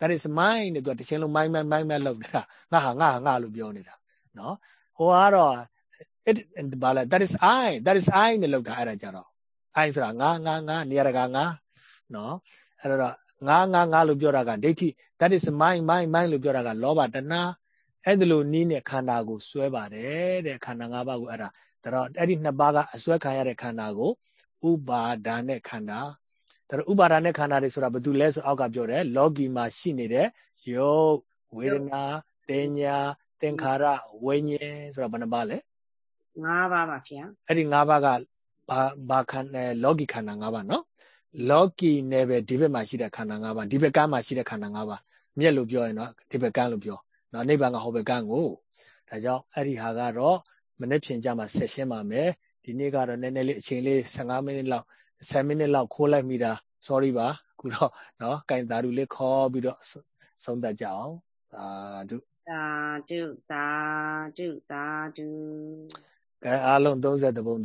that is mine တဲ့သူကတချင်းလုံး mine mine mine mine လောက်နေတာငါဟာငါဟာငါလို့ပြောနေတာနော်ဟိုကတော့ it ဘာလဲ that is i that is i နဲ့လောက်တာအဲ့ဒါကြတော့ i ဆိုတာငါငါငါနေရာကငါနော်အဲ့တော့ ငါငါငါလို့ပြောတာကဒိဋ္ဌိ that is mine mine mine လို့ပြောတာကလောဘတဏှာအဲ့ဒါလိုနီးနဲ့ခန္ဓာကိုစွဲပါတယ်တဲ့ခန္ဓာ၅ပါးကိုအဲ့ဒါဒါတော့အဲ့ဒီနှစ်ပါးကအစွဲခံရတဲ့ခန္ဓာကိုဥပါဒာနဲ့ခန္ဓာဒါတော့ဥပါဒာနဲ့ခန္ဓာတွေဆိုတာဘာတူလဲဆိုအောက်ကပြောတယ်လောကီမှာရှိနေတဲ့ယုတ်ဝေဒနာတင်ညာသင်္ခါရဝိညာဉ်ဆိုတာဘယ်နှပါလဲ၅ပါးပါဗျာအဲ့ဒီ၅ပါးကဘာဘာခန္ဓာလောကီခန္ဓာ၅ပါးနော် လောကီနယ်ပဲဒီဘက်မှာရှိတဲ့ခန္ဓာ၅ပါးဒီဘက်ကမ်းမှာရှိတဲ့ခန္ဓာ၅ပါးမြက်လို့ပြောရင်တော့ဒီဘက်ကမ်းလို့ပြောနော်နိဗ္ဗာန်ကဟောဘက်ကမ်းကိုဒါကြောင့်အဲ့ဒီဟာကတော့မနေ့ဖြင်ကြမှာဆက်ရှင်းပါမယ်ဒီနေ့ကတော့နည်းနည်းလေးအချိန်လေး15မိနစ်လောက်10မိနစ်လောက်ခိုးလိုက်မိတာ sorry ပါအခုတော့နော်ကင်သာဓုလေးခေါ်ပြီးတော့ဆုံးသက်ကြအောင်သာဓုသာဓုသာဓုသာဓုကဲအားလုံး30ပုံ